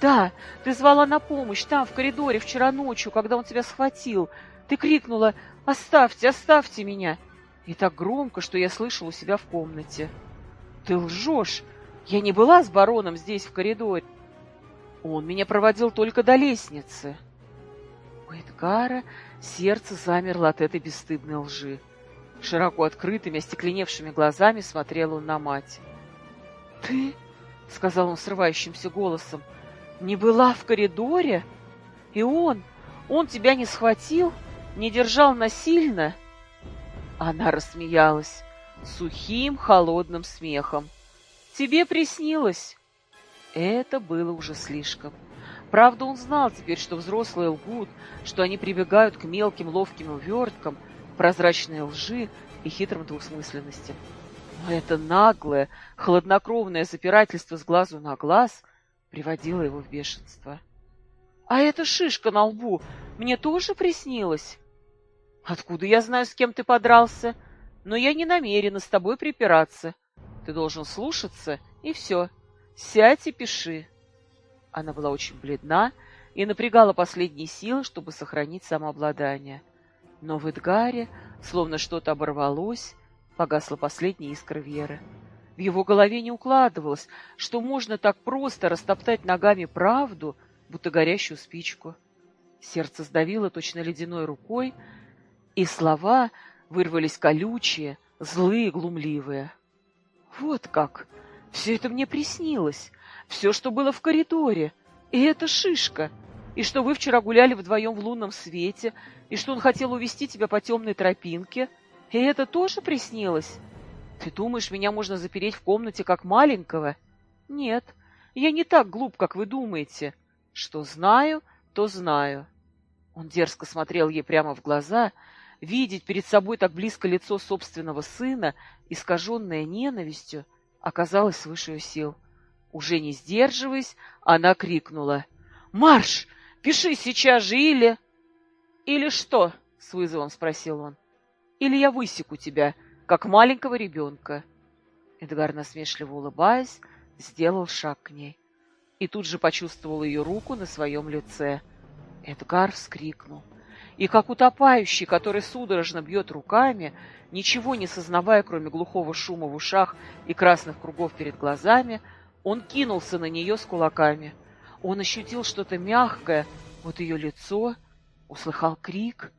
«Да, ты звала на помощь там, в коридоре, вчера ночью, когда он тебя схватил. Ты крикнула «Оставьте, оставьте меня!» И так громко, что я слышал у себя в комнате. «Ты лжешь! Я не была с бароном здесь, в коридоре. Он меня проводил только до лестницы». У Эдгара сердце замерло от этой бесстыдной лжи. Широко открытыми, остекленевшими глазами смотрел он на мать. «Ты?» — сказал он срывающимся голосом. «Не была в коридоре? И он? Он тебя не схватил? Не держал насильно?» Она рассмеялась сухим, холодным смехом. «Тебе приснилось?» Это было уже слишком. Правда, он знал теперь, что взрослые лгут, что они прибегают к мелким ловким уверткам, прозрачной лжи и хитрым двусмысленности. Но это наглое, хладнокровное запирательство с глазу на глаз приводило его в бешенство. «А эта шишка на лбу мне тоже приснилась?» «Откуда я знаю, с кем ты подрался? Но я не намерена с тобой припираться. Ты должен слушаться, и все. Сядь и пиши». Она была очень бледна и напрягала последние силы, чтобы сохранить самообладание. Но в Эдгаре, словно что-то оборвалось, погасла последняя искра веры. В его голове не укладывалось, что можно так просто растоптать ногами правду, будто горящую спичку. Сердце сдавило точно ледяной рукой, и слова вырвались колючие, злые, глумливые. «Вот как! Все это мне приснилось! Все, что было в коридоре! И эта шишка! и что вы вчера гуляли вдвоем в лунном свете, и что он хотел увести тебя по темной тропинке, и это тоже приснилось? Ты думаешь, меня можно запереть в комнате как маленького? Нет, я не так глуп, как вы думаете. Что знаю, то знаю. Он дерзко смотрел ей прямо в глаза, видеть перед собой так близко лицо собственного сына, искаженное ненавистью, оказалось свыше сил. Уже не сдерживаясь, она крикнула «Марш! Пиши сейчас же или... Или что? С вызовом спросил он. Или я высеку тебя, как маленького ребенка. Эдгар, насмешливо улыбаясь, сделал шаг к ней. И тут же почувствовал ее руку на своем лице. Эдгар вскрикнул. И как утопающий, который судорожно бьет руками, ничего не сознавая, кроме глухого шума в ушах и красных кругов перед глазами, он кинулся на нее с кулаками — он ощутил что-то мягкое, вот ее лицо, услыхал крик.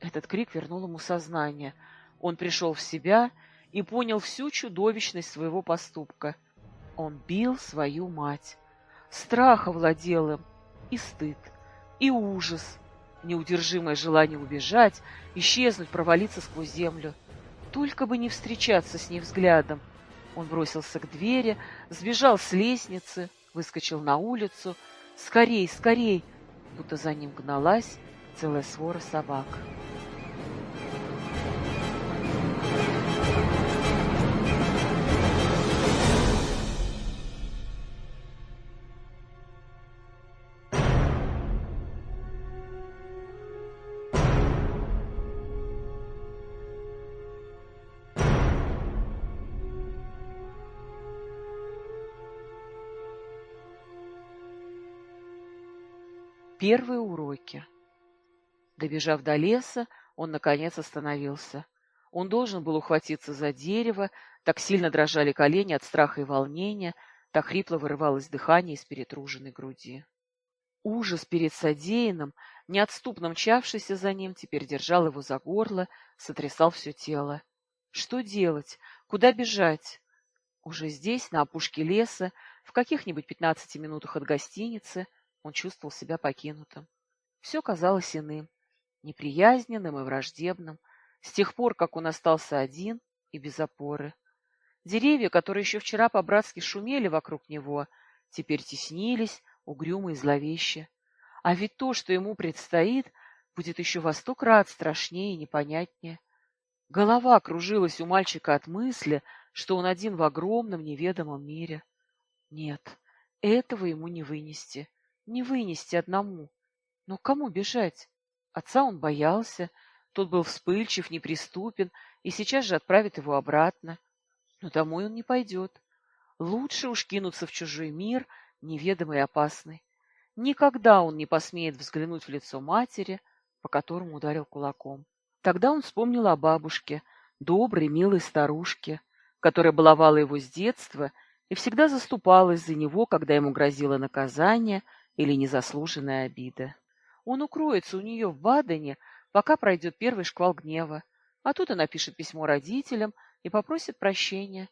Этот крик вернул ему сознание. Он пришел в себя и понял всю чудовищность своего поступка. Он бил свою мать. Страх овладел им, и стыд, и ужас, неудержимое желание убежать, исчезнуть, провалиться сквозь землю. Только бы не встречаться с ней взглядом. Он бросился к двери, сбежал с лестницы, выскочил на улицу. «Скорей, скорей!» Будто за ним гналась целая свора собак. Первые уроки. Добежав до леса, он, наконец, остановился. Он должен был ухватиться за дерево, так сильно дрожали колени от страха и волнения, так хрипло вырывалось дыхание из перетруженной груди. Ужас перед содеянным, неотступно мчавшийся за ним, теперь держал его за горло, сотрясал все тело. Что делать? Куда бежать? Уже здесь, на опушке леса, в каких-нибудь пятнадцати минутах от гостиницы, он чувствовал себя покинутым. Все казалось иным, неприязненным и враждебным, с тех пор, как он остался один и без опоры. Деревья, которые еще вчера по-братски шумели вокруг него, теперь теснились, угрюмо и зловеще. А ведь то, что ему предстоит, будет еще во сто крат страшнее и непонятнее. Голова кружилась у мальчика от мысли, что он один в огромном неведомом мире. Нет, этого ему не вынести, не вынести одному. Но кому бежать? Отца он боялся, тот был вспыльчив, неприступен, и сейчас же отправит его обратно. Но домой он не пойдет. Лучше уж кинуться в чужой мир, неведомый и опасный. Никогда он не посмеет взглянуть в лицо матери, по которому ударил кулаком. Тогда он вспомнил о бабушке, доброй, милой старушке, которая баловала его с детства и всегда заступалась за него, когда ему грозило наказание или незаслуженная обида. Он укроется у нее в Бадене, пока пройдет первый шквал гнева, а тут она пишет письмо родителям и попросит прощения.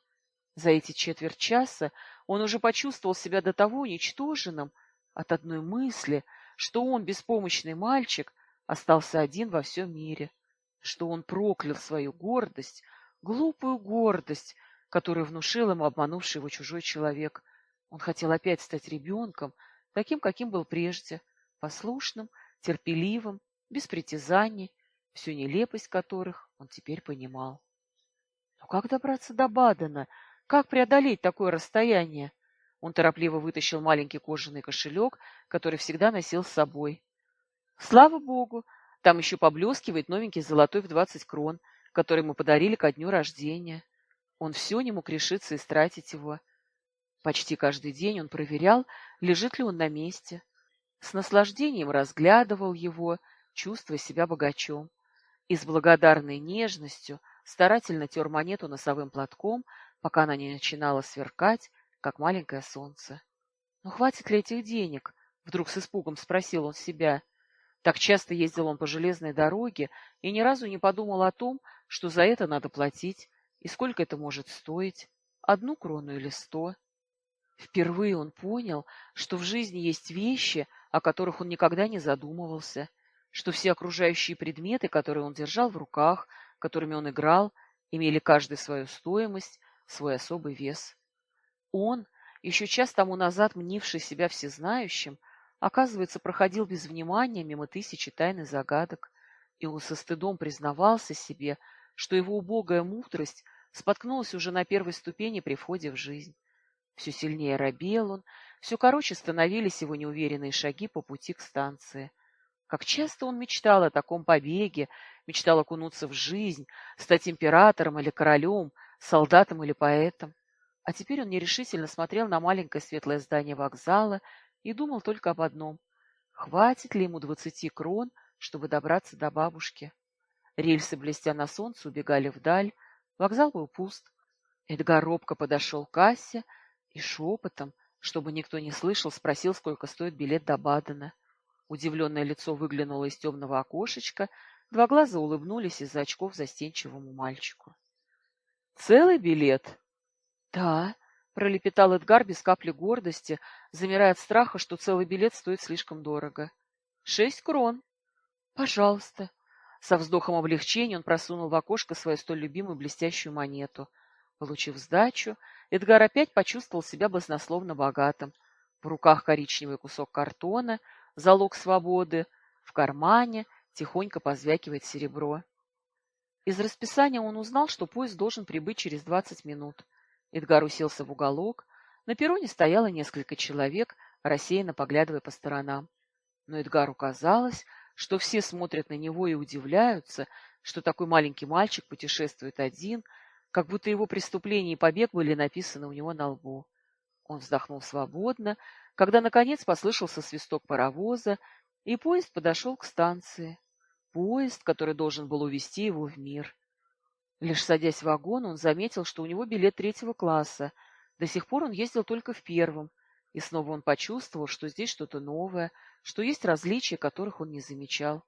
За эти четверть часа он уже почувствовал себя до того уничтоженным от одной мысли, что он, беспомощный мальчик, остался один во всем мире, что он проклял свою гордость, глупую гордость, которую внушил ему обманувший его чужой человек. Он хотел опять стать ребенком, таким, каким был прежде, послушным, терпеливым, без притязаний, всю нелепость которых он теперь понимал. Но как добраться до Бадена? Как преодолеть такое расстояние? Он торопливо вытащил маленький кожаный кошелек, который всегда носил с собой. Слава богу, там еще поблескивает новенький золотой в двадцать крон, который ему подарили ко дню рождения. Он все не мог решиться истратить его. Почти каждый день он проверял, лежит ли он на месте. С наслаждением разглядывал его, чувствуя себя богачом. И с благодарной нежностью старательно тер монету носовым платком, пока она не начинала сверкать, как маленькое солнце. «Ну, хватит ли этих денег?» — вдруг с испугом спросил он себя. Так часто ездил он по железной дороге и ни разу не подумал о том, что за это надо платить и сколько это может стоить, одну крону или сто. Впервые он понял, что в жизни есть вещи, о которых он никогда не задумывался, что все окружающие предметы, которые он держал в руках, которыми он играл, имели каждый свою стоимость, свой особый вес. Он, еще час тому назад мнивший себя всезнающим, оказывается, проходил без внимания мимо тысячи тайн и загадок, и он со стыдом признавался себе, что его убогая мудрость споткнулась уже на первой ступени при входе в жизнь. Все сильнее робел он, все короче становились его неуверенные шаги по пути к станции. Как часто он мечтал о таком побеге, мечтал окунуться в жизнь, стать императором или королем, солдатом или поэтом. А теперь он нерешительно смотрел на маленькое светлое здание вокзала и думал только об одном — хватит ли ему двадцати крон, чтобы добраться до бабушки. Рельсы, блестя на солнце, убегали вдаль, вокзал был пуст. Эдгар робко подошел к кассе и шепотом, чтобы никто не слышал, спросил, сколько стоит билет до Бадена. Удивленное лицо выглянуло из темного окошечка, два глаза улыбнулись из-за очков застенчивому мальчику. — Целый билет? — Да, — пролепетал Эдгар без капли гордости, замирая от страха, что целый билет стоит слишком дорого. — Шесть крон. — Пожалуйста. Со вздохом облегчения он просунул в окошко свою столь любимую блестящую монету. Получив сдачу, Эдгар опять почувствовал себя баснословно богатым. В руках коричневый кусок картона, залог свободы, в кармане тихонько позвякивает серебро. Из расписания он узнал, что поезд должен прибыть через двадцать минут. Эдгар уселся в уголок. На перроне стояло несколько человек, рассеянно поглядывая по сторонам. Но Эдгару казалось, что все смотрят на него и удивляются, что такой маленький мальчик путешествует один, как будто его преступление и побег были написаны у него на лбу. Он вздохнул свободно, когда, наконец, послышался свисток паровоза, и поезд подошел к станции. Поезд, который должен был увезти его в мир. Лишь садясь в вагон, он заметил, что у него билет третьего класса. До сих пор он ездил только в первом, и снова он почувствовал, что здесь что-то новое, что есть различия, которых он не замечал.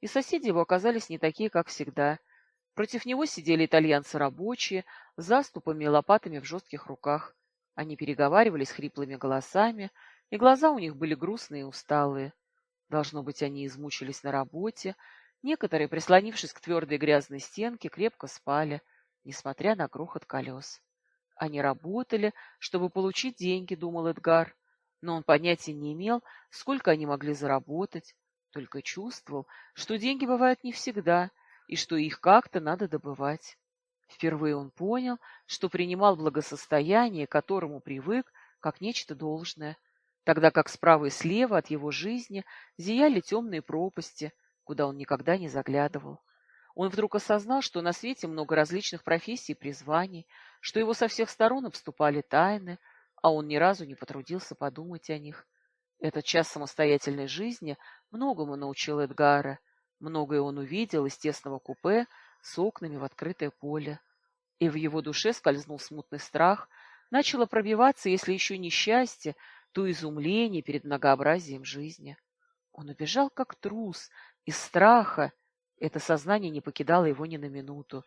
И соседи его оказались не такие, как всегда. Против него сидели итальянцы-рабочие с заступами и лопатами в жестких руках. Они переговаривались хриплыми голосами, и глаза у них были грустные и усталые. Должно быть, они измучились на работе. Некоторые, прислонившись к твердой грязной стенке, крепко спали, несмотря на грохот колес. Они работали, чтобы получить деньги, думал Эдгар, но он понятия не имел, сколько они могли заработать, только чувствовал, что деньги бывают не всегда и что их как-то надо добывать. Впервые он понял, что принимал благосостояние, к которому привык, как нечто должное, тогда как справа и слева от его жизни зияли темные пропасти, куда он никогда не заглядывал. Он вдруг осознал, что на свете много различных профессий и призваний, что его со всех сторон обступали тайны, а он ни разу не потрудился подумать о них. Этот час самостоятельной жизни многому научил Эдгара. Многое он увидел из тесного купе с окнами в открытое поле. И в его душе скользнул смутный страх, начало пробиваться, если еще не счастье, то изумление перед многообразием жизни. Он убежал как трус, из страха. Это сознание не покидало его ни на минуту.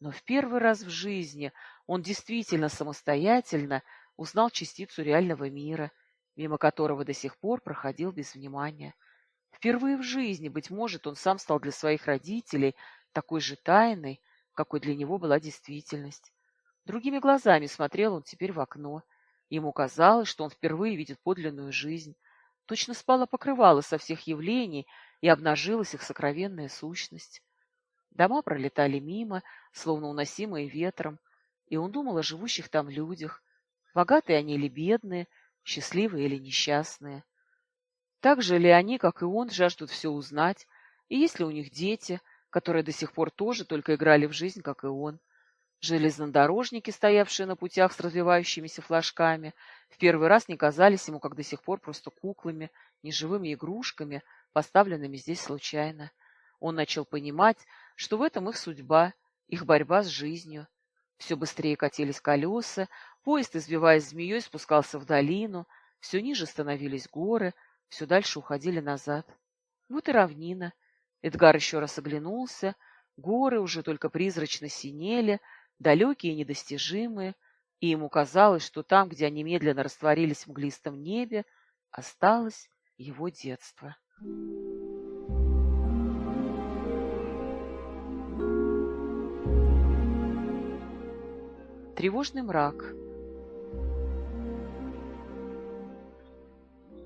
Но в первый раз в жизни он действительно самостоятельно узнал частицу реального мира, мимо которого до сих пор проходил без внимания. Впервые в жизни, быть может, он сам стал для своих родителей такой же тайной, какой для него была действительность. Другими глазами смотрел он теперь в окно. Ему казалось, что он впервые видит подлинную жизнь. Точно спало покрывало со всех явлений, и обнажилась их сокровенная сущность. Дома пролетали мимо, словно уносимые ветром, и он думал о живущих там людях, богатые они или бедные, счастливые или несчастные. Так же ли они, как и он, жаждут все узнать, и есть ли у них дети, которые до сих пор тоже только играли в жизнь, как и он. Железнодорожники, стоявшие на путях с развивающимися флажками, в первый раз не казались ему, как до сих пор, просто куклами, неживыми игрушками, поставленными здесь случайно. Он начал понимать, что в этом их судьба, их борьба с жизнью. Все быстрее катились колеса, поезд, извиваясь змеей, спускался в долину, все ниже становились горы, все дальше уходили назад. Вот и равнина. Эдгар еще раз оглянулся. Горы уже только призрачно синели, далекие и недостижимые, и ему казалось, что там, где они медленно растворились в мглистом небе, осталось его детство. Тревожный мрак.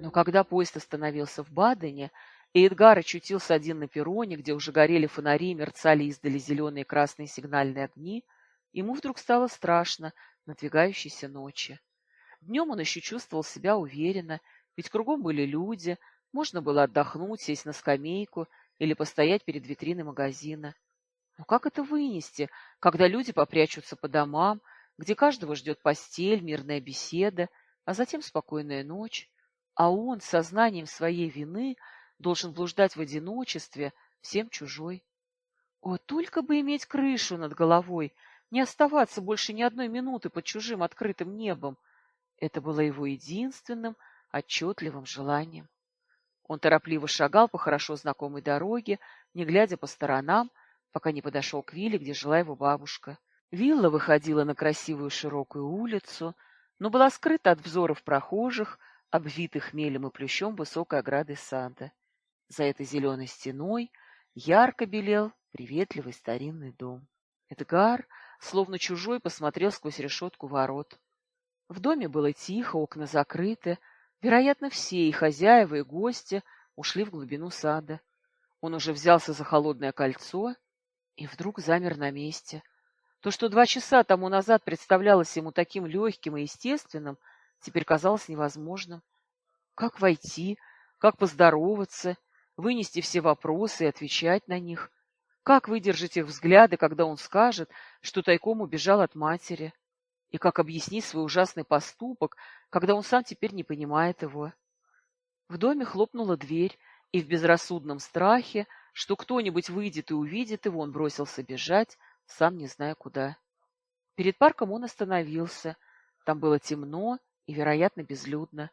Но когда поезд остановился в Бадене, и Эдгар очутился один на перроне, где уже горели фонари и мерцали издали зеленые и красные сигнальные огни, ему вдруг стало страшно надвигающейся ночи. Днем он еще чувствовал себя уверенно, ведь кругом были люди, можно было отдохнуть, сесть на скамейку или постоять перед витриной магазина. Но как это вынести, когда люди попрячутся по домам, где каждого ждет постель, мирная беседа, а затем спокойная ночь, а он сознанием своей вины должен блуждать в одиночестве, всем чужой. О, только бы иметь крышу над головой, не оставаться больше ни одной минуты под чужим открытым небом. Это было его единственным отчетливым желанием. Он торопливо шагал по хорошо знакомой дороге, не глядя по сторонам, пока не подошел к вилле, где жила его бабушка. Вилла выходила на красивую широкую улицу, но была скрыта от взоров прохожих, обвитых мелем и плющом высокой ограды сада. За этой зеленой стеной ярко белел приветливый старинный дом. Эдгар, словно чужой, посмотрел сквозь решетку ворот. В доме было тихо, окна закрыты. Вероятно, все, и хозяева, и гости, ушли в глубину сада. Он уже взялся за холодное кольцо и вдруг замер на месте. То, что два часа тому назад представлялось ему таким легким и естественным, теперь казалось невозможным. Как войти, как поздороваться, вынести все вопросы и отвечать на них. Как выдержать их взгляды, когда он скажет, что тайком убежал от матери? И как объяснить свой ужасный поступок, когда он сам теперь не понимает его? В доме хлопнула дверь, и в безрассудном страхе, что кто-нибудь выйдет и увидит его, он бросился бежать, сам не зная куда. Перед парком он остановился. Там было темно вероятно, безлюдно.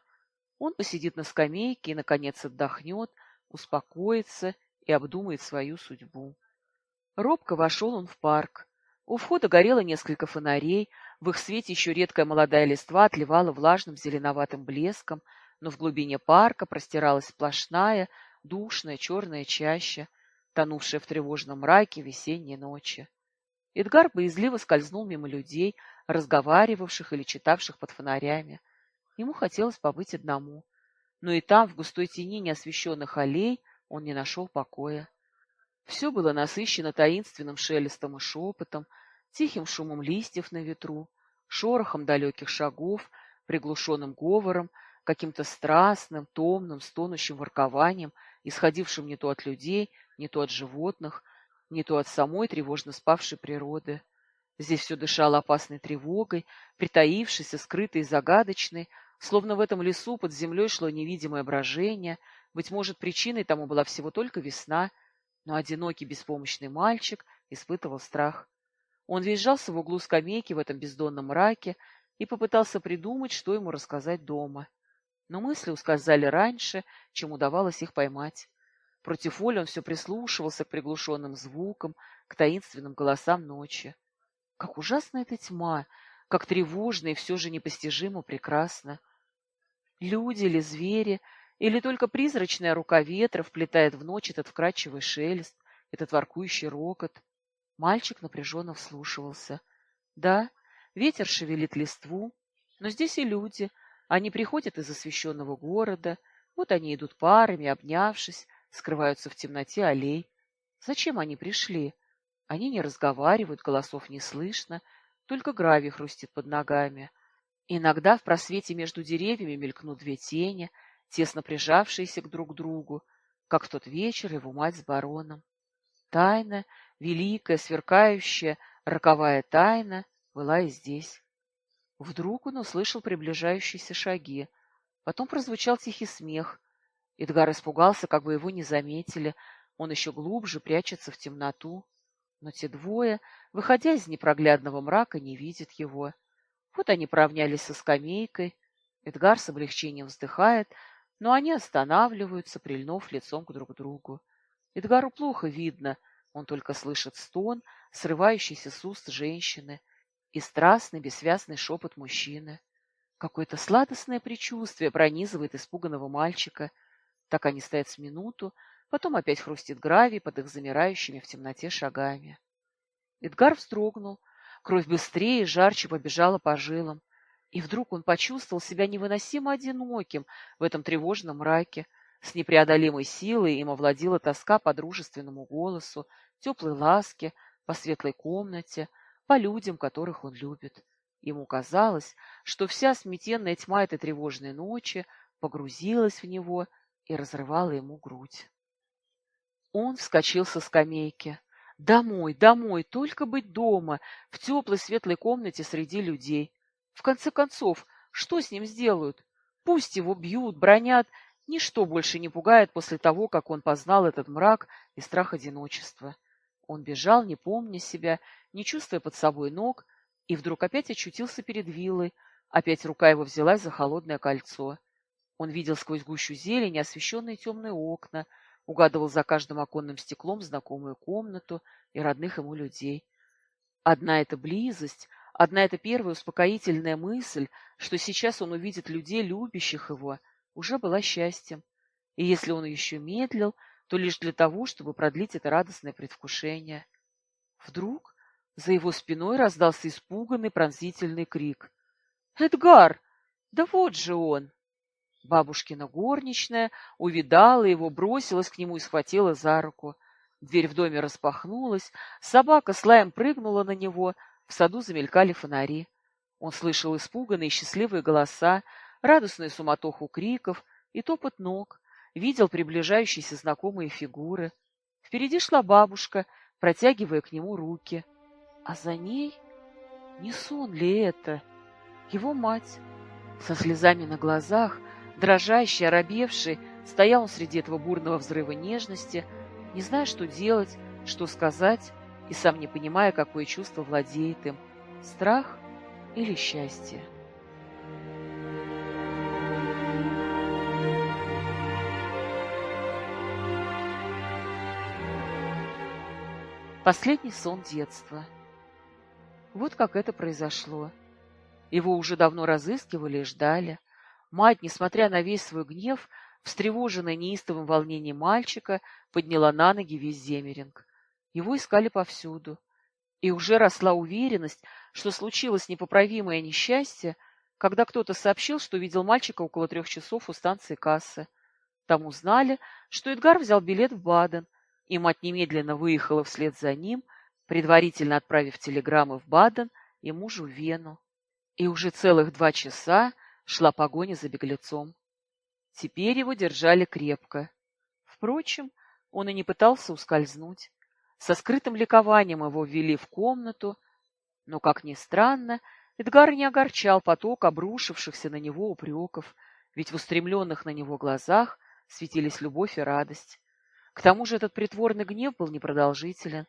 Он посидит на скамейке и, наконец, отдохнет, успокоится и обдумает свою судьбу. Робко вошел он в парк. У входа горело несколько фонарей, в их свете еще редкая молодая листва отливала влажным зеленоватым блеском, но в глубине парка простиралась сплошная, душная черная чаща, тонувшая в тревожном мраке весенней ночи. Эдгар боязливо скользнул мимо людей, разговаривавших или читавших под фонарями. Ему хотелось побыть одному. Но и там, в густой тени неосвещенных аллей, он не нашел покоя. Все было насыщено таинственным шелестом и шепотом, тихим шумом листьев на ветру, шорохом далеких шагов, приглушенным говором, каким-то страстным, томным, стонущим воркованием, исходившим не то от людей, не то от животных, не то от самой тревожно спавшей природы. Здесь все дышало опасной тревогой, притаившейся, скрытой и загадочной, словно в этом лесу под землей шло невидимое брожение, быть может, причиной тому была всего только весна, но одинокий беспомощный мальчик испытывал страх. Он визжался в углу скамейки в этом бездонном мраке и попытался придумать, что ему рассказать дома. Но мысли ускользали раньше, чем удавалось их поймать. Против воли он все прислушивался к приглушенным звукам, к таинственным голосам ночи. Как ужасна эта тьма, как тревожно и все же непостижимо прекрасно. Люди или звери, или только призрачная рука ветра вплетает в ночь этот вкрадчивый шелест, этот воркующий рокот. Мальчик напряженно вслушивался. Да, ветер шевелит листву, но здесь и люди. Они приходят из освещенного города, вот они идут парами, обнявшись, скрываются в темноте аллей. Зачем они пришли? Они не разговаривают, голосов не слышно, только гравий хрустит под ногами. Иногда в просвете между деревьями мелькнут две тени, тесно прижавшиеся к друг другу, как в тот вечер его мать с бароном. Тайна, великая, сверкающая, роковая тайна была и здесь. Вдруг он услышал приближающиеся шаги. Потом прозвучал тихий смех. Эдгар испугался, как бы его не заметили. Он еще глубже прячется в темноту. Но те двое, выходя из непроглядного мрака, не видят его. Вот они поравнялись со скамейкой. Эдгар с облегчением вздыхает, но они останавливаются, прильнув лицом к друг другу. Эдгару плохо видно, он только слышит стон, срывающийся с уст женщины, и страстный, бессвязный шепот мужчины. Какое-то сладостное предчувствие пронизывает испуганного мальчика. Так они стоят с минуту, потом опять хрустит гравий под их замирающими в темноте шагами. Эдгар вздрогнул, кровь быстрее и жарче побежала по жилам, и вдруг он почувствовал себя невыносимо одиноким в этом тревожном мраке, с непреодолимой силой им овладела тоска по дружественному голосу, теплой ласке, по светлой комнате, по людям, которых он любит. Ему казалось, что вся сметенная тьма этой тревожной ночи погрузилась в него и разрывала ему грудь. Он вскочил со скамейки. Домой, домой, только быть дома, в теплой светлой комнате среди людей. В конце концов, что с ним сделают? Пусть его бьют, бронят, Ничто больше не пугает после того, как он познал этот мрак и страх одиночества. Он бежал, не помня себя, не чувствуя под собой ног, и вдруг опять очутился перед виллой, опять рука его взялась за холодное кольцо. Он видел сквозь гущу зелени освещенные темные окна, угадывал за каждым оконным стеклом знакомую комнату и родных ему людей. Одна эта близость, одна эта первая успокоительная мысль, что сейчас он увидит людей, любящих его — уже была счастьем, и если он еще медлил, то лишь для того, чтобы продлить это радостное предвкушение. Вдруг за его спиной раздался испуганный пронзительный крик. «Эдгар! Да вот же он!» Бабушкина горничная увидала его, бросилась к нему и схватила за руку. Дверь в доме распахнулась, собака с лаем прыгнула на него, в саду замелькали фонари. Он слышал испуганные счастливые голоса, радостную суматоху криков и топот ног, видел приближающиеся знакомые фигуры. Впереди шла бабушка, протягивая к нему руки. А за ней... Не сон ли это? Его мать. Со слезами на глазах, дрожащий, оробевший, стоял он среди этого бурного взрыва нежности, не зная, что делать, что сказать, и сам не понимая, какое чувство владеет им — страх или счастье. Последний сон детства. Вот как это произошло. Его уже давно разыскивали и ждали. Мать, несмотря на весь свой гнев, встревоженная неистовым волнением мальчика, подняла на ноги весь Земеринг. Его искали повсюду. И уже росла уверенность, что случилось непоправимое несчастье, когда кто-то сообщил, что видел мальчика около трех часов у станции кассы. Там узнали, что Эдгар взял билет в Баден, и мать немедленно выехала вслед за ним, предварительно отправив телеграммы в Баден и мужу в Вену. И уже целых два часа шла погоня за беглецом. Теперь его держали крепко. Впрочем, он и не пытался ускользнуть. Со скрытым ликованием его ввели в комнату, но, как ни странно, Эдгар не огорчал поток обрушившихся на него упреков, ведь в устремленных на него глазах светились любовь и радость. К тому же этот притворный гнев был непродолжителен.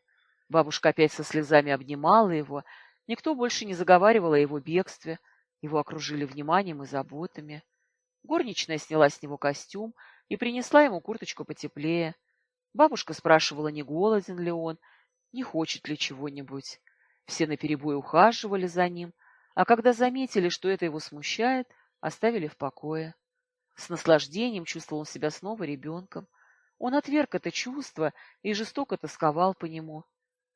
Бабушка опять со слезами обнимала его, никто больше не заговаривал о его бегстве, его окружили вниманием и заботами. Горничная сняла с него костюм и принесла ему курточку потеплее. Бабушка спрашивала, не голоден ли он, не хочет ли чего-нибудь. Все наперебой ухаживали за ним, а когда заметили, что это его смущает, оставили в покое. С наслаждением чувствовал он себя снова ребенком. Он отверг это чувство и жестоко тосковал по нему.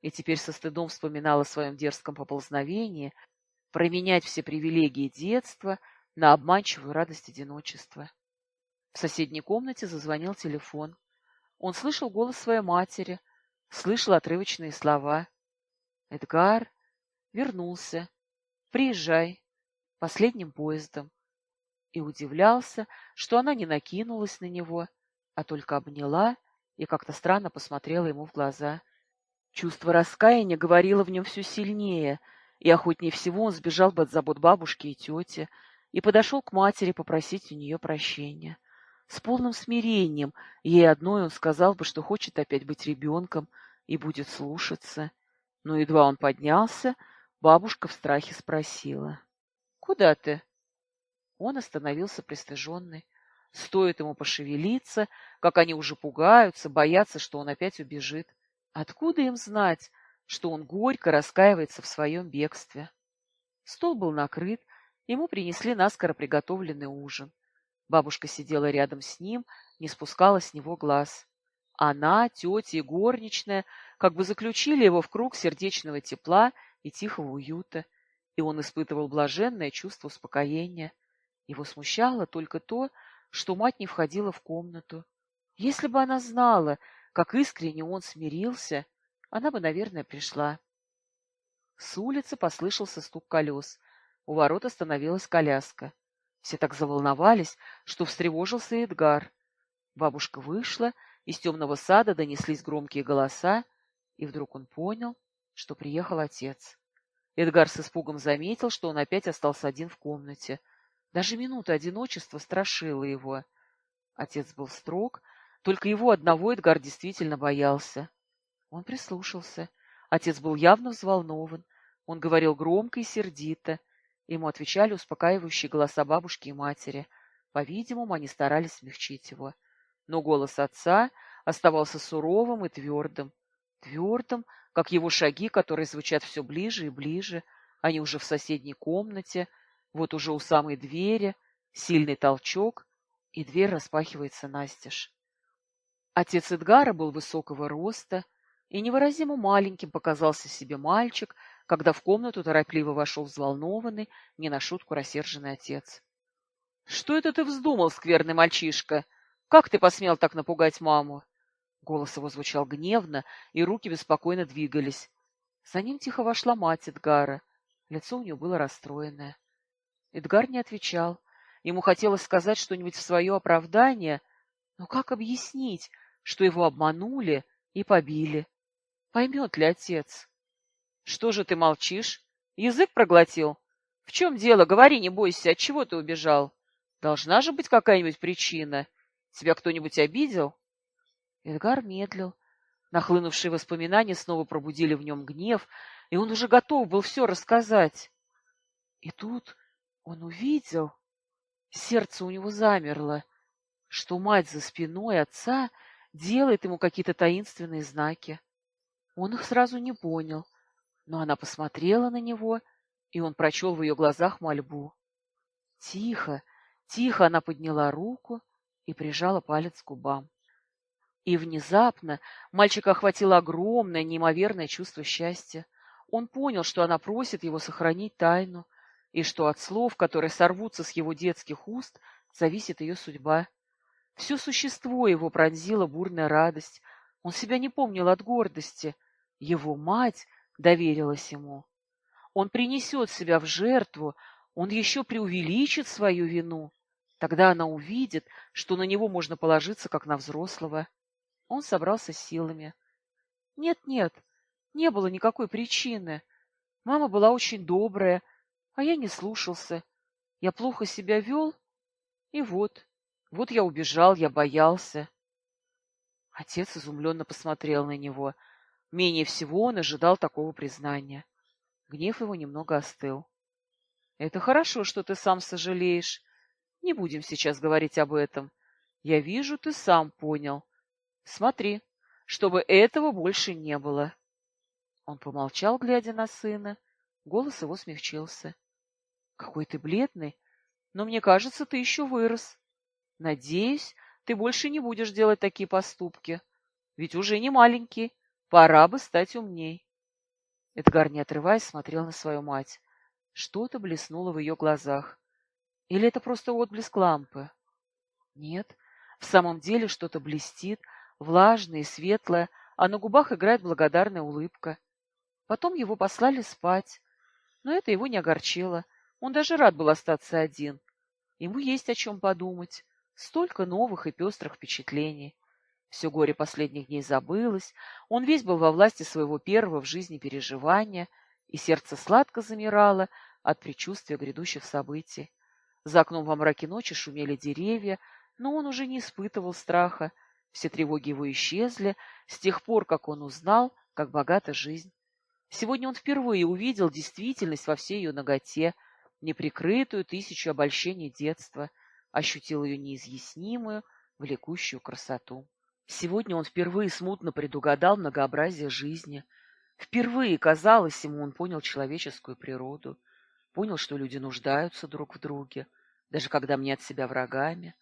И теперь со стыдом вспоминал о своем дерзком поползновении променять все привилегии детства на обманчивую радость одиночества. В соседней комнате зазвонил телефон. Он слышал голос своей матери, слышал отрывочные слова. «Эдгар вернулся. Приезжай. Последним поездом». И удивлялся, что она не накинулась на него, а только обняла и как-то странно посмотрела ему в глаза. Чувство раскаяния говорило в нем все сильнее, и охотнее всего он сбежал бы от забот бабушки и тети и подошел к матери попросить у нее прощения. С полным смирением ей одной он сказал бы, что хочет опять быть ребенком и будет слушаться. Но едва он поднялся, бабушка в страхе спросила. — Куда ты? Он остановился пристыженный. Стоит ему пошевелиться, как они уже пугаются, боятся, что он опять убежит. Откуда им знать, что он горько раскаивается в своем бегстве? Стол был накрыт, ему принесли наскоро приготовленный ужин. Бабушка сидела рядом с ним, не спускала с него глаз. Она, тетя и горничная как бы заключили его в круг сердечного тепла и тихого уюта, и он испытывал блаженное чувство успокоения. Его смущало только то, что мать не входила в комнату. Если бы она знала, как искренне он смирился, она бы, наверное, пришла. С улицы послышался стук колес. У ворот остановилась коляска. Все так заволновались, что встревожился Эдгар. Бабушка вышла, из темного сада донеслись громкие голоса, и вдруг он понял, что приехал отец. Эдгар с испугом заметил, что он опять остался один в комнате — даже минута одиночества страшила его. Отец был строг, только его одного Эдгар действительно боялся. Он прислушался. Отец был явно взволнован. Он говорил громко и сердито. Ему отвечали успокаивающие голоса бабушки и матери. По-видимому, они старались смягчить его. Но голос отца оставался суровым и твердым. Твердым, как его шаги, которые звучат все ближе и ближе. Они уже в соседней комнате — вот уже у самой двери сильный толчок, и дверь распахивается настежь. Отец Эдгара был высокого роста, и невыразимо маленьким показался себе мальчик, когда в комнату торопливо вошел взволнованный, не на шутку рассерженный отец. — Что это ты вздумал, скверный мальчишка? Как ты посмел так напугать маму? Голос его звучал гневно, и руки беспокойно двигались. За ним тихо вошла мать Эдгара. Лицо у нее было расстроенное. Эдгар не отвечал. Ему хотелось сказать что-нибудь в свое оправдание, но как объяснить, что его обманули и побили? Поймет ли отец? — Что же ты молчишь? Язык проглотил? В чем дело? Говори, не бойся. От чего ты убежал? Должна же быть какая-нибудь причина. Тебя кто-нибудь обидел? Эдгар медлил. Нахлынувшие воспоминания снова пробудили в нем гнев, и он уже готов был все рассказать. И тут он увидел, сердце у него замерло, что мать за спиной отца делает ему какие-то таинственные знаки. Он их сразу не понял, но она посмотрела на него, и он прочел в ее глазах мольбу. Тихо, тихо она подняла руку и прижала палец к губам. И внезапно мальчика охватило огромное, неимоверное чувство счастья. Он понял, что она просит его сохранить тайну, и что от слов, которые сорвутся с его детских уст, зависит ее судьба. Все существо его пронзила бурная радость. Он себя не помнил от гордости. Его мать доверилась ему. Он принесет себя в жертву, он еще преувеличит свою вину. Тогда она увидит, что на него можно положиться, как на взрослого. Он собрался с силами. Нет-нет, не было никакой причины. Мама была очень добрая, а я не слушался. Я плохо себя вел, и вот, вот я убежал, я боялся. Отец изумленно посмотрел на него. Менее всего он ожидал такого признания. Гнев его немного остыл. — Это хорошо, что ты сам сожалеешь. Не будем сейчас говорить об этом. Я вижу, ты сам понял. Смотри, чтобы этого больше не было. Он помолчал, глядя на сына. Голос его смягчился. — Какой ты бледный, но мне кажется, ты еще вырос. Надеюсь, ты больше не будешь делать такие поступки. Ведь уже не маленький, пора бы стать умней. Эдгар, не отрываясь, смотрел на свою мать. Что-то блеснуло в ее глазах. Или это просто отблеск лампы? Нет, в самом деле что-то блестит, влажное и светлое, а на губах играет благодарная улыбка. Потом его послали спать, но это его не огорчило. Он даже рад был остаться один. Ему есть о чем подумать. Столько новых и пестрых впечатлений. Все горе последних дней забылось, он весь был во власти своего первого в жизни переживания, и сердце сладко замирало от предчувствия грядущих событий. За окном во мраке ночи шумели деревья, но он уже не испытывал страха. Все тревоги его исчезли с тех пор, как он узнал, как богата жизнь. Сегодня он впервые увидел действительность во всей ее ноготе, неприкрытую тысячу обольщений детства, ощутил ее неизъяснимую, влекущую красоту. Сегодня он впервые смутно предугадал многообразие жизни. Впервые, казалось ему, он понял человеческую природу, понял, что люди нуждаются друг в друге, даже когда мнят себя врагами,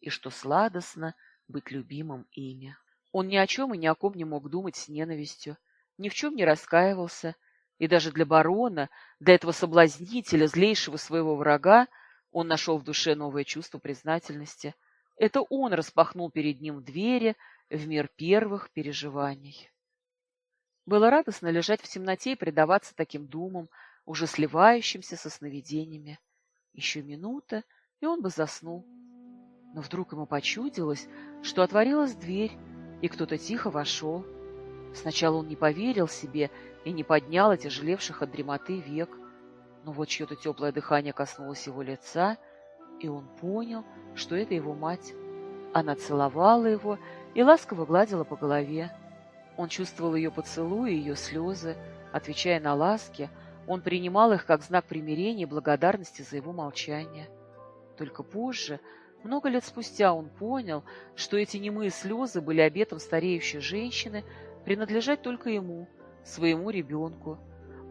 и что сладостно быть любимым ими. Он ни о чем и ни о ком не мог думать с ненавистью, ни в чем не раскаивался, и даже для барона, для этого соблазнителя, злейшего своего врага, он нашел в душе новое чувство признательности — это он распахнул перед ним двери в мир первых переживаний. Было радостно лежать в темноте и предаваться таким думам, уже сливающимся со сновидениями. Еще минута, и он бы заснул. Но вдруг ему почудилось, что отворилась дверь, и кто-то тихо вошел. Сначала он не поверил себе и не поднял отяжелевших от дремоты век, но вот чье-то теплое дыхание коснулось его лица, и он понял, что это его мать. Она целовала его и ласково гладила по голове. Он чувствовал ее поцелуи, ее слезы. Отвечая на ласки, он принимал их как знак примирения и благодарности за его молчание. Только позже, много лет спустя, он понял, что эти немые слезы были обетом стареющей женщины принадлежать только ему, своему ребенку.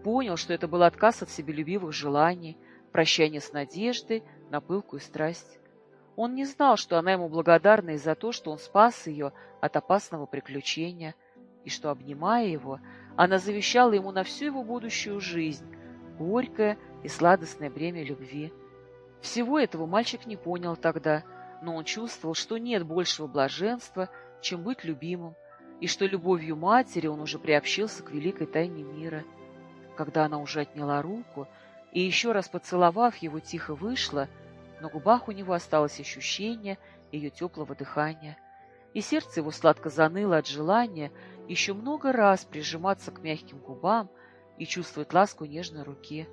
Понял, что это был отказ от себелюбивых желаний, прощание с надеждой на пылкую страсть. Он не знал, что она ему благодарна и за то, что он спас ее от опасного приключения, и что, обнимая его, она завещала ему на всю его будущую жизнь горькое и сладостное бремя любви. Всего этого мальчик не понял тогда, но он чувствовал, что нет большего блаженства, чем быть любимым, и что любовью матери он уже приобщился к великой тайне мира. Когда она уже отняла руку и, еще раз поцеловав его, тихо вышла, на губах у него осталось ощущение ее теплого дыхания, и сердце его сладко заныло от желания еще много раз прижиматься к мягким губам и чувствовать ласку нежной руки.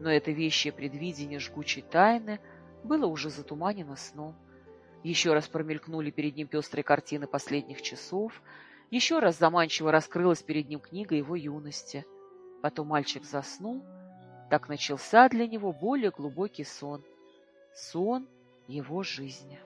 Но это вещее предвидение жгучей тайны было уже затуманено сном. Еще раз промелькнули перед ним пестрые картины последних часов, еще раз заманчиво раскрылась перед ним книга его юности. Потом мальчик заснул, так начался для него более глубокий сон — сон его жизни.